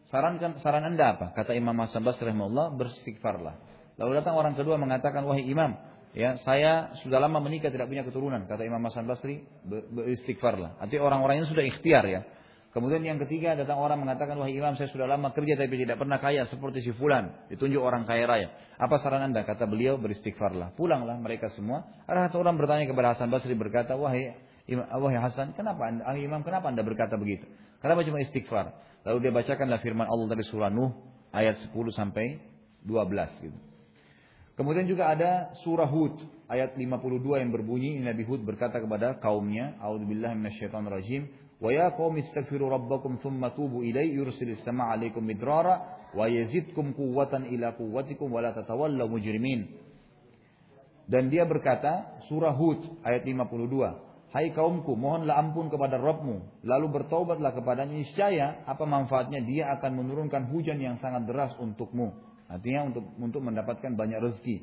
sarankan saran anda apa kata Imam Hasan Basri rahimahullah beristighfarlah lalu datang orang kedua mengatakan wahai Imam ya saya sudah lama menikah tidak punya keturunan kata Imam Hasan Basri beristighfarlah artinya orang-orang ini sudah ikhtiar ya Kemudian yang ketiga datang orang mengatakan wahai imam saya sudah lama kerja tapi tidak pernah kaya seperti si fulan. Ditunjuk orang kaya raya. Apa saran anda? Kata beliau beristighfarlah. Pulanglah mereka semua. Ada satu orang bertanya kepada Hasan Basri berkata wahai Imam ya Hasan, kenapa anda, ah, Imam kenapa anda berkata begitu? Kenapa cuma istighfar? Lalu dia bacakanlah firman Allah dari surah Nuh ayat 10 sampai 12 gitu. Kemudian juga ada surah Hud ayat 52 yang berbunyi Nabi Hud berkata kepada kaumnya, "A'udzubillahi minasyaitonirrajim. Wa ya qaumi istaghfiru rabbakum tsumma tubu ilai yursilis samaa'a 'alaikum midrara wa yazidkum quwwatan ila quwwatikum wa la tatawallaw mujrimin." Dan dia berkata, surah Hud ayat 52, Hai kaumku, mohonlah ampun kepada Rabbmu, lalu bertaubatlah kepadanya, niscaya apa manfaatnya dia akan menurunkan hujan yang sangat deras untukmu. Artinya untuk untuk mendapatkan banyak rezeki.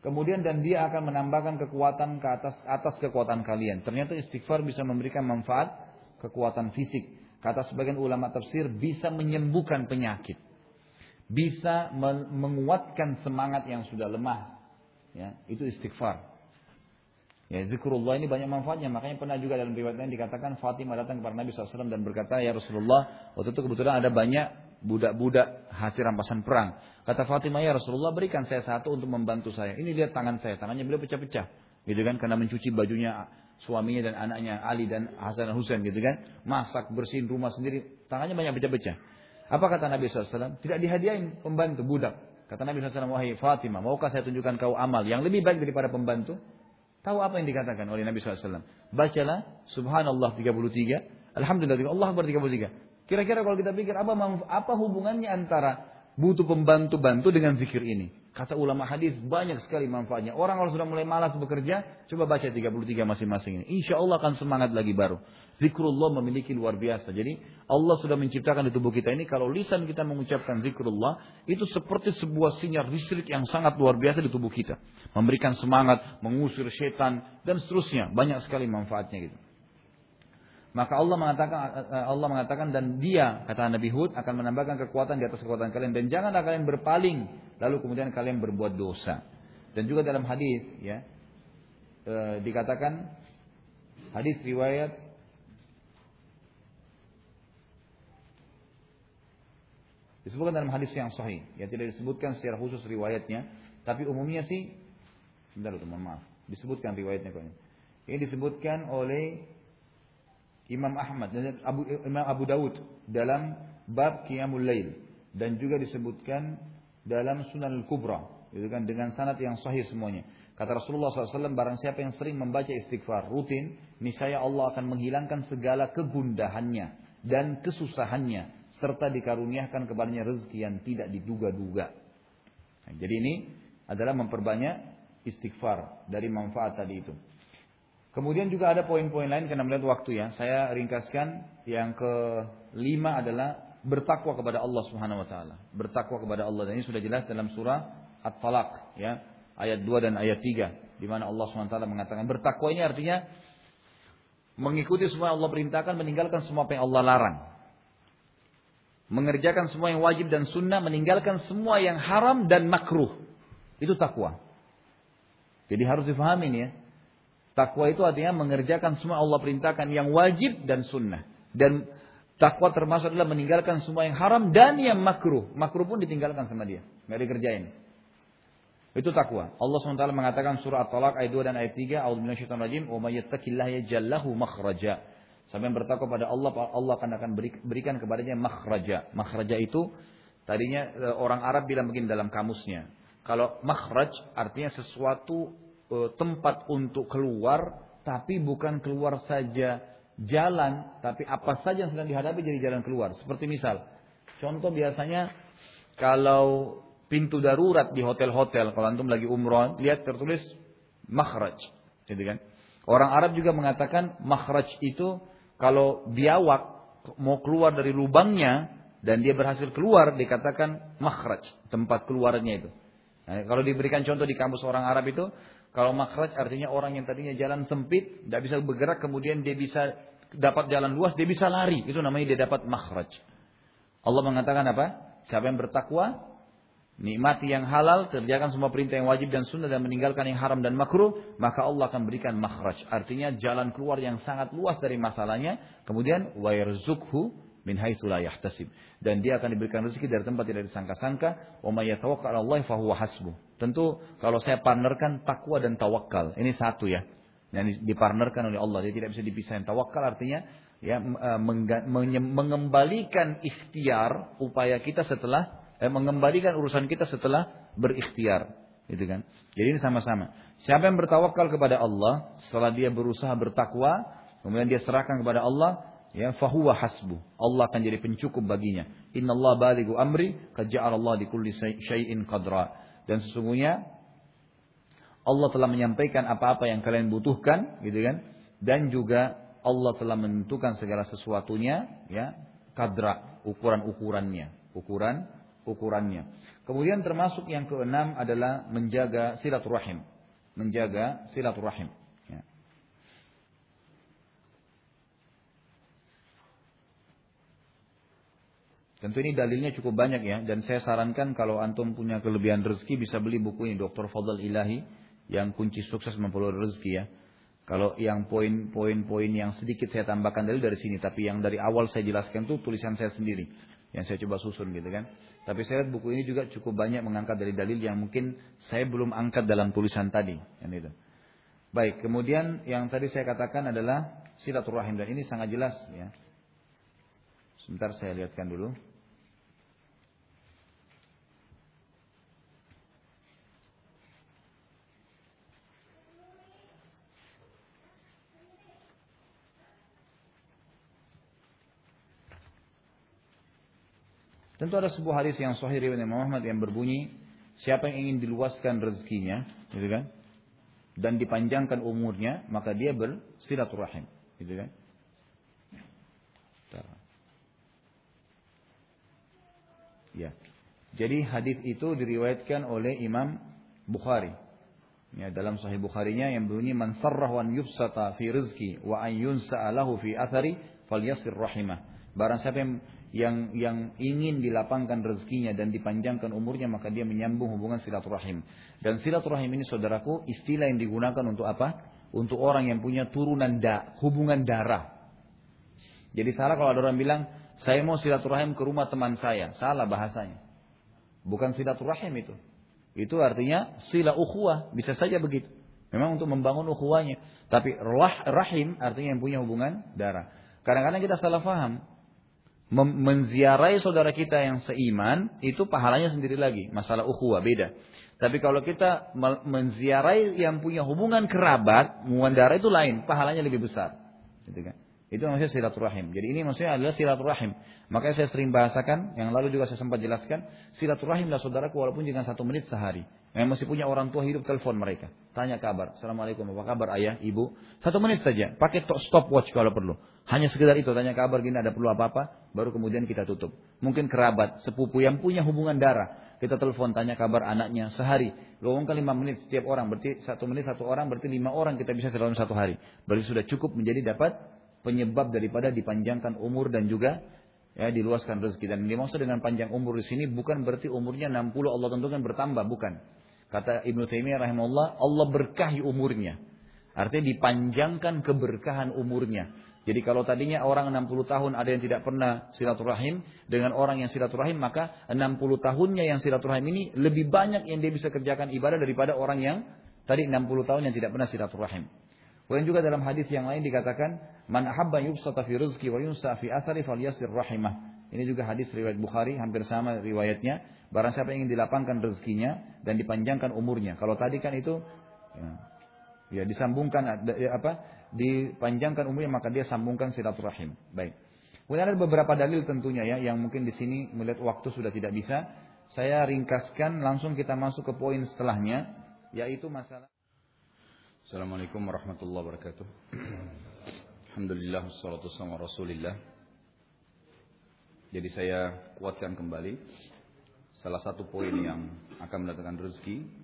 Kemudian dan dia akan menambahkan kekuatan ke atas atas kekuatan kalian. Ternyata istighfar bisa memberikan manfaat kekuatan fisik. Kata sebagian ulama tafsir bisa menyembuhkan penyakit. bisa menguatkan semangat yang sudah lemah. Ya, itu istighfar. Ya, zikrullah ini banyak manfaatnya. Makanya pernah juga dalam riwayat lain dikatakan Fatimah datang kepada Nabi SAW dan berkata, Ya Rasulullah, waktu itu kebetulan ada banyak budak-budak hasil rampasan perang. Kata Fatimah, Ya Rasulullah, berikan saya satu untuk membantu saya. Ini lihat tangan saya, tangannya beliau pecah-pecah. Gitu kan, karena mencuci bajunya suaminya dan anaknya Ali dan Hasan dan Husain gitu kan. Masak, bersihin rumah sendiri, tangannya banyak pecah-pecah. Apa kata Nabi SAW? Tidak dihadiahin pembantu, budak. Kata Nabi SAW, wahai Fatimah, maukah saya tunjukkan kau amal yang lebih baik daripada pembantu? Tahu apa yang dikatakan oleh Nabi SAW? Bacalah Subhanallah 33, Alhamdulillah Allah Akbar 33. Kira-kira kalau kita pikir apa apa hubungannya antara butuh pembantu-bantu dengan zikir ini? Kata ulama hadis banyak sekali manfaatnya. Orang kalau sudah mulai malas bekerja, coba baca 33 masing-masing ini. Insya Allah akan semangat lagi baru. Zikrullah memiliki luar biasa. Jadi Allah sudah menciptakan di tubuh kita ini kalau lisan kita mengucapkan zikrullah itu seperti sebuah sinyal listrik yang sangat luar biasa di tubuh kita. Memberikan semangat, mengusir setan dan seterusnya. Banyak sekali manfaatnya gitu. Maka Allah mengatakan Allah mengatakan dan dia kata Nabi Hud akan menambahkan kekuatan di atas kekuatan kalian dan janganlah kalian berpaling lalu kemudian kalian berbuat dosa. Dan juga dalam hadis ya e, dikatakan hadis riwayat disebutkan dalam hadis yang sahih. Ya tidak disebutkan secara khusus riwayatnya. Tapi umumnya sih sebentar teman maaf. Disebutkan riwayatnya kok ini. Disebutkan oleh Imam Ahmad dan Abu, Imam Abu Dawud dalam bab Qiyamul Lail. Dan juga disebutkan dalam Sunan Al-Kubra. Itu kan dengan sanad yang sahih semuanya. Kata Rasulullah SAW, barang siapa yang sering membaca istighfar rutin, niscaya Allah akan menghilangkan segala kegundahannya dan kesusahannya, serta dikaruniakan kepadanya rezeki yang tidak diduga-duga. Nah, jadi ini adalah memperbanyak istighfar dari manfaat tadi itu. Kemudian juga ada poin-poin lain karena melihat waktu ya. Saya ringkaskan yang kelima adalah bertakwa kepada Allah Subhanahu wa taala. Bertakwa kepada Allah dan ini sudah jelas dalam surah At-Talaq ya, ayat 2 dan ayat 3 di mana Allah Subhanahu wa taala mengatakan bertakwa ini artinya mengikuti semua yang Allah perintahkan, meninggalkan semua apa yang Allah larang. Mengerjakan semua yang wajib dan sunnah, meninggalkan semua yang haram dan makruh. Itu takwa. Jadi harus difahami ini ya. Takwa itu artinya mengerjakan semua Allah perintahkan yang wajib dan sunnah. Dan takwa termasuk adalah meninggalkan semua yang haram dan yang makruh. Makruh pun ditinggalkan sama dia. Nggak dikerjain. Itu takwa. Allah SWT mengatakan surah At-Talaq ayat 2 dan ayat 3. A'udzubillahiminasyaitonirrajim. Wa may yattaqillah yaj'al makhraja. Sampai bertakwa pada Allah, Allah akan akan berikan kepadanya makhraja. Makhraja itu tadinya e, orang Arab bilang begini dalam kamusnya. Kalau makhraj artinya sesuatu E, tempat untuk keluar, tapi bukan keluar saja jalan, tapi apa saja yang sedang dihadapi jadi jalan keluar. Seperti misal, contoh biasanya kalau pintu darurat di hotel-hotel, kalau antum lagi umroh, lihat tertulis makhraj, gitu kan? Orang Arab juga mengatakan makhraj itu kalau biawak mau keluar dari lubangnya dan dia berhasil keluar dikatakan makhraj, tempat keluarnya itu. Nah, kalau diberikan contoh di kamus orang Arab itu kalau makhraj artinya orang yang tadinya jalan sempit, tidak bisa bergerak, kemudian dia bisa dapat jalan luas, dia bisa lari. Itu namanya dia dapat makhraj. Allah mengatakan apa? Siapa yang bertakwa, nikmati yang halal, kerjakan semua perintah yang wajib dan sunnah dan meninggalkan yang haram dan makruh, maka Allah akan berikan makhraj. Artinya jalan keluar yang sangat luas dari masalahnya. Kemudian wa min haitsu la yahtasib. Dan dia akan diberikan rezeki dari tempat tidak disangka-sangka. Wa Allah tentu kalau saya partnerkan takwa dan tawakal ini satu ya. Yang dipartnerkan oleh Allah. Dia tidak bisa dipisahin. Tawakal artinya ya e, mengembalikan ikhtiar upaya kita setelah eh, mengembalikan urusan kita setelah berikhtiar gitu kan jadi ini sama-sama siapa yang bertawakal kepada Allah setelah dia berusaha bertakwa kemudian dia serahkan kepada Allah ya fahuwa hasbu. Allah akan jadi pencukup baginya. Innallaha balighu amri qad Allah di kulli syai'in qadra. Dan sesungguhnya Allah telah menyampaikan apa-apa yang kalian butuhkan, gitu kan? Dan juga Allah telah menentukan segala sesuatunya, ya, kadra, ukuran-ukurannya, ukuran ukurannya. Kemudian termasuk yang keenam adalah menjaga silaturahim, menjaga silaturahim. Tentu ini dalilnya cukup banyak ya dan saya sarankan kalau antum punya kelebihan rezeki bisa beli buku ini Dr. Fadl Ilahi yang kunci sukses memperoleh rezeki ya. Kalau yang poin-poin-poin yang sedikit saya tambahkan dalil dari sini tapi yang dari awal saya jelaskan itu tulisan saya sendiri yang saya coba susun gitu kan. Tapi saya lihat buku ini juga cukup banyak mengangkat dari dalil yang mungkin saya belum angkat dalam tulisan tadi kan itu. Baik, kemudian yang tadi saya katakan adalah silaturahim dan ini sangat jelas ya. Sebentar saya lihatkan dulu. Tentu ada sebuah hadis yang sahih riwayat Muhammad yang berbunyi, siapa yang ingin diluaskan rezekinya, gitu kan? Dan dipanjangkan umurnya, maka dia bersilaturahim, gitu kan? Ya. Jadi hadis itu diriwayatkan oleh Imam Bukhari. Ya, dalam Sahih Bukharinya yang bunyi man sarrahu an yufsata fi rizki wa an yunsa'a lahu fi athari falyasir rahimah. Barang siapa yang yang yang ingin dilapangkan rezekinya dan dipanjangkan umurnya maka dia menyambung hubungan silaturahim. Dan silaturahim ini saudaraku istilah yang digunakan untuk apa? Untuk orang yang punya turunan da, hubungan darah. Jadi salah kalau ada orang bilang saya mau silaturahim ke rumah teman saya, salah bahasanya. Bukan silaturahim itu. Itu artinya sila ukhuwah, bisa saja begitu. Memang untuk membangun ukhuwahnya. Tapi rahim artinya yang punya hubungan darah. Kadang-kadang kita salah faham menziarahi saudara kita yang seiman itu pahalanya sendiri lagi, masalah ukhuwah beda. Tapi kalau kita menziarahi yang punya hubungan kerabat, hubungan darah itu lain, pahalanya lebih besar. Gitu kan? Itu maksudnya silaturahim. Jadi ini maksudnya adalah silaturahim. Makanya saya sering bahasakan, yang lalu juga saya sempat jelaskan, silaturahim lah saudaraku walaupun dengan satu menit sehari. Yang masih punya orang tua hidup telepon mereka. Tanya kabar. Assalamualaikum apa kabar ayah, ibu. Satu menit saja. Pakai stopwatch kalau perlu. Hanya sekedar itu tanya kabar gini ada perlu apa-apa. Baru kemudian kita tutup. Mungkin kerabat, sepupu yang punya hubungan darah. Kita telepon tanya kabar anaknya sehari. Lowongkan lima menit setiap orang. Berarti satu menit satu orang berarti lima orang kita bisa dalam satu hari. Berarti sudah cukup menjadi dapat penyebab daripada dipanjangkan umur dan juga ya diluaskan rezeki dan dimaksud dengan panjang umur di sini bukan berarti umurnya 60 Allah tentukan bertambah bukan kata Ibnu Taimiyah rahimahullah Allah berkahi umurnya artinya dipanjangkan keberkahan umurnya jadi kalau tadinya orang 60 tahun ada yang tidak pernah silaturahim dengan orang yang silaturahim maka 60 tahunnya yang silaturahim ini lebih banyak yang dia bisa kerjakan ibadah daripada orang yang tadi 60 tahun yang tidak pernah silaturahim. Kemudian juga dalam hadis yang lain dikatakan, "Man ahabba yubsata fi rizqi wa yunsa fi athari falyasir rahimah." Ini juga hadis riwayat Bukhari, hampir sama riwayatnya. Barang siapa ingin dilapangkan rezekinya dan dipanjangkan umurnya. Kalau tadi kan itu ya, ya disambungkan ya, apa? Dipanjangkan umurnya maka dia sambungkan silaturahim. Baik. Kemudian ada beberapa dalil tentunya ya yang mungkin di sini melihat waktu sudah tidak bisa. Saya ringkaskan langsung kita masuk ke poin setelahnya yaitu masalah Assalamualaikum warahmatullahi wabarakatuh. Alhamdulillah wassalatu wassalamu rasulillah. Jadi saya kuatkan kembali salah satu poin yang akan mendatangkan rezeki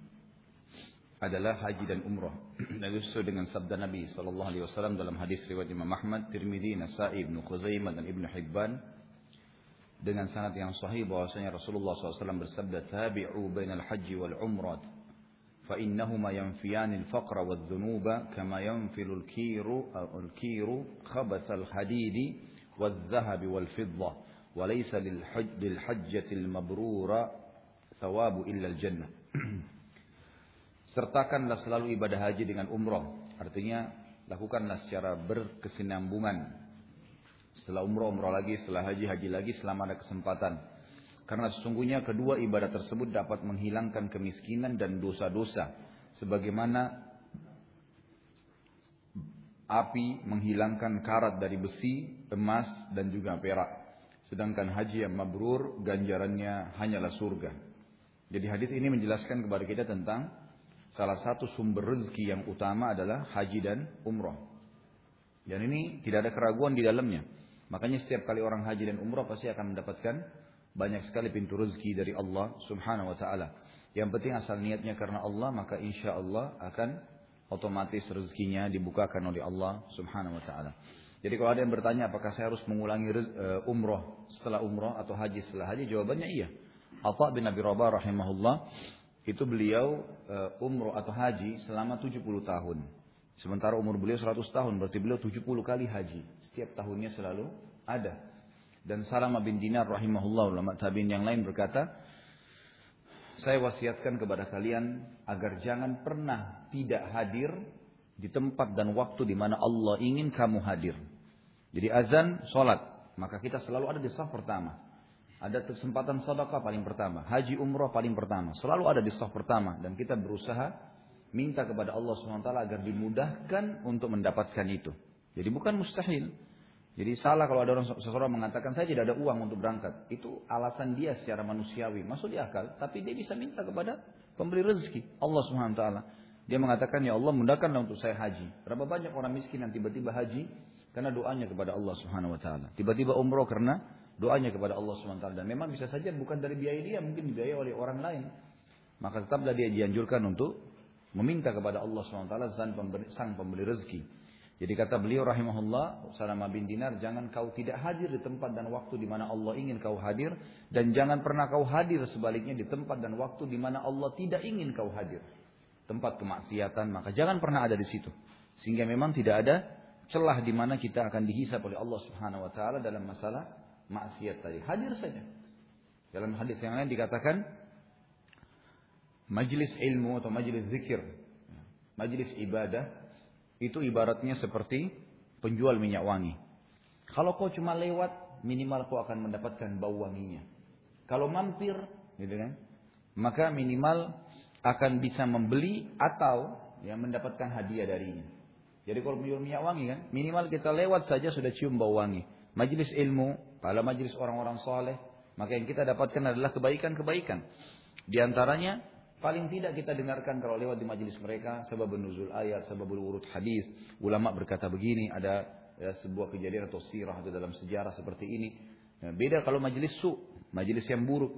adalah haji dan umrah. Dan itu sesuai dengan sabda Nabi sallallahu alaihi wasallam dalam hadis riwayat Imam Ahmad, Tirmidzi, Nasa'i, Ibnu Khuzaimah dan Ibnu Hibban dengan sanad yang sahih bahwasanya Rasulullah SAW bersabda tabi'u bainal haji wal umrah فإنهما ينفيان الفقر والذنوب كما ينفل الكير الكير خبث الحديد والذهب والفضة وليس للحج للحجة المبرورة ثواب إلا الجنة sertakanlah selalu ibadah haji dengan umroh artinya lakukanlah secara berkesinambungan setelah umroh umroh lagi setelah haji haji lagi selama ada kesempatan karena sesungguhnya kedua ibadah tersebut dapat menghilangkan kemiskinan dan dosa-dosa. Sebagaimana api menghilangkan karat dari besi, emas, dan juga perak. Sedangkan haji yang mabrur ganjarannya hanyalah surga. Jadi hadis ini menjelaskan kepada kita tentang salah satu sumber rezeki yang utama adalah haji dan umroh. Dan ini tidak ada keraguan di dalamnya. Makanya setiap kali orang haji dan umroh pasti akan mendapatkan banyak sekali pintu rezeki dari Allah Subhanahu wa taala. Yang penting asal niatnya karena Allah, maka insya Allah akan otomatis rezekinya dibukakan oleh Allah Subhanahu wa taala. Jadi kalau ada yang bertanya apakah saya harus mengulangi uh, umroh setelah umroh atau haji setelah haji, jawabannya iya. Atha bin Abi Rabah rahimahullah itu beliau uh, umroh atau haji selama 70 tahun. Sementara umur beliau 100 tahun, berarti beliau 70 kali haji. Setiap tahunnya selalu ada. Dan Salamah bin Dinar rahimahullah ulama tabi'in yang lain berkata, saya wasiatkan kepada kalian agar jangan pernah tidak hadir di tempat dan waktu di mana Allah ingin kamu hadir. Jadi azan, sholat, maka kita selalu ada di saf pertama. Ada kesempatan sedekah paling pertama, haji umrah paling pertama, selalu ada di saf pertama dan kita berusaha minta kepada Allah SWT agar dimudahkan untuk mendapatkan itu. Jadi bukan mustahil. Jadi salah kalau ada orang seseorang mengatakan saya tidak ada uang untuk berangkat. Itu alasan dia secara manusiawi, masuk di akal, tapi dia bisa minta kepada pemberi rezeki Allah SWT. Dia mengatakan ya Allah mudahkanlah untuk saya haji. Berapa banyak orang miskin yang tiba-tiba haji karena doanya kepada Allah Subhanahu wa. Tiba-tiba umroh karena doanya kepada Allah taala. Dan memang bisa saja bukan dari biaya dia, mungkin dibiayai oleh orang lain. Maka tetaplah dia dianjurkan untuk meminta kepada Allah taala sang pemberi, sang pemberi rezeki. Jadi kata beliau rahimahullah, Salama bin Dinar, jangan kau tidak hadir di tempat dan waktu di mana Allah ingin kau hadir dan jangan pernah kau hadir sebaliknya di tempat dan waktu di mana Allah tidak ingin kau hadir. Tempat kemaksiatan, maka jangan pernah ada di situ. Sehingga memang tidak ada celah di mana kita akan dihisap oleh Allah Subhanahu wa taala dalam masalah maksiat tadi. Hadir saja. Dalam hadis yang lain dikatakan majlis ilmu atau majlis zikir, majlis ibadah itu ibaratnya seperti penjual minyak wangi. Kalau kau cuma lewat, minimal kau akan mendapatkan bau wanginya. Kalau mampir, gitu kan, maka minimal akan bisa membeli atau ya mendapatkan hadiah darinya. Jadi kalau menjual minyak wangi kan, minimal kita lewat saja sudah cium bau wangi. Majelis ilmu, pada majelis orang-orang soleh, maka yang kita dapatkan adalah kebaikan-kebaikan. Di antaranya Paling tidak kita dengarkan kalau lewat di majelis mereka sebab nuzul ayat, sebab urut hadis. Ulama berkata begini, ada ya, sebuah kejadian atau sirah atau dalam sejarah seperti ini. Nah, beda kalau majelis su, majelis yang buruk.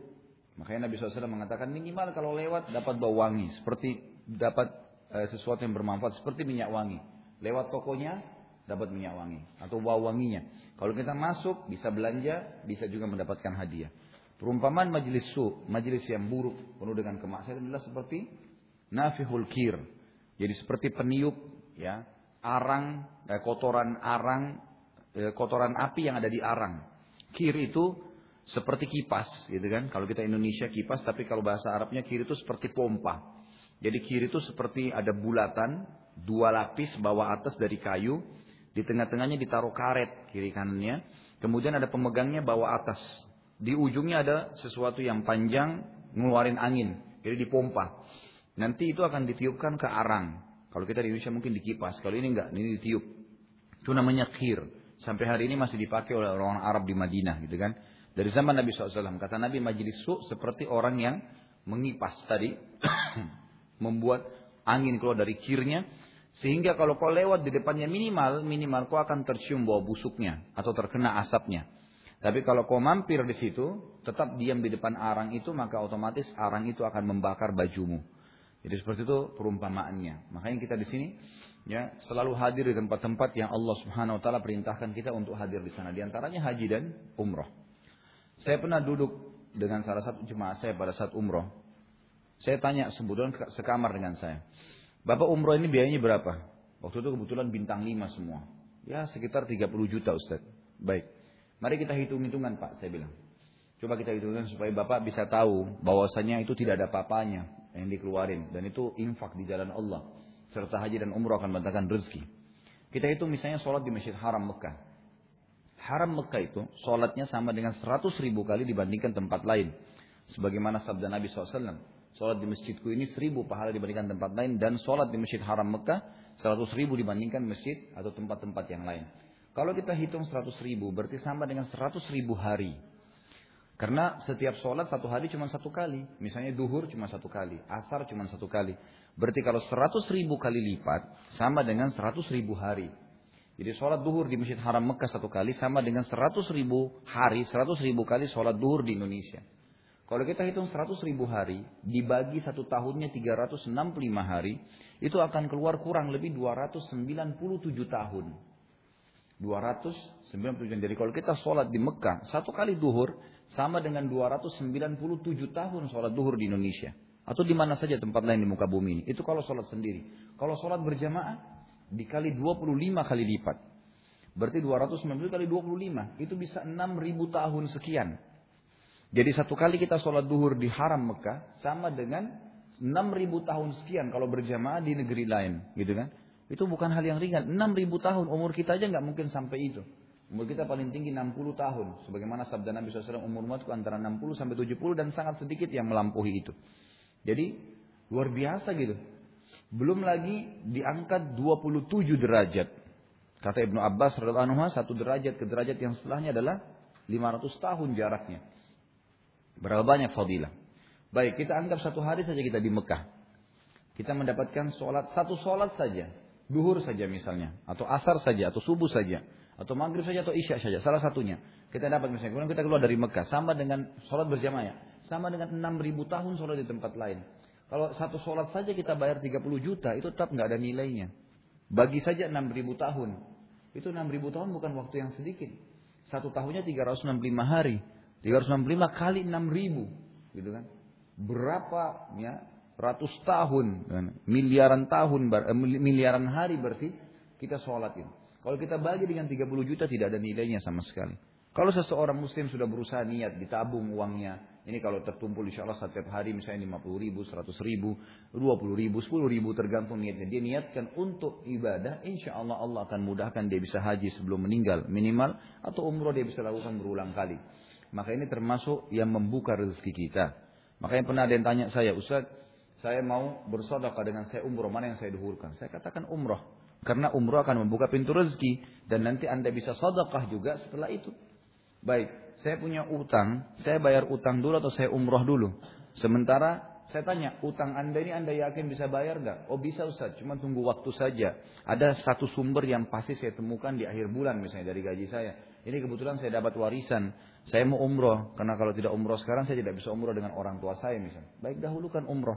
Makanya Nabi SAW mengatakan minimal kalau lewat dapat bau wangi, seperti dapat eh, sesuatu yang bermanfaat seperti minyak wangi. Lewat tokonya dapat minyak wangi atau bau wanginya. Kalau kita masuk bisa belanja, bisa juga mendapatkan hadiah. Perumpamaan majlis su, majlis yang buruk penuh dengan kemaksiatan adalah seperti nafihul kir. Jadi seperti peniup ya, arang, eh, kotoran arang, eh, kotoran api yang ada di arang. Kir itu seperti kipas, gitu kan? Kalau kita Indonesia kipas, tapi kalau bahasa Arabnya kir itu seperti pompa. Jadi kir itu seperti ada bulatan, dua lapis bawah atas dari kayu, di tengah-tengahnya ditaruh karet kiri kanannya, kemudian ada pemegangnya bawah atas. Di ujungnya ada sesuatu yang panjang ngeluarin angin, jadi dipompa. Nanti itu akan ditiupkan ke arang. Kalau kita di Indonesia mungkin dikipas, kalau ini enggak, ini ditiup. Itu namanya kir. Sampai hari ini masih dipakai oleh orang Arab di Madinah gitu kan. Dari zaman Nabi SAW. Kata Nabi majlis su seperti orang yang mengipas tadi. membuat angin keluar dari kirnya. Sehingga kalau kau lewat di depannya minimal, minimal kau akan tercium bau busuknya. Atau terkena asapnya. Tapi kalau kau mampir di situ, tetap diam di depan arang itu, maka otomatis arang itu akan membakar bajumu. Jadi seperti itu perumpamaannya. Makanya kita di sini ya selalu hadir di tempat-tempat yang Allah Subhanahu wa taala perintahkan kita untuk hadir di sana. Di antaranya haji dan umroh. Saya pernah duduk dengan salah satu jemaah saya pada saat umroh. Saya tanya kebetulan sekamar dengan saya. Bapak umroh ini biayanya berapa? Waktu itu kebetulan bintang 5 semua. Ya sekitar 30 juta Ustaz. Baik. Mari kita hitung-hitungan Pak, saya bilang. Coba kita hitungkan supaya Bapak bisa tahu bahwasanya itu tidak ada papanya yang dikeluarin dan itu infak di jalan Allah serta haji dan umroh akan mendatangkan rezeki. Kita hitung misalnya sholat di Masjid Haram Mekah. Haram Mekah itu sholatnya sama dengan 100 ribu kali dibandingkan tempat lain. Sebagaimana sabda Nabi SAW. Sholat di masjidku ini seribu pahala dibandingkan tempat lain. Dan sholat di Masjid Haram Mekah 100 ribu dibandingkan masjid atau tempat-tempat yang lain. Kalau kita hitung 100 ribu, berarti sama dengan 100 ribu hari. Karena setiap sholat satu hari cuma satu kali. Misalnya duhur cuma satu kali. Asar cuma satu kali. Berarti kalau 100 ribu kali lipat, sama dengan 100 ribu hari. Jadi sholat duhur di Masjid Haram Mekah satu kali sama dengan 100 ribu hari, 100 ribu kali sholat duhur di Indonesia. Kalau kita hitung 100 ribu hari, dibagi satu tahunnya 365 hari, itu akan keluar kurang lebih 297 tahun. 297 Jadi kalau kita sholat di Mekah, satu kali duhur sama dengan 297 tahun sholat duhur di Indonesia. Atau di mana saja tempat lain di muka bumi ini. Itu kalau sholat sendiri. Kalau sholat berjamaah, dikali 25 kali lipat. Berarti 290 kali 25. Itu bisa 6.000 tahun sekian. Jadi satu kali kita sholat duhur di haram Mekah, sama dengan 6.000 tahun sekian kalau berjamaah di negeri lain. Gitu kan. Itu bukan hal yang ringan. 6000 tahun umur kita aja nggak mungkin sampai itu. Umur kita paling tinggi 60 tahun. Sebagaimana sabda Nabi SAW umur umatku antara 60 sampai 70 dan sangat sedikit yang melampaui itu. Jadi luar biasa gitu. Belum lagi diangkat 27 derajat. Kata Ibnu Abbas radhiallahu satu derajat ke derajat yang setelahnya adalah 500 tahun jaraknya. Berapa banyak fadilah. Baik, kita anggap satu hari saja kita di Mekah. Kita mendapatkan sholat, satu sholat saja duhur saja misalnya, atau asar saja, atau subuh saja, atau maghrib saja, atau isya saja, salah satunya. Kita dapat misalnya, kemudian kita keluar dari Mekah, sama dengan sholat berjamaah, sama dengan 6000 tahun sholat di tempat lain. Kalau satu sholat saja kita bayar 30 juta, itu tetap nggak ada nilainya. Bagi saja 6000 tahun. Itu 6000 tahun bukan waktu yang sedikit. Satu tahunnya 365 hari. 365 kali 6000. Gitu kan. Berapa ya ratus tahun, kan? miliaran tahun, eh, miliaran hari berarti kita sholat ini. Kalau kita bagi dengan 30 juta tidak ada nilainya sama sekali. Kalau seseorang muslim sudah berusaha niat ditabung uangnya, ini kalau tertumpul insya Allah setiap hari misalnya 50 ribu, 100 ribu, 20 ribu, 10 ribu tergantung niatnya. Dia niatkan untuk ibadah, insya Allah Allah akan mudahkan dia bisa haji sebelum meninggal minimal atau umroh dia bisa lakukan berulang kali. Maka ini termasuk yang membuka rezeki kita. Makanya pernah ada yang tanya saya, Ustaz, saya mau bersodokah dengan saya umroh, mana yang saya duhurkan? Saya katakan umroh. Karena umroh akan membuka pintu rezeki. Dan nanti anda bisa sodokah juga setelah itu. Baik, saya punya utang, saya bayar utang dulu atau saya umroh dulu. Sementara saya tanya, utang anda ini anda yakin bisa bayar gak? Oh bisa Ustaz, cuma tunggu waktu saja. Ada satu sumber yang pasti saya temukan di akhir bulan misalnya dari gaji saya. Ini kebetulan saya dapat warisan. Saya mau umroh, karena kalau tidak umroh sekarang saya tidak bisa umroh dengan orang tua saya misalnya. Baik dahulukan umroh.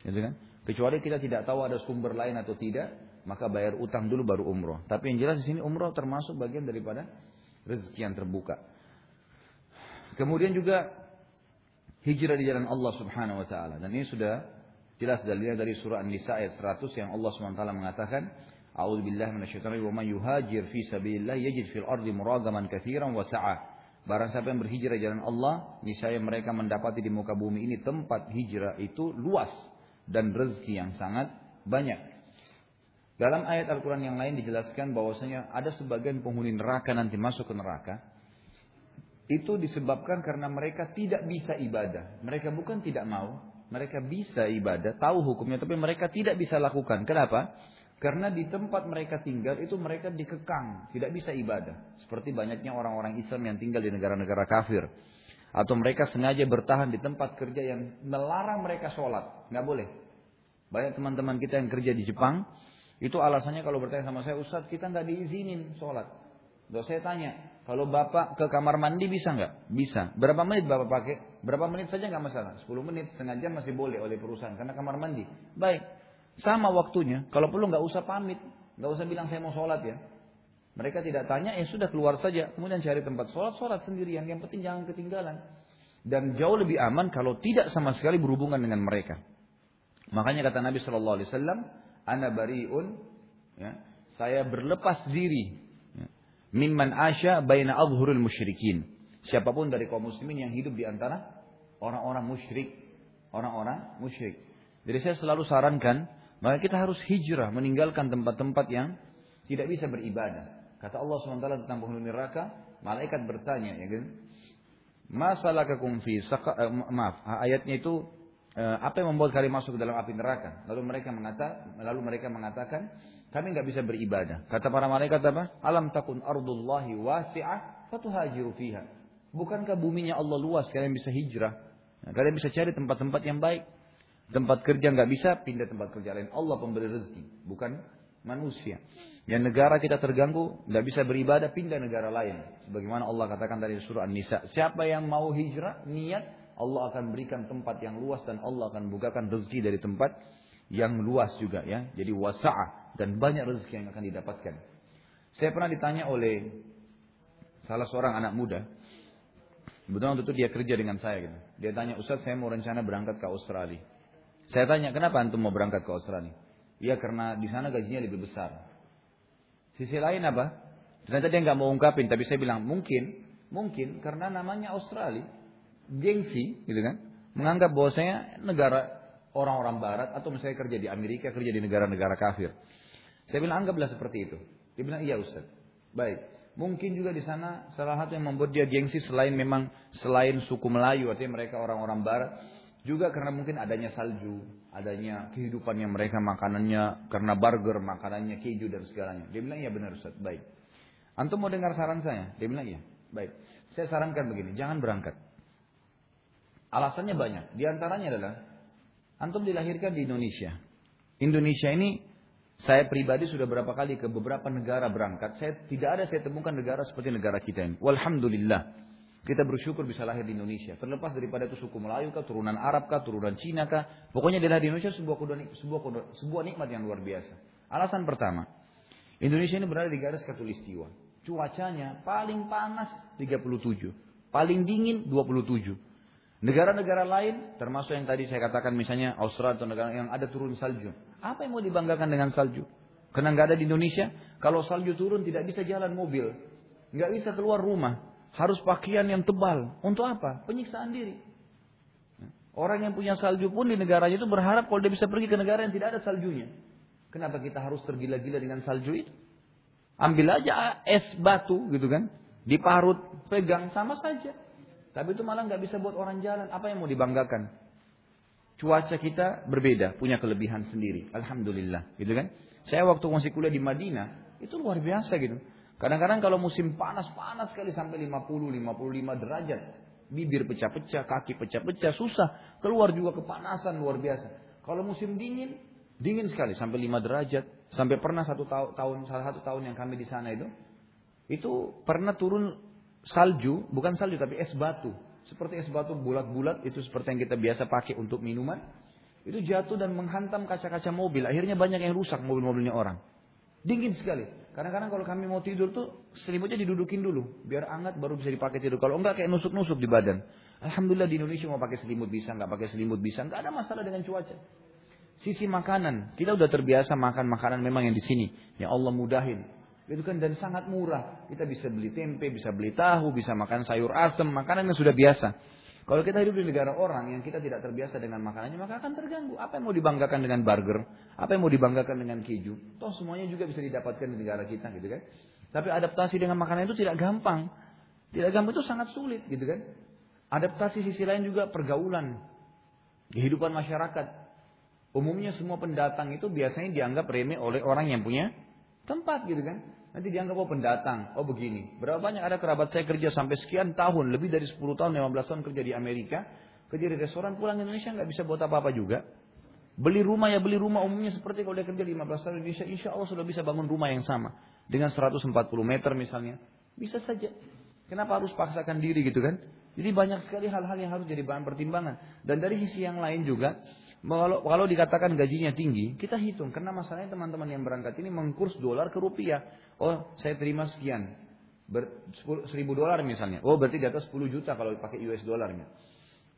Gitu kan? Kecuali kita tidak tahu ada sumber lain atau tidak, maka bayar utang dulu baru umroh. Tapi yang jelas di sini umroh termasuk bagian daripada rezeki yang terbuka. Kemudian juga hijrah di jalan Allah Subhanahu wa taala. Dan ini sudah jelas dalilnya dari surah An-Nisa ayat 100 yang Allah Subhanahu wa taala mengatakan, "A'udzu billahi minasyaitonir rajim. Wa may yuhajir fi sabilillah yajid fil ardi muragaman katsiran wa sa'a." Barang siapa yang berhijrah di jalan Allah, niscaya mereka mendapati di muka bumi ini tempat hijrah itu luas dan rezeki yang sangat banyak. Dalam ayat Al-Quran yang lain dijelaskan bahwasanya ada sebagian penghuni neraka nanti masuk ke neraka. Itu disebabkan karena mereka tidak bisa ibadah. Mereka bukan tidak mau, mereka bisa ibadah, tahu hukumnya, tapi mereka tidak bisa lakukan. Kenapa? Karena di tempat mereka tinggal itu mereka dikekang, tidak bisa ibadah. Seperti banyaknya orang-orang Islam yang tinggal di negara-negara kafir. Atau mereka sengaja bertahan di tempat kerja yang melarang mereka sholat. Nggak boleh. Banyak teman-teman kita yang kerja di Jepang, itu alasannya kalau bertanya sama saya, Ustadz kita nggak diizinin sholat. Lalu saya tanya, kalau bapak ke kamar mandi bisa nggak? Bisa. Berapa menit bapak pakai? Berapa menit saja nggak masalah. 10 menit, setengah jam masih boleh oleh perusahaan karena kamar mandi. Baik. Sama waktunya. Kalau perlu nggak usah pamit, nggak usah bilang saya mau sholat ya. Mereka tidak tanya, ya sudah keluar saja. Kemudian cari tempat sholat, sholat sendirian. Yang penting jangan ketinggalan. Dan jauh lebih aman kalau tidak sama sekali berhubungan dengan mereka. Makanya kata Nabi Shallallahu Alaihi Wasallam, Ana bariun, ya, saya berlepas diri. Mimman asya baina adhurul musyrikin. Siapa pun dari kaum muslimin yang hidup di antara orang-orang musyrik. Orang-orang musyrik. Jadi saya selalu sarankan, maka kita harus hijrah, meninggalkan tempat-tempat yang tidak bisa beribadah. Kata Allah SWT tentang penghuni neraka, malaikat bertanya, ya kan? Masalakakum fi saka, eh, maaf, ayatnya itu eh, apa yang membuat kalian masuk ke dalam api neraka? Lalu mereka mengata, lalu mereka mengatakan, kami nggak bisa beribadah. Kata para malaikat apa? Alam takun ardullahi wasi'ah fatuhajiru fiha. Bukankah buminya Allah luas, kalian bisa hijrah? Nah, kalian bisa cari tempat-tempat yang baik. Tempat kerja nggak bisa, pindah tempat kerja lain. Allah pemberi rezeki, bukan manusia. Yang negara kita terganggu, nggak bisa beribadah, pindah negara lain. Sebagaimana Allah katakan dari surah An-Nisa. Siapa yang mau hijrah, niat, Allah akan berikan tempat yang luas dan Allah akan bukakan rezeki dari tempat yang luas juga ya. Jadi wasa'a dan banyak rezeki yang akan didapatkan. Saya pernah ditanya oleh salah seorang anak muda. Kebetulan waktu itu dia kerja dengan saya gitu. Dia tanya, Ustaz saya mau rencana berangkat ke Australia. Saya tanya, kenapa antum mau berangkat ke Australia? Iya karena di sana gajinya lebih besar. Sisi lain apa? Ternyata dia nggak mau ungkapin, tapi saya bilang mungkin, mungkin karena namanya Australia, gengsi, gitu kan? Menganggap bahwasanya negara orang-orang Barat atau misalnya kerja di Amerika, kerja di negara-negara kafir. Saya bilang anggaplah seperti itu. Dia bilang iya Ustaz. Baik. Mungkin juga di sana salah satu yang membuat dia gengsi selain memang selain suku Melayu artinya mereka orang-orang Barat juga karena mungkin adanya salju, adanya kehidupan yang mereka makanannya karena burger, makanannya keju dan segalanya. Dia bilang iya benar Ustaz. Baik. Antum mau dengar saran saya? Dia bilang iya. Baik. Saya sarankan begini, jangan berangkat. Alasannya banyak. Di antaranya adalah Antum dilahirkan di Indonesia. Indonesia ini saya pribadi sudah berapa kali ke beberapa negara berangkat. Saya tidak ada saya temukan negara seperti negara kita ini. Walhamdulillah. Kita bersyukur bisa lahir di Indonesia. Terlepas daripada itu suku Melayu kah, turunan Arab kah, turunan Cina kah. Pokoknya dia di Indonesia sebuah, sebuah, sebuah nikmat yang luar biasa. Alasan pertama. Indonesia ini berada di garis katulistiwa. Cuacanya paling panas 37. Paling dingin 27. Negara-negara lain, termasuk yang tadi saya katakan misalnya Australia atau negara yang ada turun salju. Apa yang mau dibanggakan dengan salju? Karena nggak ada di Indonesia. Kalau salju turun tidak bisa jalan mobil, nggak bisa keluar rumah, harus pakaian yang tebal. Untuk apa? Penyiksaan diri. Orang yang punya salju pun di negaranya itu berharap kalau dia bisa pergi ke negara yang tidak ada saljunya. Kenapa kita harus tergila-gila dengan salju itu? Ambil aja es batu gitu kan, diparut, pegang sama saja. Tapi itu malah nggak bisa buat orang jalan. Apa yang mau dibanggakan? Cuaca kita berbeda, punya kelebihan sendiri. Alhamdulillah, gitu kan? Saya waktu masih kuliah di Madinah, itu luar biasa gitu. Kadang-kadang kalau musim panas, panas sekali sampai 50, 55 derajat. Bibir pecah-pecah, kaki pecah-pecah, susah. Keluar juga kepanasan luar biasa. Kalau musim dingin, dingin sekali sampai 5 derajat. Sampai pernah satu tahun, salah satu tahun yang kami di sana itu, itu pernah turun salju, bukan salju tapi es batu. Seperti es batu bulat-bulat itu seperti yang kita biasa pakai untuk minuman. Itu jatuh dan menghantam kaca-kaca mobil. Akhirnya banyak yang rusak mobil-mobilnya orang. Dingin sekali. Kadang-kadang kalau kami mau tidur tuh selimutnya didudukin dulu. Biar hangat baru bisa dipakai tidur. Kalau enggak kayak nusuk-nusuk di badan. Alhamdulillah di Indonesia mau pakai selimut bisa, nggak pakai selimut bisa. Nggak ada masalah dengan cuaca. Sisi makanan. Kita udah terbiasa makan makanan memang yang di sini. Ya Allah mudahin. Itu kan dan sangat murah. Kita bisa beli tempe, bisa beli tahu, bisa makan sayur asem, makanan yang sudah biasa. Kalau kita hidup di negara orang yang kita tidak terbiasa dengan makanannya, maka akan terganggu. Apa yang mau dibanggakan dengan burger? Apa yang mau dibanggakan dengan keju? Toh semuanya juga bisa didapatkan di negara kita, gitu kan? Tapi adaptasi dengan makanan itu tidak gampang. Tidak gampang itu sangat sulit, gitu kan? Adaptasi sisi lain juga pergaulan, kehidupan masyarakat. Umumnya semua pendatang itu biasanya dianggap remeh oleh orang yang punya tempat, gitu kan? Nanti dianggap oh pendatang. Oh begini. Berapa banyak ada kerabat saya kerja sampai sekian tahun. Lebih dari 10 tahun, 15 tahun kerja di Amerika. Kerja di restoran, pulang Indonesia nggak bisa buat apa-apa juga. Beli rumah ya beli rumah umumnya seperti kalau dia kerja 15 tahun di Indonesia. Insya Allah sudah bisa bangun rumah yang sama. Dengan 140 meter misalnya. Bisa saja. Kenapa harus paksakan diri gitu kan? Jadi banyak sekali hal-hal yang harus jadi bahan pertimbangan. Dan dari sisi yang lain juga, kalau, kalau dikatakan gajinya tinggi, kita hitung. Karena masalahnya teman-teman yang berangkat ini mengkurs dolar ke rupiah. Oh, saya terima sekian. Ber, 10, 1000 dolar misalnya. Oh, berarti di atas 10 juta kalau pakai US dolarnya.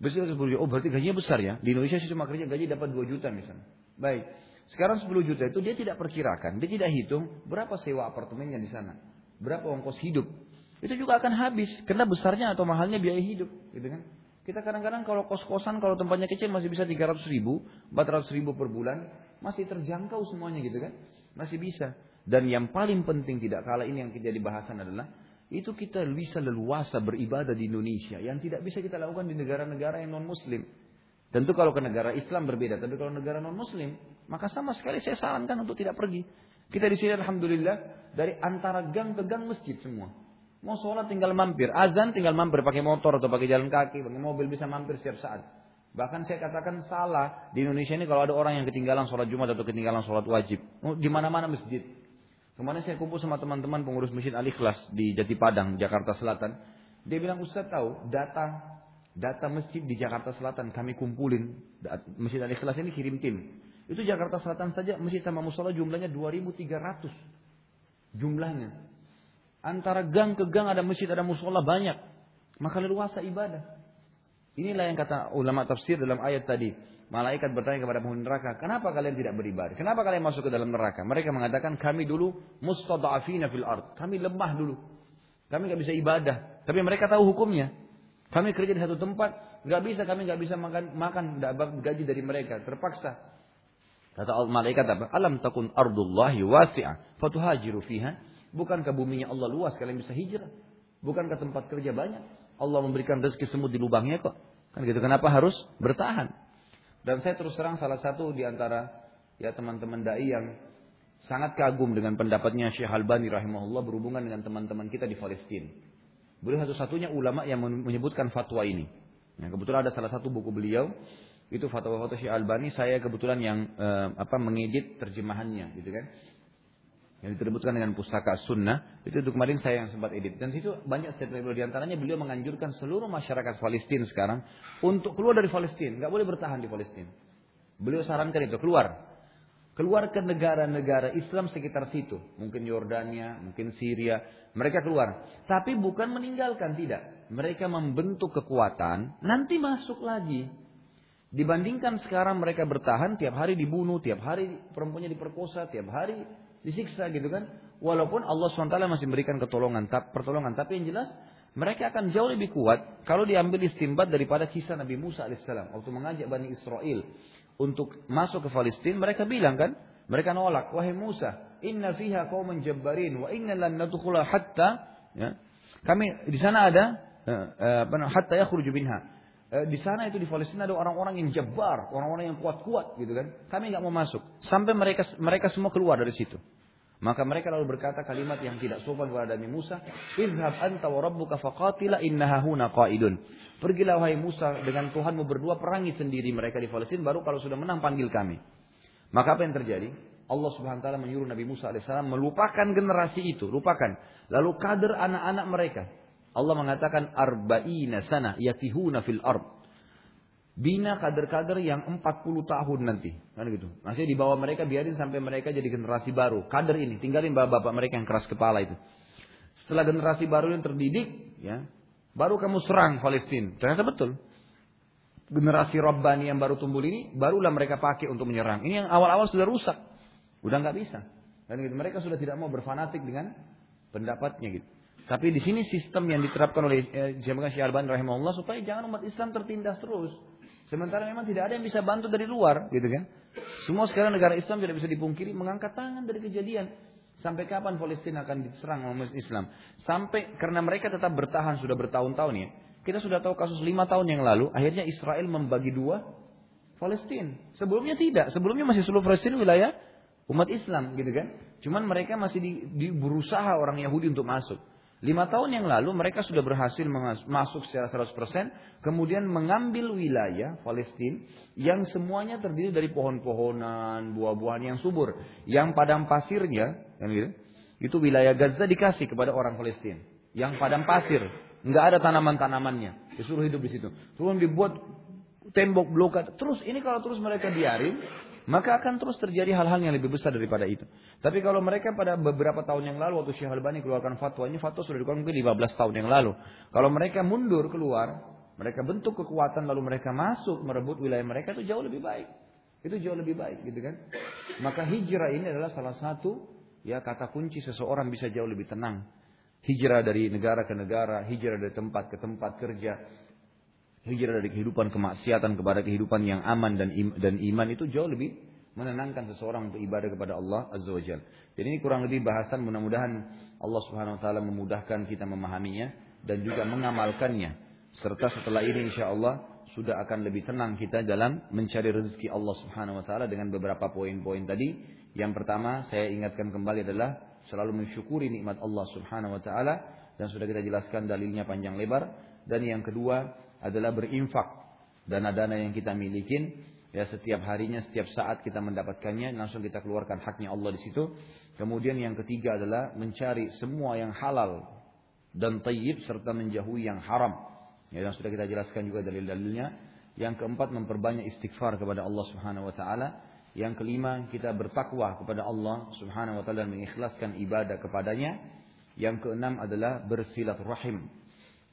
Besar 10 juta. Oh, berarti gajinya besar ya. Di Indonesia sih cuma kerja gaji dapat 2 juta misalnya. Baik. Sekarang 10 juta itu dia tidak perkirakan, dia tidak hitung berapa sewa apartemennya di sana, berapa ongkos hidup. Itu juga akan habis karena besarnya atau mahalnya biaya hidup, gitu kan? Kita kadang-kadang kalau kos-kosan kalau tempatnya kecil masih bisa 300 ribu, 400 ribu per bulan, masih terjangkau semuanya gitu kan? Masih bisa. Dan yang paling penting tidak kalah ini yang jadi bahasan adalah itu kita bisa leluasa beribadah di Indonesia yang tidak bisa kita lakukan di negara-negara yang non muslim. Tentu kalau ke negara Islam berbeda, tapi kalau negara non muslim, maka sama sekali saya sarankan untuk tidak pergi. Kita di sini alhamdulillah dari antara gang ke gang masjid semua. Mau sholat tinggal mampir, azan tinggal mampir pakai motor atau pakai jalan kaki, pakai mobil bisa mampir setiap saat. Bahkan saya katakan salah di Indonesia ini kalau ada orang yang ketinggalan sholat Jumat atau ketinggalan sholat wajib, di mana-mana masjid. Kemarin saya kumpul sama teman-teman pengurus Masjid Al Ikhlas di Jati Padang, Jakarta Selatan. Dia bilang, Ustaz tahu data data masjid di Jakarta Selatan kami kumpulin. Masjid Al Ikhlas ini kirim tim. Itu Jakarta Selatan saja masjid sama musola jumlahnya 2.300 jumlahnya. Antara gang ke gang ada masjid, ada musola banyak. Maka leluasa ibadah. Inilah yang kata ulama tafsir dalam ayat tadi. Malaikat bertanya kepada penghuni neraka, kenapa kalian tidak beribadah? Kenapa kalian masuk ke dalam neraka? Mereka mengatakan, kami dulu mustada'afina fil ard. Kami lemah dulu. Kami nggak bisa ibadah. Tapi mereka tahu hukumnya. Kami kerja di satu tempat, nggak bisa, kami nggak bisa makan makan dapat gaji dari mereka, terpaksa. Kata malaikat apa? Alam takun ardullahi wasi'ah, fatuhajiru fiha. Bukankah buminya Allah luas, kalian bisa hijrah? Bukankah tempat kerja banyak? Allah memberikan rezeki semut di lubangnya kok. Kan gitu. Kenapa harus bertahan? Dan saya terus terang salah satu di antara ya teman-teman dai yang sangat kagum dengan pendapatnya Syekh Albani rahimahullah berhubungan dengan teman-teman kita di Palestina. Beliau satu-satunya ulama yang menyebutkan fatwa ini. Ya, kebetulan ada salah satu buku beliau itu fatwa-fatwa Syekh Albani saya kebetulan yang eh, apa mengedit terjemahannya gitu kan yang diterbitkan dengan pustaka sunnah itu untuk kemarin saya yang sempat edit. Dan situ banyak statement beliau di antaranya beliau menganjurkan seluruh masyarakat Palestina sekarang untuk keluar dari Palestina nggak boleh bertahan di Palestina beliau sarankan itu keluar. Keluar ke negara-negara Islam sekitar situ. Mungkin Yordania mungkin Syria mereka keluar. Tapi bukan meninggalkan tidak. Mereka membentuk kekuatan nanti masuk lagi. Dibandingkan sekarang mereka bertahan tiap hari dibunuh tiap hari perempuannya diperkosa tiap hari disiksa gitu kan. Walaupun Allah SWT masih memberikan ketolongan, pertolongan, tapi yang jelas mereka akan jauh lebih kuat kalau diambil istimbat daripada kisah Nabi Musa alaihissalam waktu mengajak Bani Israel untuk masuk ke Palestina, mereka bilang kan, mereka nolak, wahai Musa, inna fiha qauman jabbarin wa inna lan nadkhula hatta ya. Kami di sana ada uh, uh, hatta yakhruju minha. Uh, di sana itu di Palestina ada orang-orang yang jabbar, orang-orang yang kuat-kuat gitu kan. Kami nggak mau masuk sampai mereka mereka semua keluar dari situ. Maka mereka lalu berkata kalimat yang tidak sopan kepada Nabi Musa, "Izhab anta wa rabbuka faqatila innaha huna qaidun." Pergilah wahai Musa dengan Tuhanmu berdua perangi sendiri mereka di Palestina baru kalau sudah menang panggil kami. Maka apa yang terjadi? Allah Subhanahu wa taala menyuruh Nabi Musa alaihissalam melupakan generasi itu, lupakan. Lalu kader anak-anak mereka. Allah mengatakan arba'ina sana yatihuna fil ard bina kader-kader yang 40 tahun nanti. Kan gitu. Masih di bawah mereka biarin sampai mereka jadi generasi baru. Kader ini, tinggalin bapak-bapak mereka yang keras kepala itu. Setelah generasi baru yang terdidik, ya, baru kamu serang Palestina. Ternyata betul. Generasi Rabbani yang baru tumbuh ini, barulah mereka pakai untuk menyerang. Ini yang awal-awal sudah rusak. Udah nggak bisa. Dan gitu. Mereka sudah tidak mau berfanatik dengan pendapatnya gitu. Tapi di sini sistem yang diterapkan oleh eh, Syekh Albani rahimahullah supaya jangan umat Islam tertindas terus. Sementara memang tidak ada yang bisa bantu dari luar, gitu kan? Semua sekarang negara Islam tidak bisa dipungkiri mengangkat tangan dari kejadian. Sampai kapan Palestina akan diserang oleh Islam? Sampai karena mereka tetap bertahan sudah bertahun-tahun ya. Kita sudah tahu kasus lima tahun yang lalu, akhirnya Israel membagi dua Palestina. Sebelumnya tidak, sebelumnya masih seluruh Palestina wilayah umat Islam, gitu kan? Cuman mereka masih di, di berusaha orang Yahudi untuk masuk. Lima tahun yang lalu mereka sudah berhasil masuk secara 100%, kemudian mengambil wilayah Palestina yang semuanya terdiri dari pohon-pohonan, buah-buahan yang subur, yang padang pasirnya, kan gitu, itu wilayah Gaza dikasih kepada orang Palestina, yang padang pasir, nggak ada tanaman-tanamannya, disuruh hidup di situ. Turun dibuat tembok blokade, terus ini kalau terus mereka biarin, maka akan terus terjadi hal-hal yang lebih besar daripada itu. Tapi kalau mereka pada beberapa tahun yang lalu waktu Syekh Albani keluarkan fatwa ini fatwa sudah dikeluarkan mungkin 15 tahun yang lalu. Kalau mereka mundur keluar, mereka bentuk kekuatan lalu mereka masuk merebut wilayah mereka itu jauh lebih baik. Itu jauh lebih baik gitu kan. Maka hijrah ini adalah salah satu ya kata kunci seseorang bisa jauh lebih tenang. Hijrah dari negara ke negara, hijrah dari tempat ke tempat kerja, hijrah dari kehidupan kemaksiatan kepada kehidupan yang aman dan dan iman itu jauh lebih menenangkan seseorang untuk ibadah kepada Allah Azza wa. Jadi ini kurang lebih bahasan mudah-mudahan Allah Subhanahu wa taala memudahkan kita memahaminya dan juga mengamalkannya. Serta setelah ini insya Allah sudah akan lebih tenang kita dalam mencari rezeki Allah Subhanahu wa taala dengan beberapa poin-poin tadi. Yang pertama saya ingatkan kembali adalah selalu mensyukuri nikmat Allah Subhanahu wa taala dan sudah kita jelaskan dalilnya panjang lebar. Dan yang kedua adalah berinfak. Dana-dana yang kita milikin ya setiap harinya setiap saat kita mendapatkannya langsung kita keluarkan haknya Allah di situ. Kemudian yang ketiga adalah mencari semua yang halal dan tayyib serta menjauhi yang haram. Ya yang sudah kita jelaskan juga dalil-dalilnya. Yang keempat memperbanyak istighfar kepada Allah Subhanahu wa taala. Yang kelima kita bertakwa kepada Allah Subhanahu wa taala dan mengikhlaskan ibadah kepadanya. Yang keenam adalah bersilaturahim.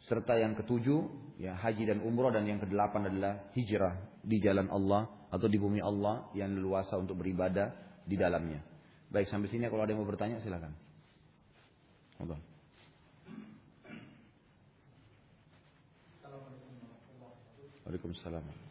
Serta yang ketujuh, ya haji dan umroh dan yang kedelapan adalah hijrah di jalan Allah atau di bumi Allah yang leluasa untuk beribadah di dalamnya. Baik sampai sini kalau ada yang mau bertanya silakan. Allah. Waalaikumsalam.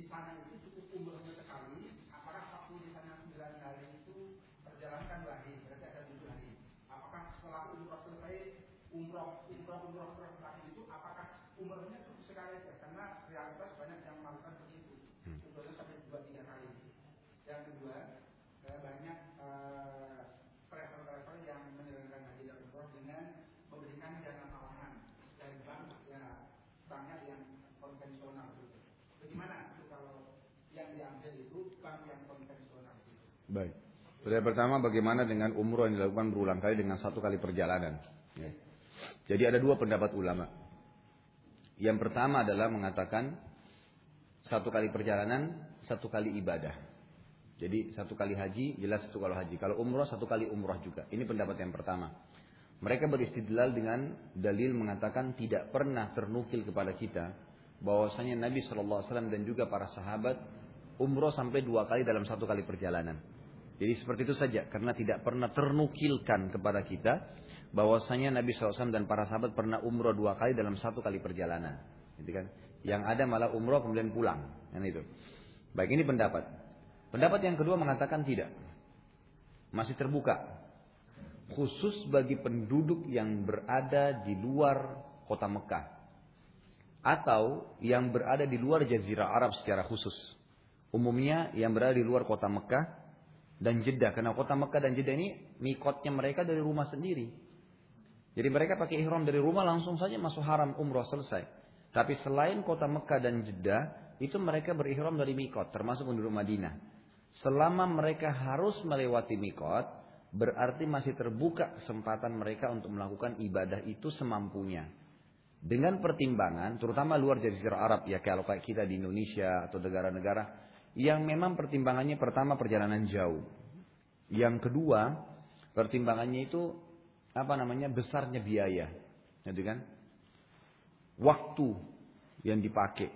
di sana itu cukup umrohnya sekali, apakah waktu di sana 9 hari itu perjalanan lagi, berarti ada 7 hari. Apakah setelah umroh selesai, umroh, umroh, umroh, umroh lagi itu, apakah umrohnya cukup sekali saja? Karena realitas banyak yang melakukan begitu. Hmm. Umrohnya sampai 2-3 kali. Yang kedua, eh, banyak eh, travel-travel uh, yang menjalankan haji dan umroh dengan memberikan dana talangan dari bank, ya banknya yang konvensional gitu. Bagaimana itu kalau yang diambil itu bank yang konvensional itu? Baik. Pertanyaan pertama bagaimana dengan umroh yang dilakukan berulang kali dengan satu kali perjalanan? Ya. Jadi ada dua pendapat ulama. Yang pertama adalah mengatakan satu kali perjalanan, satu kali ibadah. Jadi satu kali haji, jelas satu kali haji. Kalau umroh, satu kali umroh juga. Ini pendapat yang pertama. Mereka beristidlal dengan dalil mengatakan tidak pernah ternukil kepada kita bahwasanya Nabi Shallallahu Alaihi Wasallam dan juga para sahabat umroh sampai dua kali dalam satu kali perjalanan. Jadi seperti itu saja karena tidak pernah ternukilkan kepada kita bahwasanya Nabi SAW dan para sahabat pernah umroh dua kali dalam satu kali perjalanan. Gitu kan? Yang ada malah umroh kemudian pulang. Kan itu. Baik ini pendapat. Pendapat yang kedua mengatakan tidak. Masih terbuka. Khusus bagi penduduk yang berada di luar kota Mekah atau yang berada di luar jazirah Arab secara khusus. Umumnya yang berada di luar kota Mekah dan Jeddah. Karena kota Mekah dan Jeddah ini mikotnya mereka dari rumah sendiri. Jadi mereka pakai ihram dari rumah langsung saja masuk haram umroh selesai. Tapi selain kota Mekah dan Jeddah, itu mereka berihram dari mikot, termasuk penduduk Madinah. Selama mereka harus melewati mikot, berarti masih terbuka kesempatan mereka untuk melakukan ibadah itu semampunya. Dengan pertimbangan, terutama luar jazirah Arab ya kalau kayak kita di Indonesia atau negara-negara yang memang pertimbangannya pertama perjalanan jauh. Yang kedua, pertimbangannya itu apa namanya? besarnya biaya. Gitu kan? Waktu yang dipakai.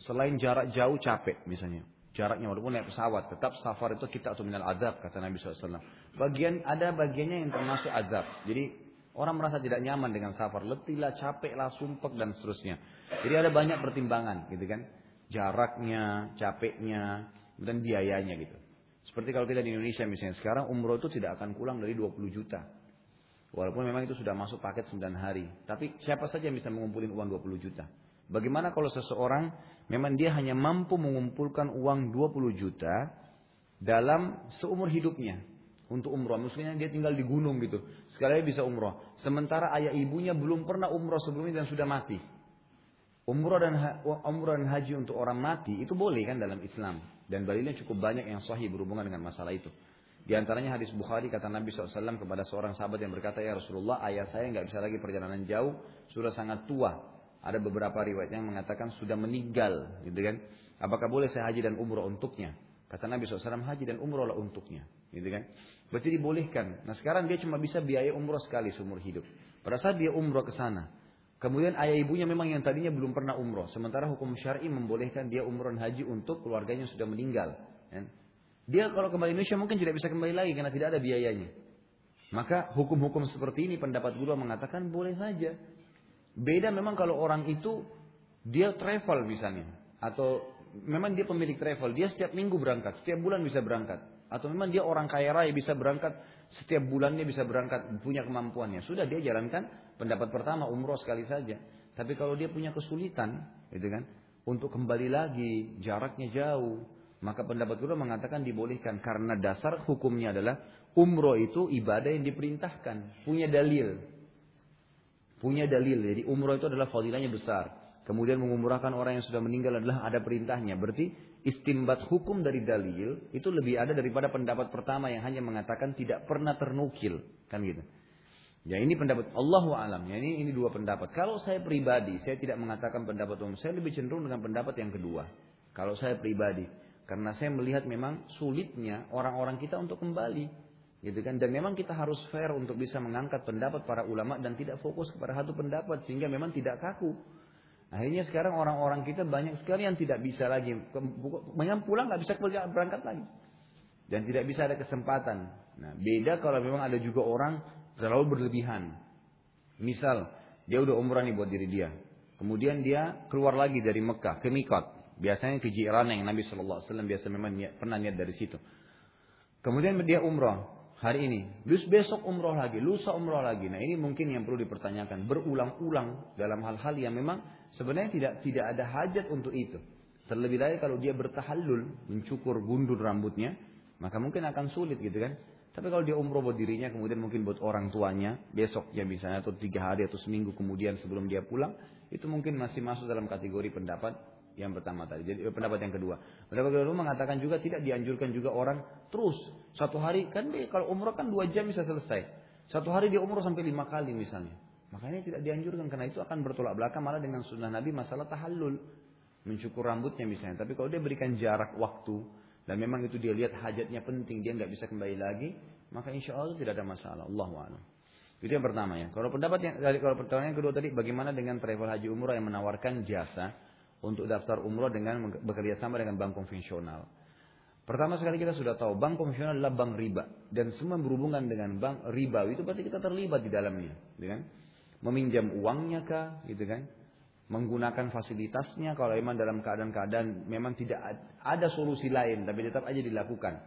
Selain jarak jauh capek misalnya. Jaraknya walaupun naik pesawat, tetap safar itu kita atau minal azab kata Nabi SAW. Bagian ada bagiannya yang termasuk azab. Jadi Orang merasa tidak nyaman dengan safar, letihlah, capeklah, sumpek dan seterusnya. Jadi ada banyak pertimbangan, gitu kan? Jaraknya, capeknya, dan biayanya gitu. Seperti kalau kita di Indonesia misalnya sekarang umroh itu tidak akan kurang dari 20 juta. Walaupun memang itu sudah masuk paket 9 hari. Tapi siapa saja yang bisa mengumpulkan uang 20 juta? Bagaimana kalau seseorang memang dia hanya mampu mengumpulkan uang 20 juta dalam seumur hidupnya untuk umroh. Maksudnya dia tinggal di gunung gitu. Sekali bisa umroh. Sementara ayah ibunya belum pernah umroh sebelumnya dan sudah mati. Umroh dan umroh dan haji untuk orang mati itu boleh kan dalam Islam. Dan dalilnya cukup banyak yang sahih berhubungan dengan masalah itu. Di antaranya hadis Bukhari kata Nabi SAW kepada seorang sahabat yang berkata, Ya Rasulullah, ayah saya nggak bisa lagi perjalanan jauh, sudah sangat tua. Ada beberapa riwayat yang mengatakan sudah meninggal, gitu kan? Apakah boleh saya haji dan umroh untuknya? Kata Nabi SAW, haji dan umroh lah untuknya. Gitu kan? Berarti dibolehkan. Nah sekarang dia cuma bisa biaya umroh sekali seumur hidup. Pada saat dia umroh ke sana. Kemudian ayah ibunya memang yang tadinya belum pernah umroh. Sementara hukum syari membolehkan dia umroh haji untuk keluarganya yang sudah meninggal. Ya. Dia kalau kembali Indonesia mungkin tidak bisa kembali lagi karena tidak ada biayanya. Maka hukum-hukum seperti ini pendapat guru mengatakan boleh saja. Beda memang kalau orang itu dia travel misalnya. Atau memang dia pemilik travel, dia setiap minggu berangkat, setiap bulan bisa berangkat. Atau memang dia orang kaya raya bisa berangkat, setiap bulannya bisa berangkat, punya kemampuannya. Sudah dia jalankan pendapat pertama umroh sekali saja. Tapi kalau dia punya kesulitan, gitu kan, untuk kembali lagi, jaraknya jauh, maka pendapat kedua mengatakan dibolehkan karena dasar hukumnya adalah umroh itu ibadah yang diperintahkan, punya dalil. Punya dalil. Jadi umroh itu adalah fadilahnya besar. kemudian mengumrahkan orang yang sudah meninggal adalah ada perintahnya. Berarti istimbat hukum dari dalil itu lebih ada daripada pendapat pertama yang hanya mengatakan tidak pernah ternukil, kan gitu. Ya ini pendapat Allah alam. Ya ini ini dua pendapat. Kalau saya pribadi, saya tidak mengatakan pendapat umum. Saya lebih cenderung dengan pendapat yang kedua. Kalau saya pribadi, karena saya melihat memang sulitnya orang-orang kita untuk kembali, gitu kan. Dan memang kita harus fair untuk bisa mengangkat pendapat para ulama dan tidak fokus kepada satu pendapat sehingga memang tidak kaku. Akhirnya sekarang orang-orang kita banyak sekali yang tidak bisa lagi, memang pulang nggak bisa berangkat lagi dan tidak bisa ada kesempatan. Nah, beda kalau memang ada juga orang terlalu berlebihan. Misal, dia udah umrah nih buat diri dia. Kemudian dia keluar lagi dari Mekah ke Mikot. Biasanya ke Jirana yang Nabi SAW biasa memang niat, pernah niat dari situ. Kemudian dia umrah hari ini. Terus besok umrah lagi, lusa umrah lagi. Nah ini mungkin yang perlu dipertanyakan. Berulang-ulang dalam hal-hal yang memang sebenarnya tidak tidak ada hajat untuk itu. Terlebih lagi kalau dia bertahallul, mencukur gundur rambutnya, maka mungkin akan sulit gitu kan. Tapi kalau dia umroh buat dirinya, kemudian mungkin buat orang tuanya, besok ya misalnya, atau tiga hari atau seminggu kemudian sebelum dia pulang, itu mungkin masih masuk dalam kategori pendapat yang pertama tadi. Jadi eh, pendapat yang kedua. Pendapat kedua mengatakan juga tidak dianjurkan juga orang terus satu hari kan dia kalau umroh kan dua jam bisa selesai. Satu hari dia umroh sampai lima kali misalnya. Makanya tidak dianjurkan karena itu akan bertolak belakang malah dengan sunnah Nabi masalah tahallul mencukur rambutnya misalnya. Tapi kalau dia berikan jarak waktu dan memang itu dia lihat hajatnya penting, dia nggak bisa kembali lagi, maka insya Allah tidak ada masalah. Allah. Itu yang pertama ya. Kalau pendapat yang dari kalau pertanyaan yang kedua tadi, bagaimana dengan travel haji umroh yang menawarkan jasa untuk daftar umroh dengan bekerja sama dengan bank konvensional? Pertama sekali kita sudah tahu bank konvensional adalah bank riba dan semua berhubungan dengan bank riba itu berarti kita terlibat di dalamnya, gitu kan? Meminjam uangnya kah, gitu kan? Menggunakan fasilitasnya kalau memang dalam keadaan-keadaan memang tidak ada solusi lain tapi tetap aja dilakukan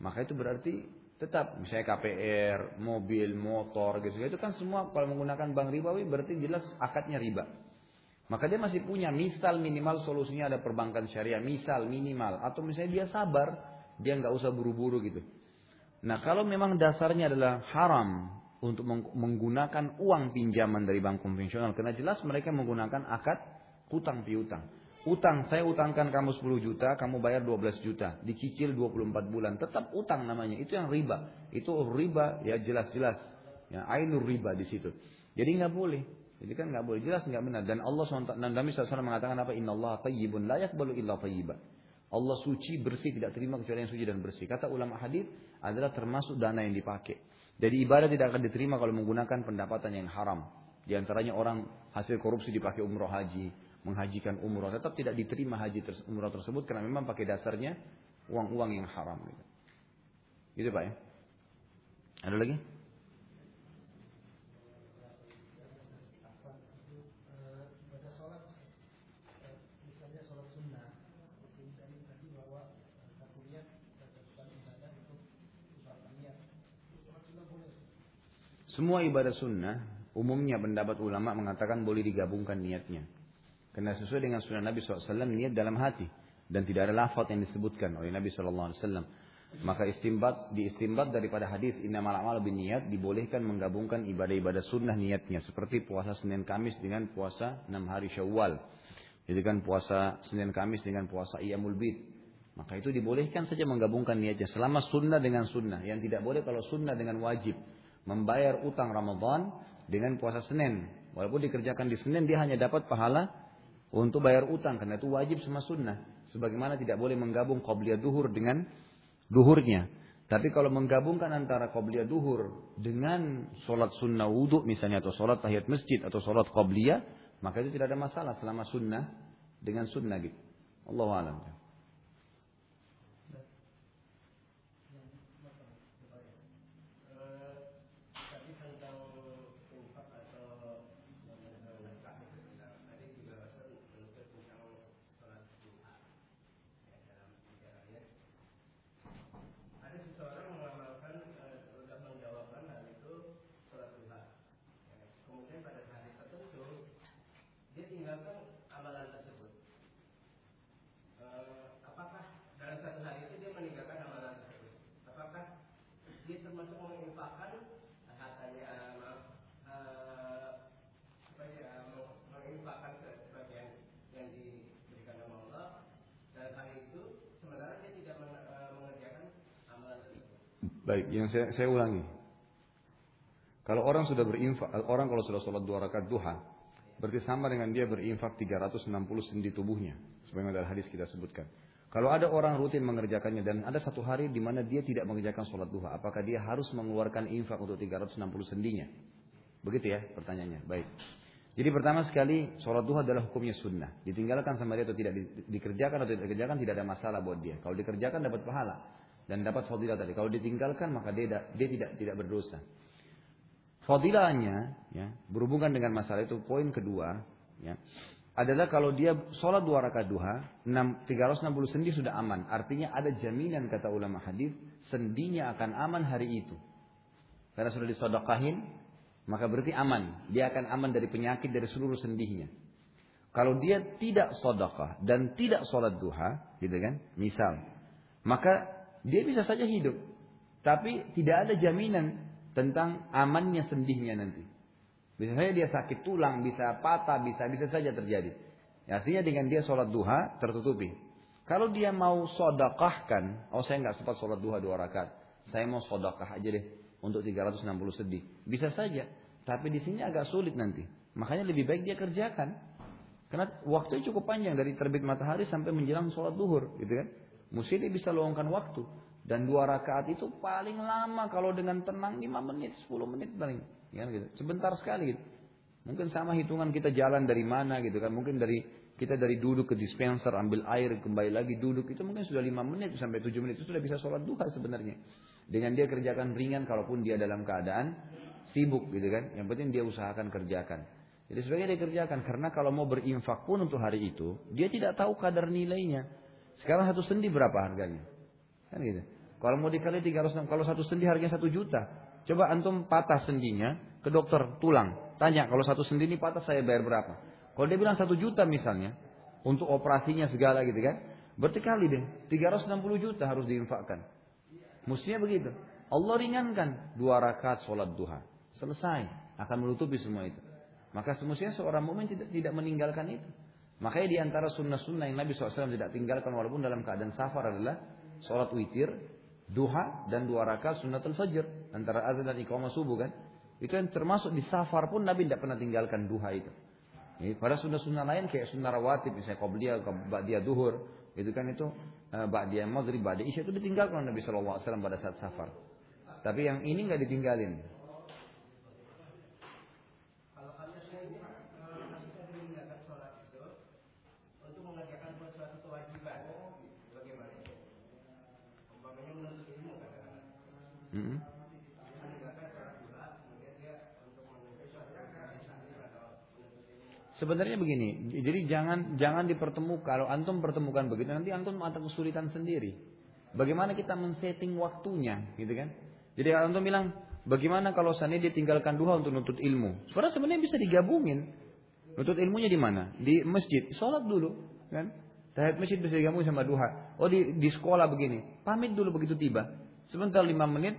maka itu berarti tetap misalnya KPR, mobil, motor gitu itu kan semua kalau menggunakan bank ribawi berarti jelas akadnya riba. Maka dia masih punya misal minimal solusinya ada perbankan syariah, misal minimal atau misalnya dia sabar, dia nggak usah buru-buru gitu. Nah kalau memang dasarnya adalah haram, untuk menggunakan uang pinjaman dari bank konvensional karena jelas mereka menggunakan akad hutang piutang. Utang, saya utangkan kamu 10 juta, kamu bayar 12 juta, dicicil 24 bulan, tetap utang namanya. Itu yang riba. Itu riba ya jelas-jelas. Ya, ainur riba di situ. Jadi nggak boleh. Jadi kan nggak boleh, jelas nggak benar. Dan Allah SWT, dan Nabi SAW mengatakan apa? Inna Allah tayyibun layak balu illa tayyiba. Allah suci, bersih, tidak terima kecuali yang suci dan bersih. Kata ulama hadis adalah termasuk dana yang dipakai. Jadi ibadah tidak akan diterima kalau menggunakan pendapatan yang haram. Di antaranya orang hasil korupsi dipakai umroh haji, menghajikan umroh, tetap tidak diterima haji umroh tersebut karena memang pakai dasarnya uang-uang yang haram. Gitu. gitu Pak ya. Ada lagi? Semua ibadah sunnah, umumnya pendapat ulama mengatakan boleh digabungkan niatnya. Karena sesuai dengan sunnah Nabi SAW, niat dalam hati. Dan tidak ada lafaz yang disebutkan oleh Nabi SAW. Maka istimbat, diistimbat daripada hadis innamal a'mal bin niat dibolehkan menggabungkan ibadah-ibadah sunnah niatnya seperti puasa Senin Kamis dengan puasa 6 hari Syawal. Jadi kan puasa Senin Kamis dengan puasa Iyamul Bid. Maka itu dibolehkan saja menggabungkan niatnya selama sunnah dengan sunnah. Yang tidak boleh kalau sunnah dengan wajib membayar utang Ramadan dengan puasa Senin. Walaupun dikerjakan di Senin dia hanya dapat pahala untuk bayar utang karena itu wajib sama sunnah. Sebagaimana tidak boleh menggabung qabliyah duhur dengan duhurnya. Tapi kalau menggabungkan antara qabliyah duhur dengan sholat sunnah wudhu misalnya atau sholat tahiyat masjid atau sholat qabliyah maka itu tidak ada masalah selama sunnah dengan sunnah gitu. Allah alam. Baik, yang saya, saya ulangi. Kalau orang sudah berinfak, orang kalau sudah sholat dua rakaat duha, berarti sama dengan dia berinfak 360 sendi tubuhnya. Sebagaimana dalam hadis kita sebutkan. Kalau ada orang rutin mengerjakannya dan ada satu hari di mana dia tidak mengerjakan sholat duha, apakah dia harus mengeluarkan infak untuk 360 sendinya? Begitu ya pertanyaannya. Baik. Jadi pertama sekali sholat duha adalah hukumnya sunnah. Ditinggalkan sama dia atau tidak dikerjakan atau tidak dikerjakan tidak ada masalah buat dia. Kalau dikerjakan dapat pahala dan dapat fadilah tadi. Kalau ditinggalkan maka dia, dia tidak tidak berdosa. Fadilahnya ya, berhubungan dengan masalah itu poin kedua ya, adalah kalau dia sholat dua rakaat duha, 360 sendi sudah aman. Artinya ada jaminan kata ulama hadis sendinya akan aman hari itu. Karena sudah disodakahin, maka berarti aman. Dia akan aman dari penyakit dari seluruh sendinya. Kalau dia tidak sodakah dan tidak sholat duha, gitu kan, misal, maka dia bisa saja hidup. Tapi tidak ada jaminan tentang amannya sendihnya nanti. Bisa saja dia sakit tulang, bisa patah, bisa bisa saja terjadi. Ya, artinya dengan dia sholat duha tertutupi. Kalau dia mau sodakahkan, oh saya nggak sempat sholat duha dua rakaat, saya mau sodakah aja deh untuk 360 sedih. Bisa saja, tapi di sini agak sulit nanti. Makanya lebih baik dia kerjakan. Karena waktunya cukup panjang dari terbit matahari sampai menjelang sholat duhur, gitu kan? Mesti dia bisa luangkan waktu. Dan dua rakaat itu paling lama kalau dengan tenang 5 menit, 10 menit paling. Ya, gitu. Sebentar sekali gitu. Mungkin sama hitungan kita jalan dari mana gitu kan. Mungkin dari kita dari duduk ke dispenser ambil air kembali lagi duduk itu mungkin sudah lima menit sampai tujuh menit itu sudah bisa sholat duha sebenarnya. Dengan dia kerjakan ringan kalaupun dia dalam keadaan sibuk gitu kan. Yang penting dia usahakan kerjakan. Jadi sebagai dia kerjakan karena kalau mau berinfak pun untuk hari itu dia tidak tahu kadar nilainya. Sekarang satu sendi berapa harganya? Kan gitu. Kalau mau dikali 300 kalau satu sendi harganya satu juta, Coba antum patah sendinya ke dokter tulang. Tanya kalau satu sendi ini patah saya bayar berapa? Kalau dia bilang satu juta misalnya untuk operasinya segala gitu kan, berarti kali deh 360 juta harus diinfakkan. Mestinya begitu. Allah ringankan dua rakaat sholat duha. Selesai. Akan menutupi semua itu. Maka semestinya seorang mukmin tidak, tidak meninggalkan itu. Makanya di antara sunnah-sunnah yang Nabi SAW tidak tinggalkan walaupun dalam keadaan safar adalah sholat witir duha dan dua rakaat sunnatul fajr. Antara azan dan iqamah subuh kan? Itu yang termasuk di safar pun Nabi tidak pernah tinggalkan duha itu. Ini pada sunnah-sunnah lain kayak sunnah rawatib misalnya qabliyah ba'diyah duhur itu kan itu uh, ba'diyah maghrib ba'diyah isya itu ditinggalkan Nabi SAW pada saat safar. Tapi yang ini nggak ditinggalin Sebenarnya begini, jadi jangan jangan dipertemukan. Kalau antum pertemukan begitu, nanti antum ada kesulitan sendiri. Bagaimana kita men-setting waktunya, gitu kan? Jadi kalau antum bilang, bagaimana kalau sana dia tinggalkan duha untuk nuntut ilmu? Sebenarnya sebenarnya bisa digabungin. Nuntut ilmunya di mana? Di masjid. Sholat dulu, kan? Tahiyat masjid bisa digabung sama duha. Oh di, di sekolah begini, pamit dulu begitu tiba. Sebentar lima menit,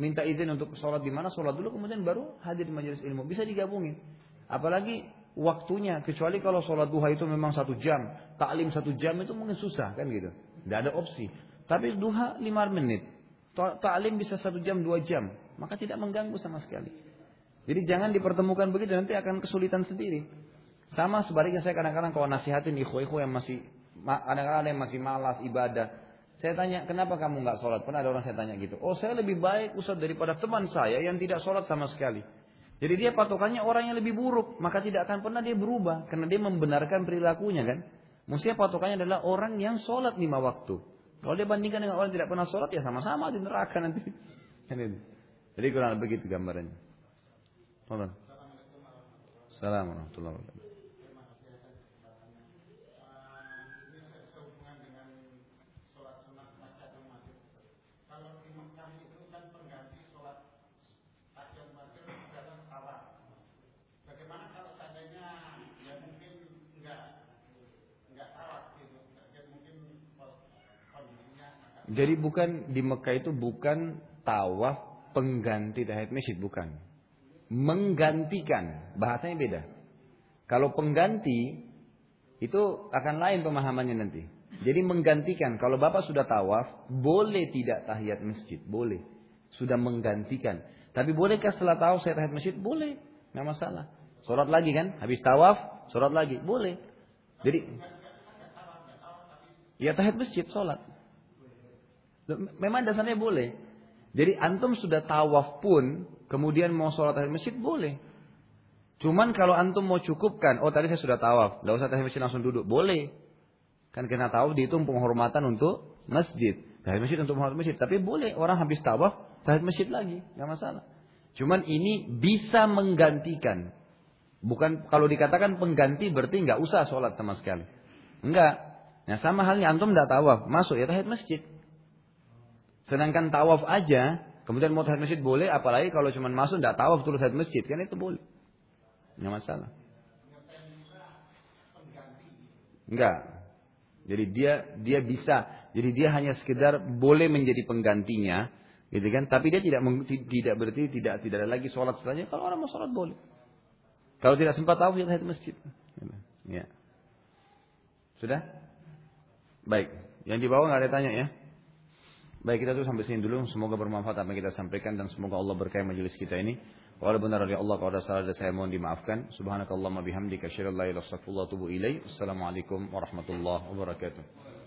minta izin untuk sholat di mana, sholat dulu, kemudian baru hadir di majelis ilmu. Bisa digabungin. Apalagi waktunya, kecuali kalau sholat duha itu memang satu jam, taklim satu jam itu mungkin susah kan gitu. Tidak ada opsi. Tapi duha lima menit, taklim bisa satu jam dua jam, maka tidak mengganggu sama sekali. Jadi jangan dipertemukan begitu nanti akan kesulitan sendiri. Sama sebaliknya saya kadang-kadang kalau nasihatin ikhwa-ikhwa yang masih kadang-kadang yang masih malas ibadah, saya tanya, kenapa kamu nggak sholat? Pernah ada orang saya tanya gitu. Oh, saya lebih baik Ustaz daripada teman saya yang tidak sholat sama sekali. Jadi dia patokannya orang yang lebih buruk. Maka tidak akan pernah dia berubah. Karena dia membenarkan perilakunya kan. Mestinya patokannya adalah orang yang sholat lima waktu. Kalau dia bandingkan dengan orang yang tidak pernah sholat, ya sama-sama di neraka nanti. Jadi kurang begitu gambarannya. Assalamualaikum warahmatullahi wabarakatuh. Jadi bukan di Mekah itu bukan tawaf pengganti tahiyat masjid bukan. Menggantikan, bahasanya beda. Kalau pengganti itu akan lain pemahamannya nanti. Jadi menggantikan, kalau Bapak sudah tawaf, boleh tidak tahiyat masjid, boleh. sudah menggantikan. Tapi bolehkah setelah tawaf saya tahiyat masjid? Boleh, nggak masalah. Sholat lagi kan? Habis tawaf, sholat lagi, boleh. Jadi, ya tahiyat masjid, sholat. Memang dasarnya boleh. Jadi antum sudah tawaf pun, kemudian mau sholat tahiyat masjid, boleh. Cuman kalau antum mau cukupkan, oh tadi saya sudah tawaf, nggak usah tahiyat masjid langsung duduk, boleh. Kan kena tawaf dihitung penghormatan untuk masjid. Tahiyat masjid untuk menghormati masjid. Tapi boleh orang habis tawaf, tahiyat masjid lagi. Nggak masalah. Cuman ini bisa menggantikan. Bukan kalau dikatakan pengganti berarti nggak usah sholat sama sekali. Enggak. Nah sama halnya antum tidak tawaf, masuk ya tahiyat masjid. Sedangkan tawaf aja, kemudian mau tahiyat masjid boleh, apalagi kalau cuma masuk tidak tawaf terus tahiyat masjid, kan itu boleh. Nggak masalah. Enggak. Jadi dia dia bisa, jadi dia hanya sekedar boleh menjadi penggantinya, gitu kan? Tapi dia tidak tidak berarti tidak tidak ada lagi sholat setelahnya. Kalau orang mau sholat boleh. Kalau tidak sempat tahu ya tahiyat masjid. Ya. Sudah? Baik. Yang di bawah nggak ada tanya ya? Baik kita tuh sampai sini dulu. Semoga bermanfaat apa yang kita sampaikan dan semoga Allah berkahi majelis kita ini. Kalau benar dari Allah, kalau ada salah dari saya mohon dimaafkan. Subhanakallahumma bihamdika asyhadu an la ilaha illa anta astaghfiruka wa atubu ilaik. Warahmatullahi wabarakatuh.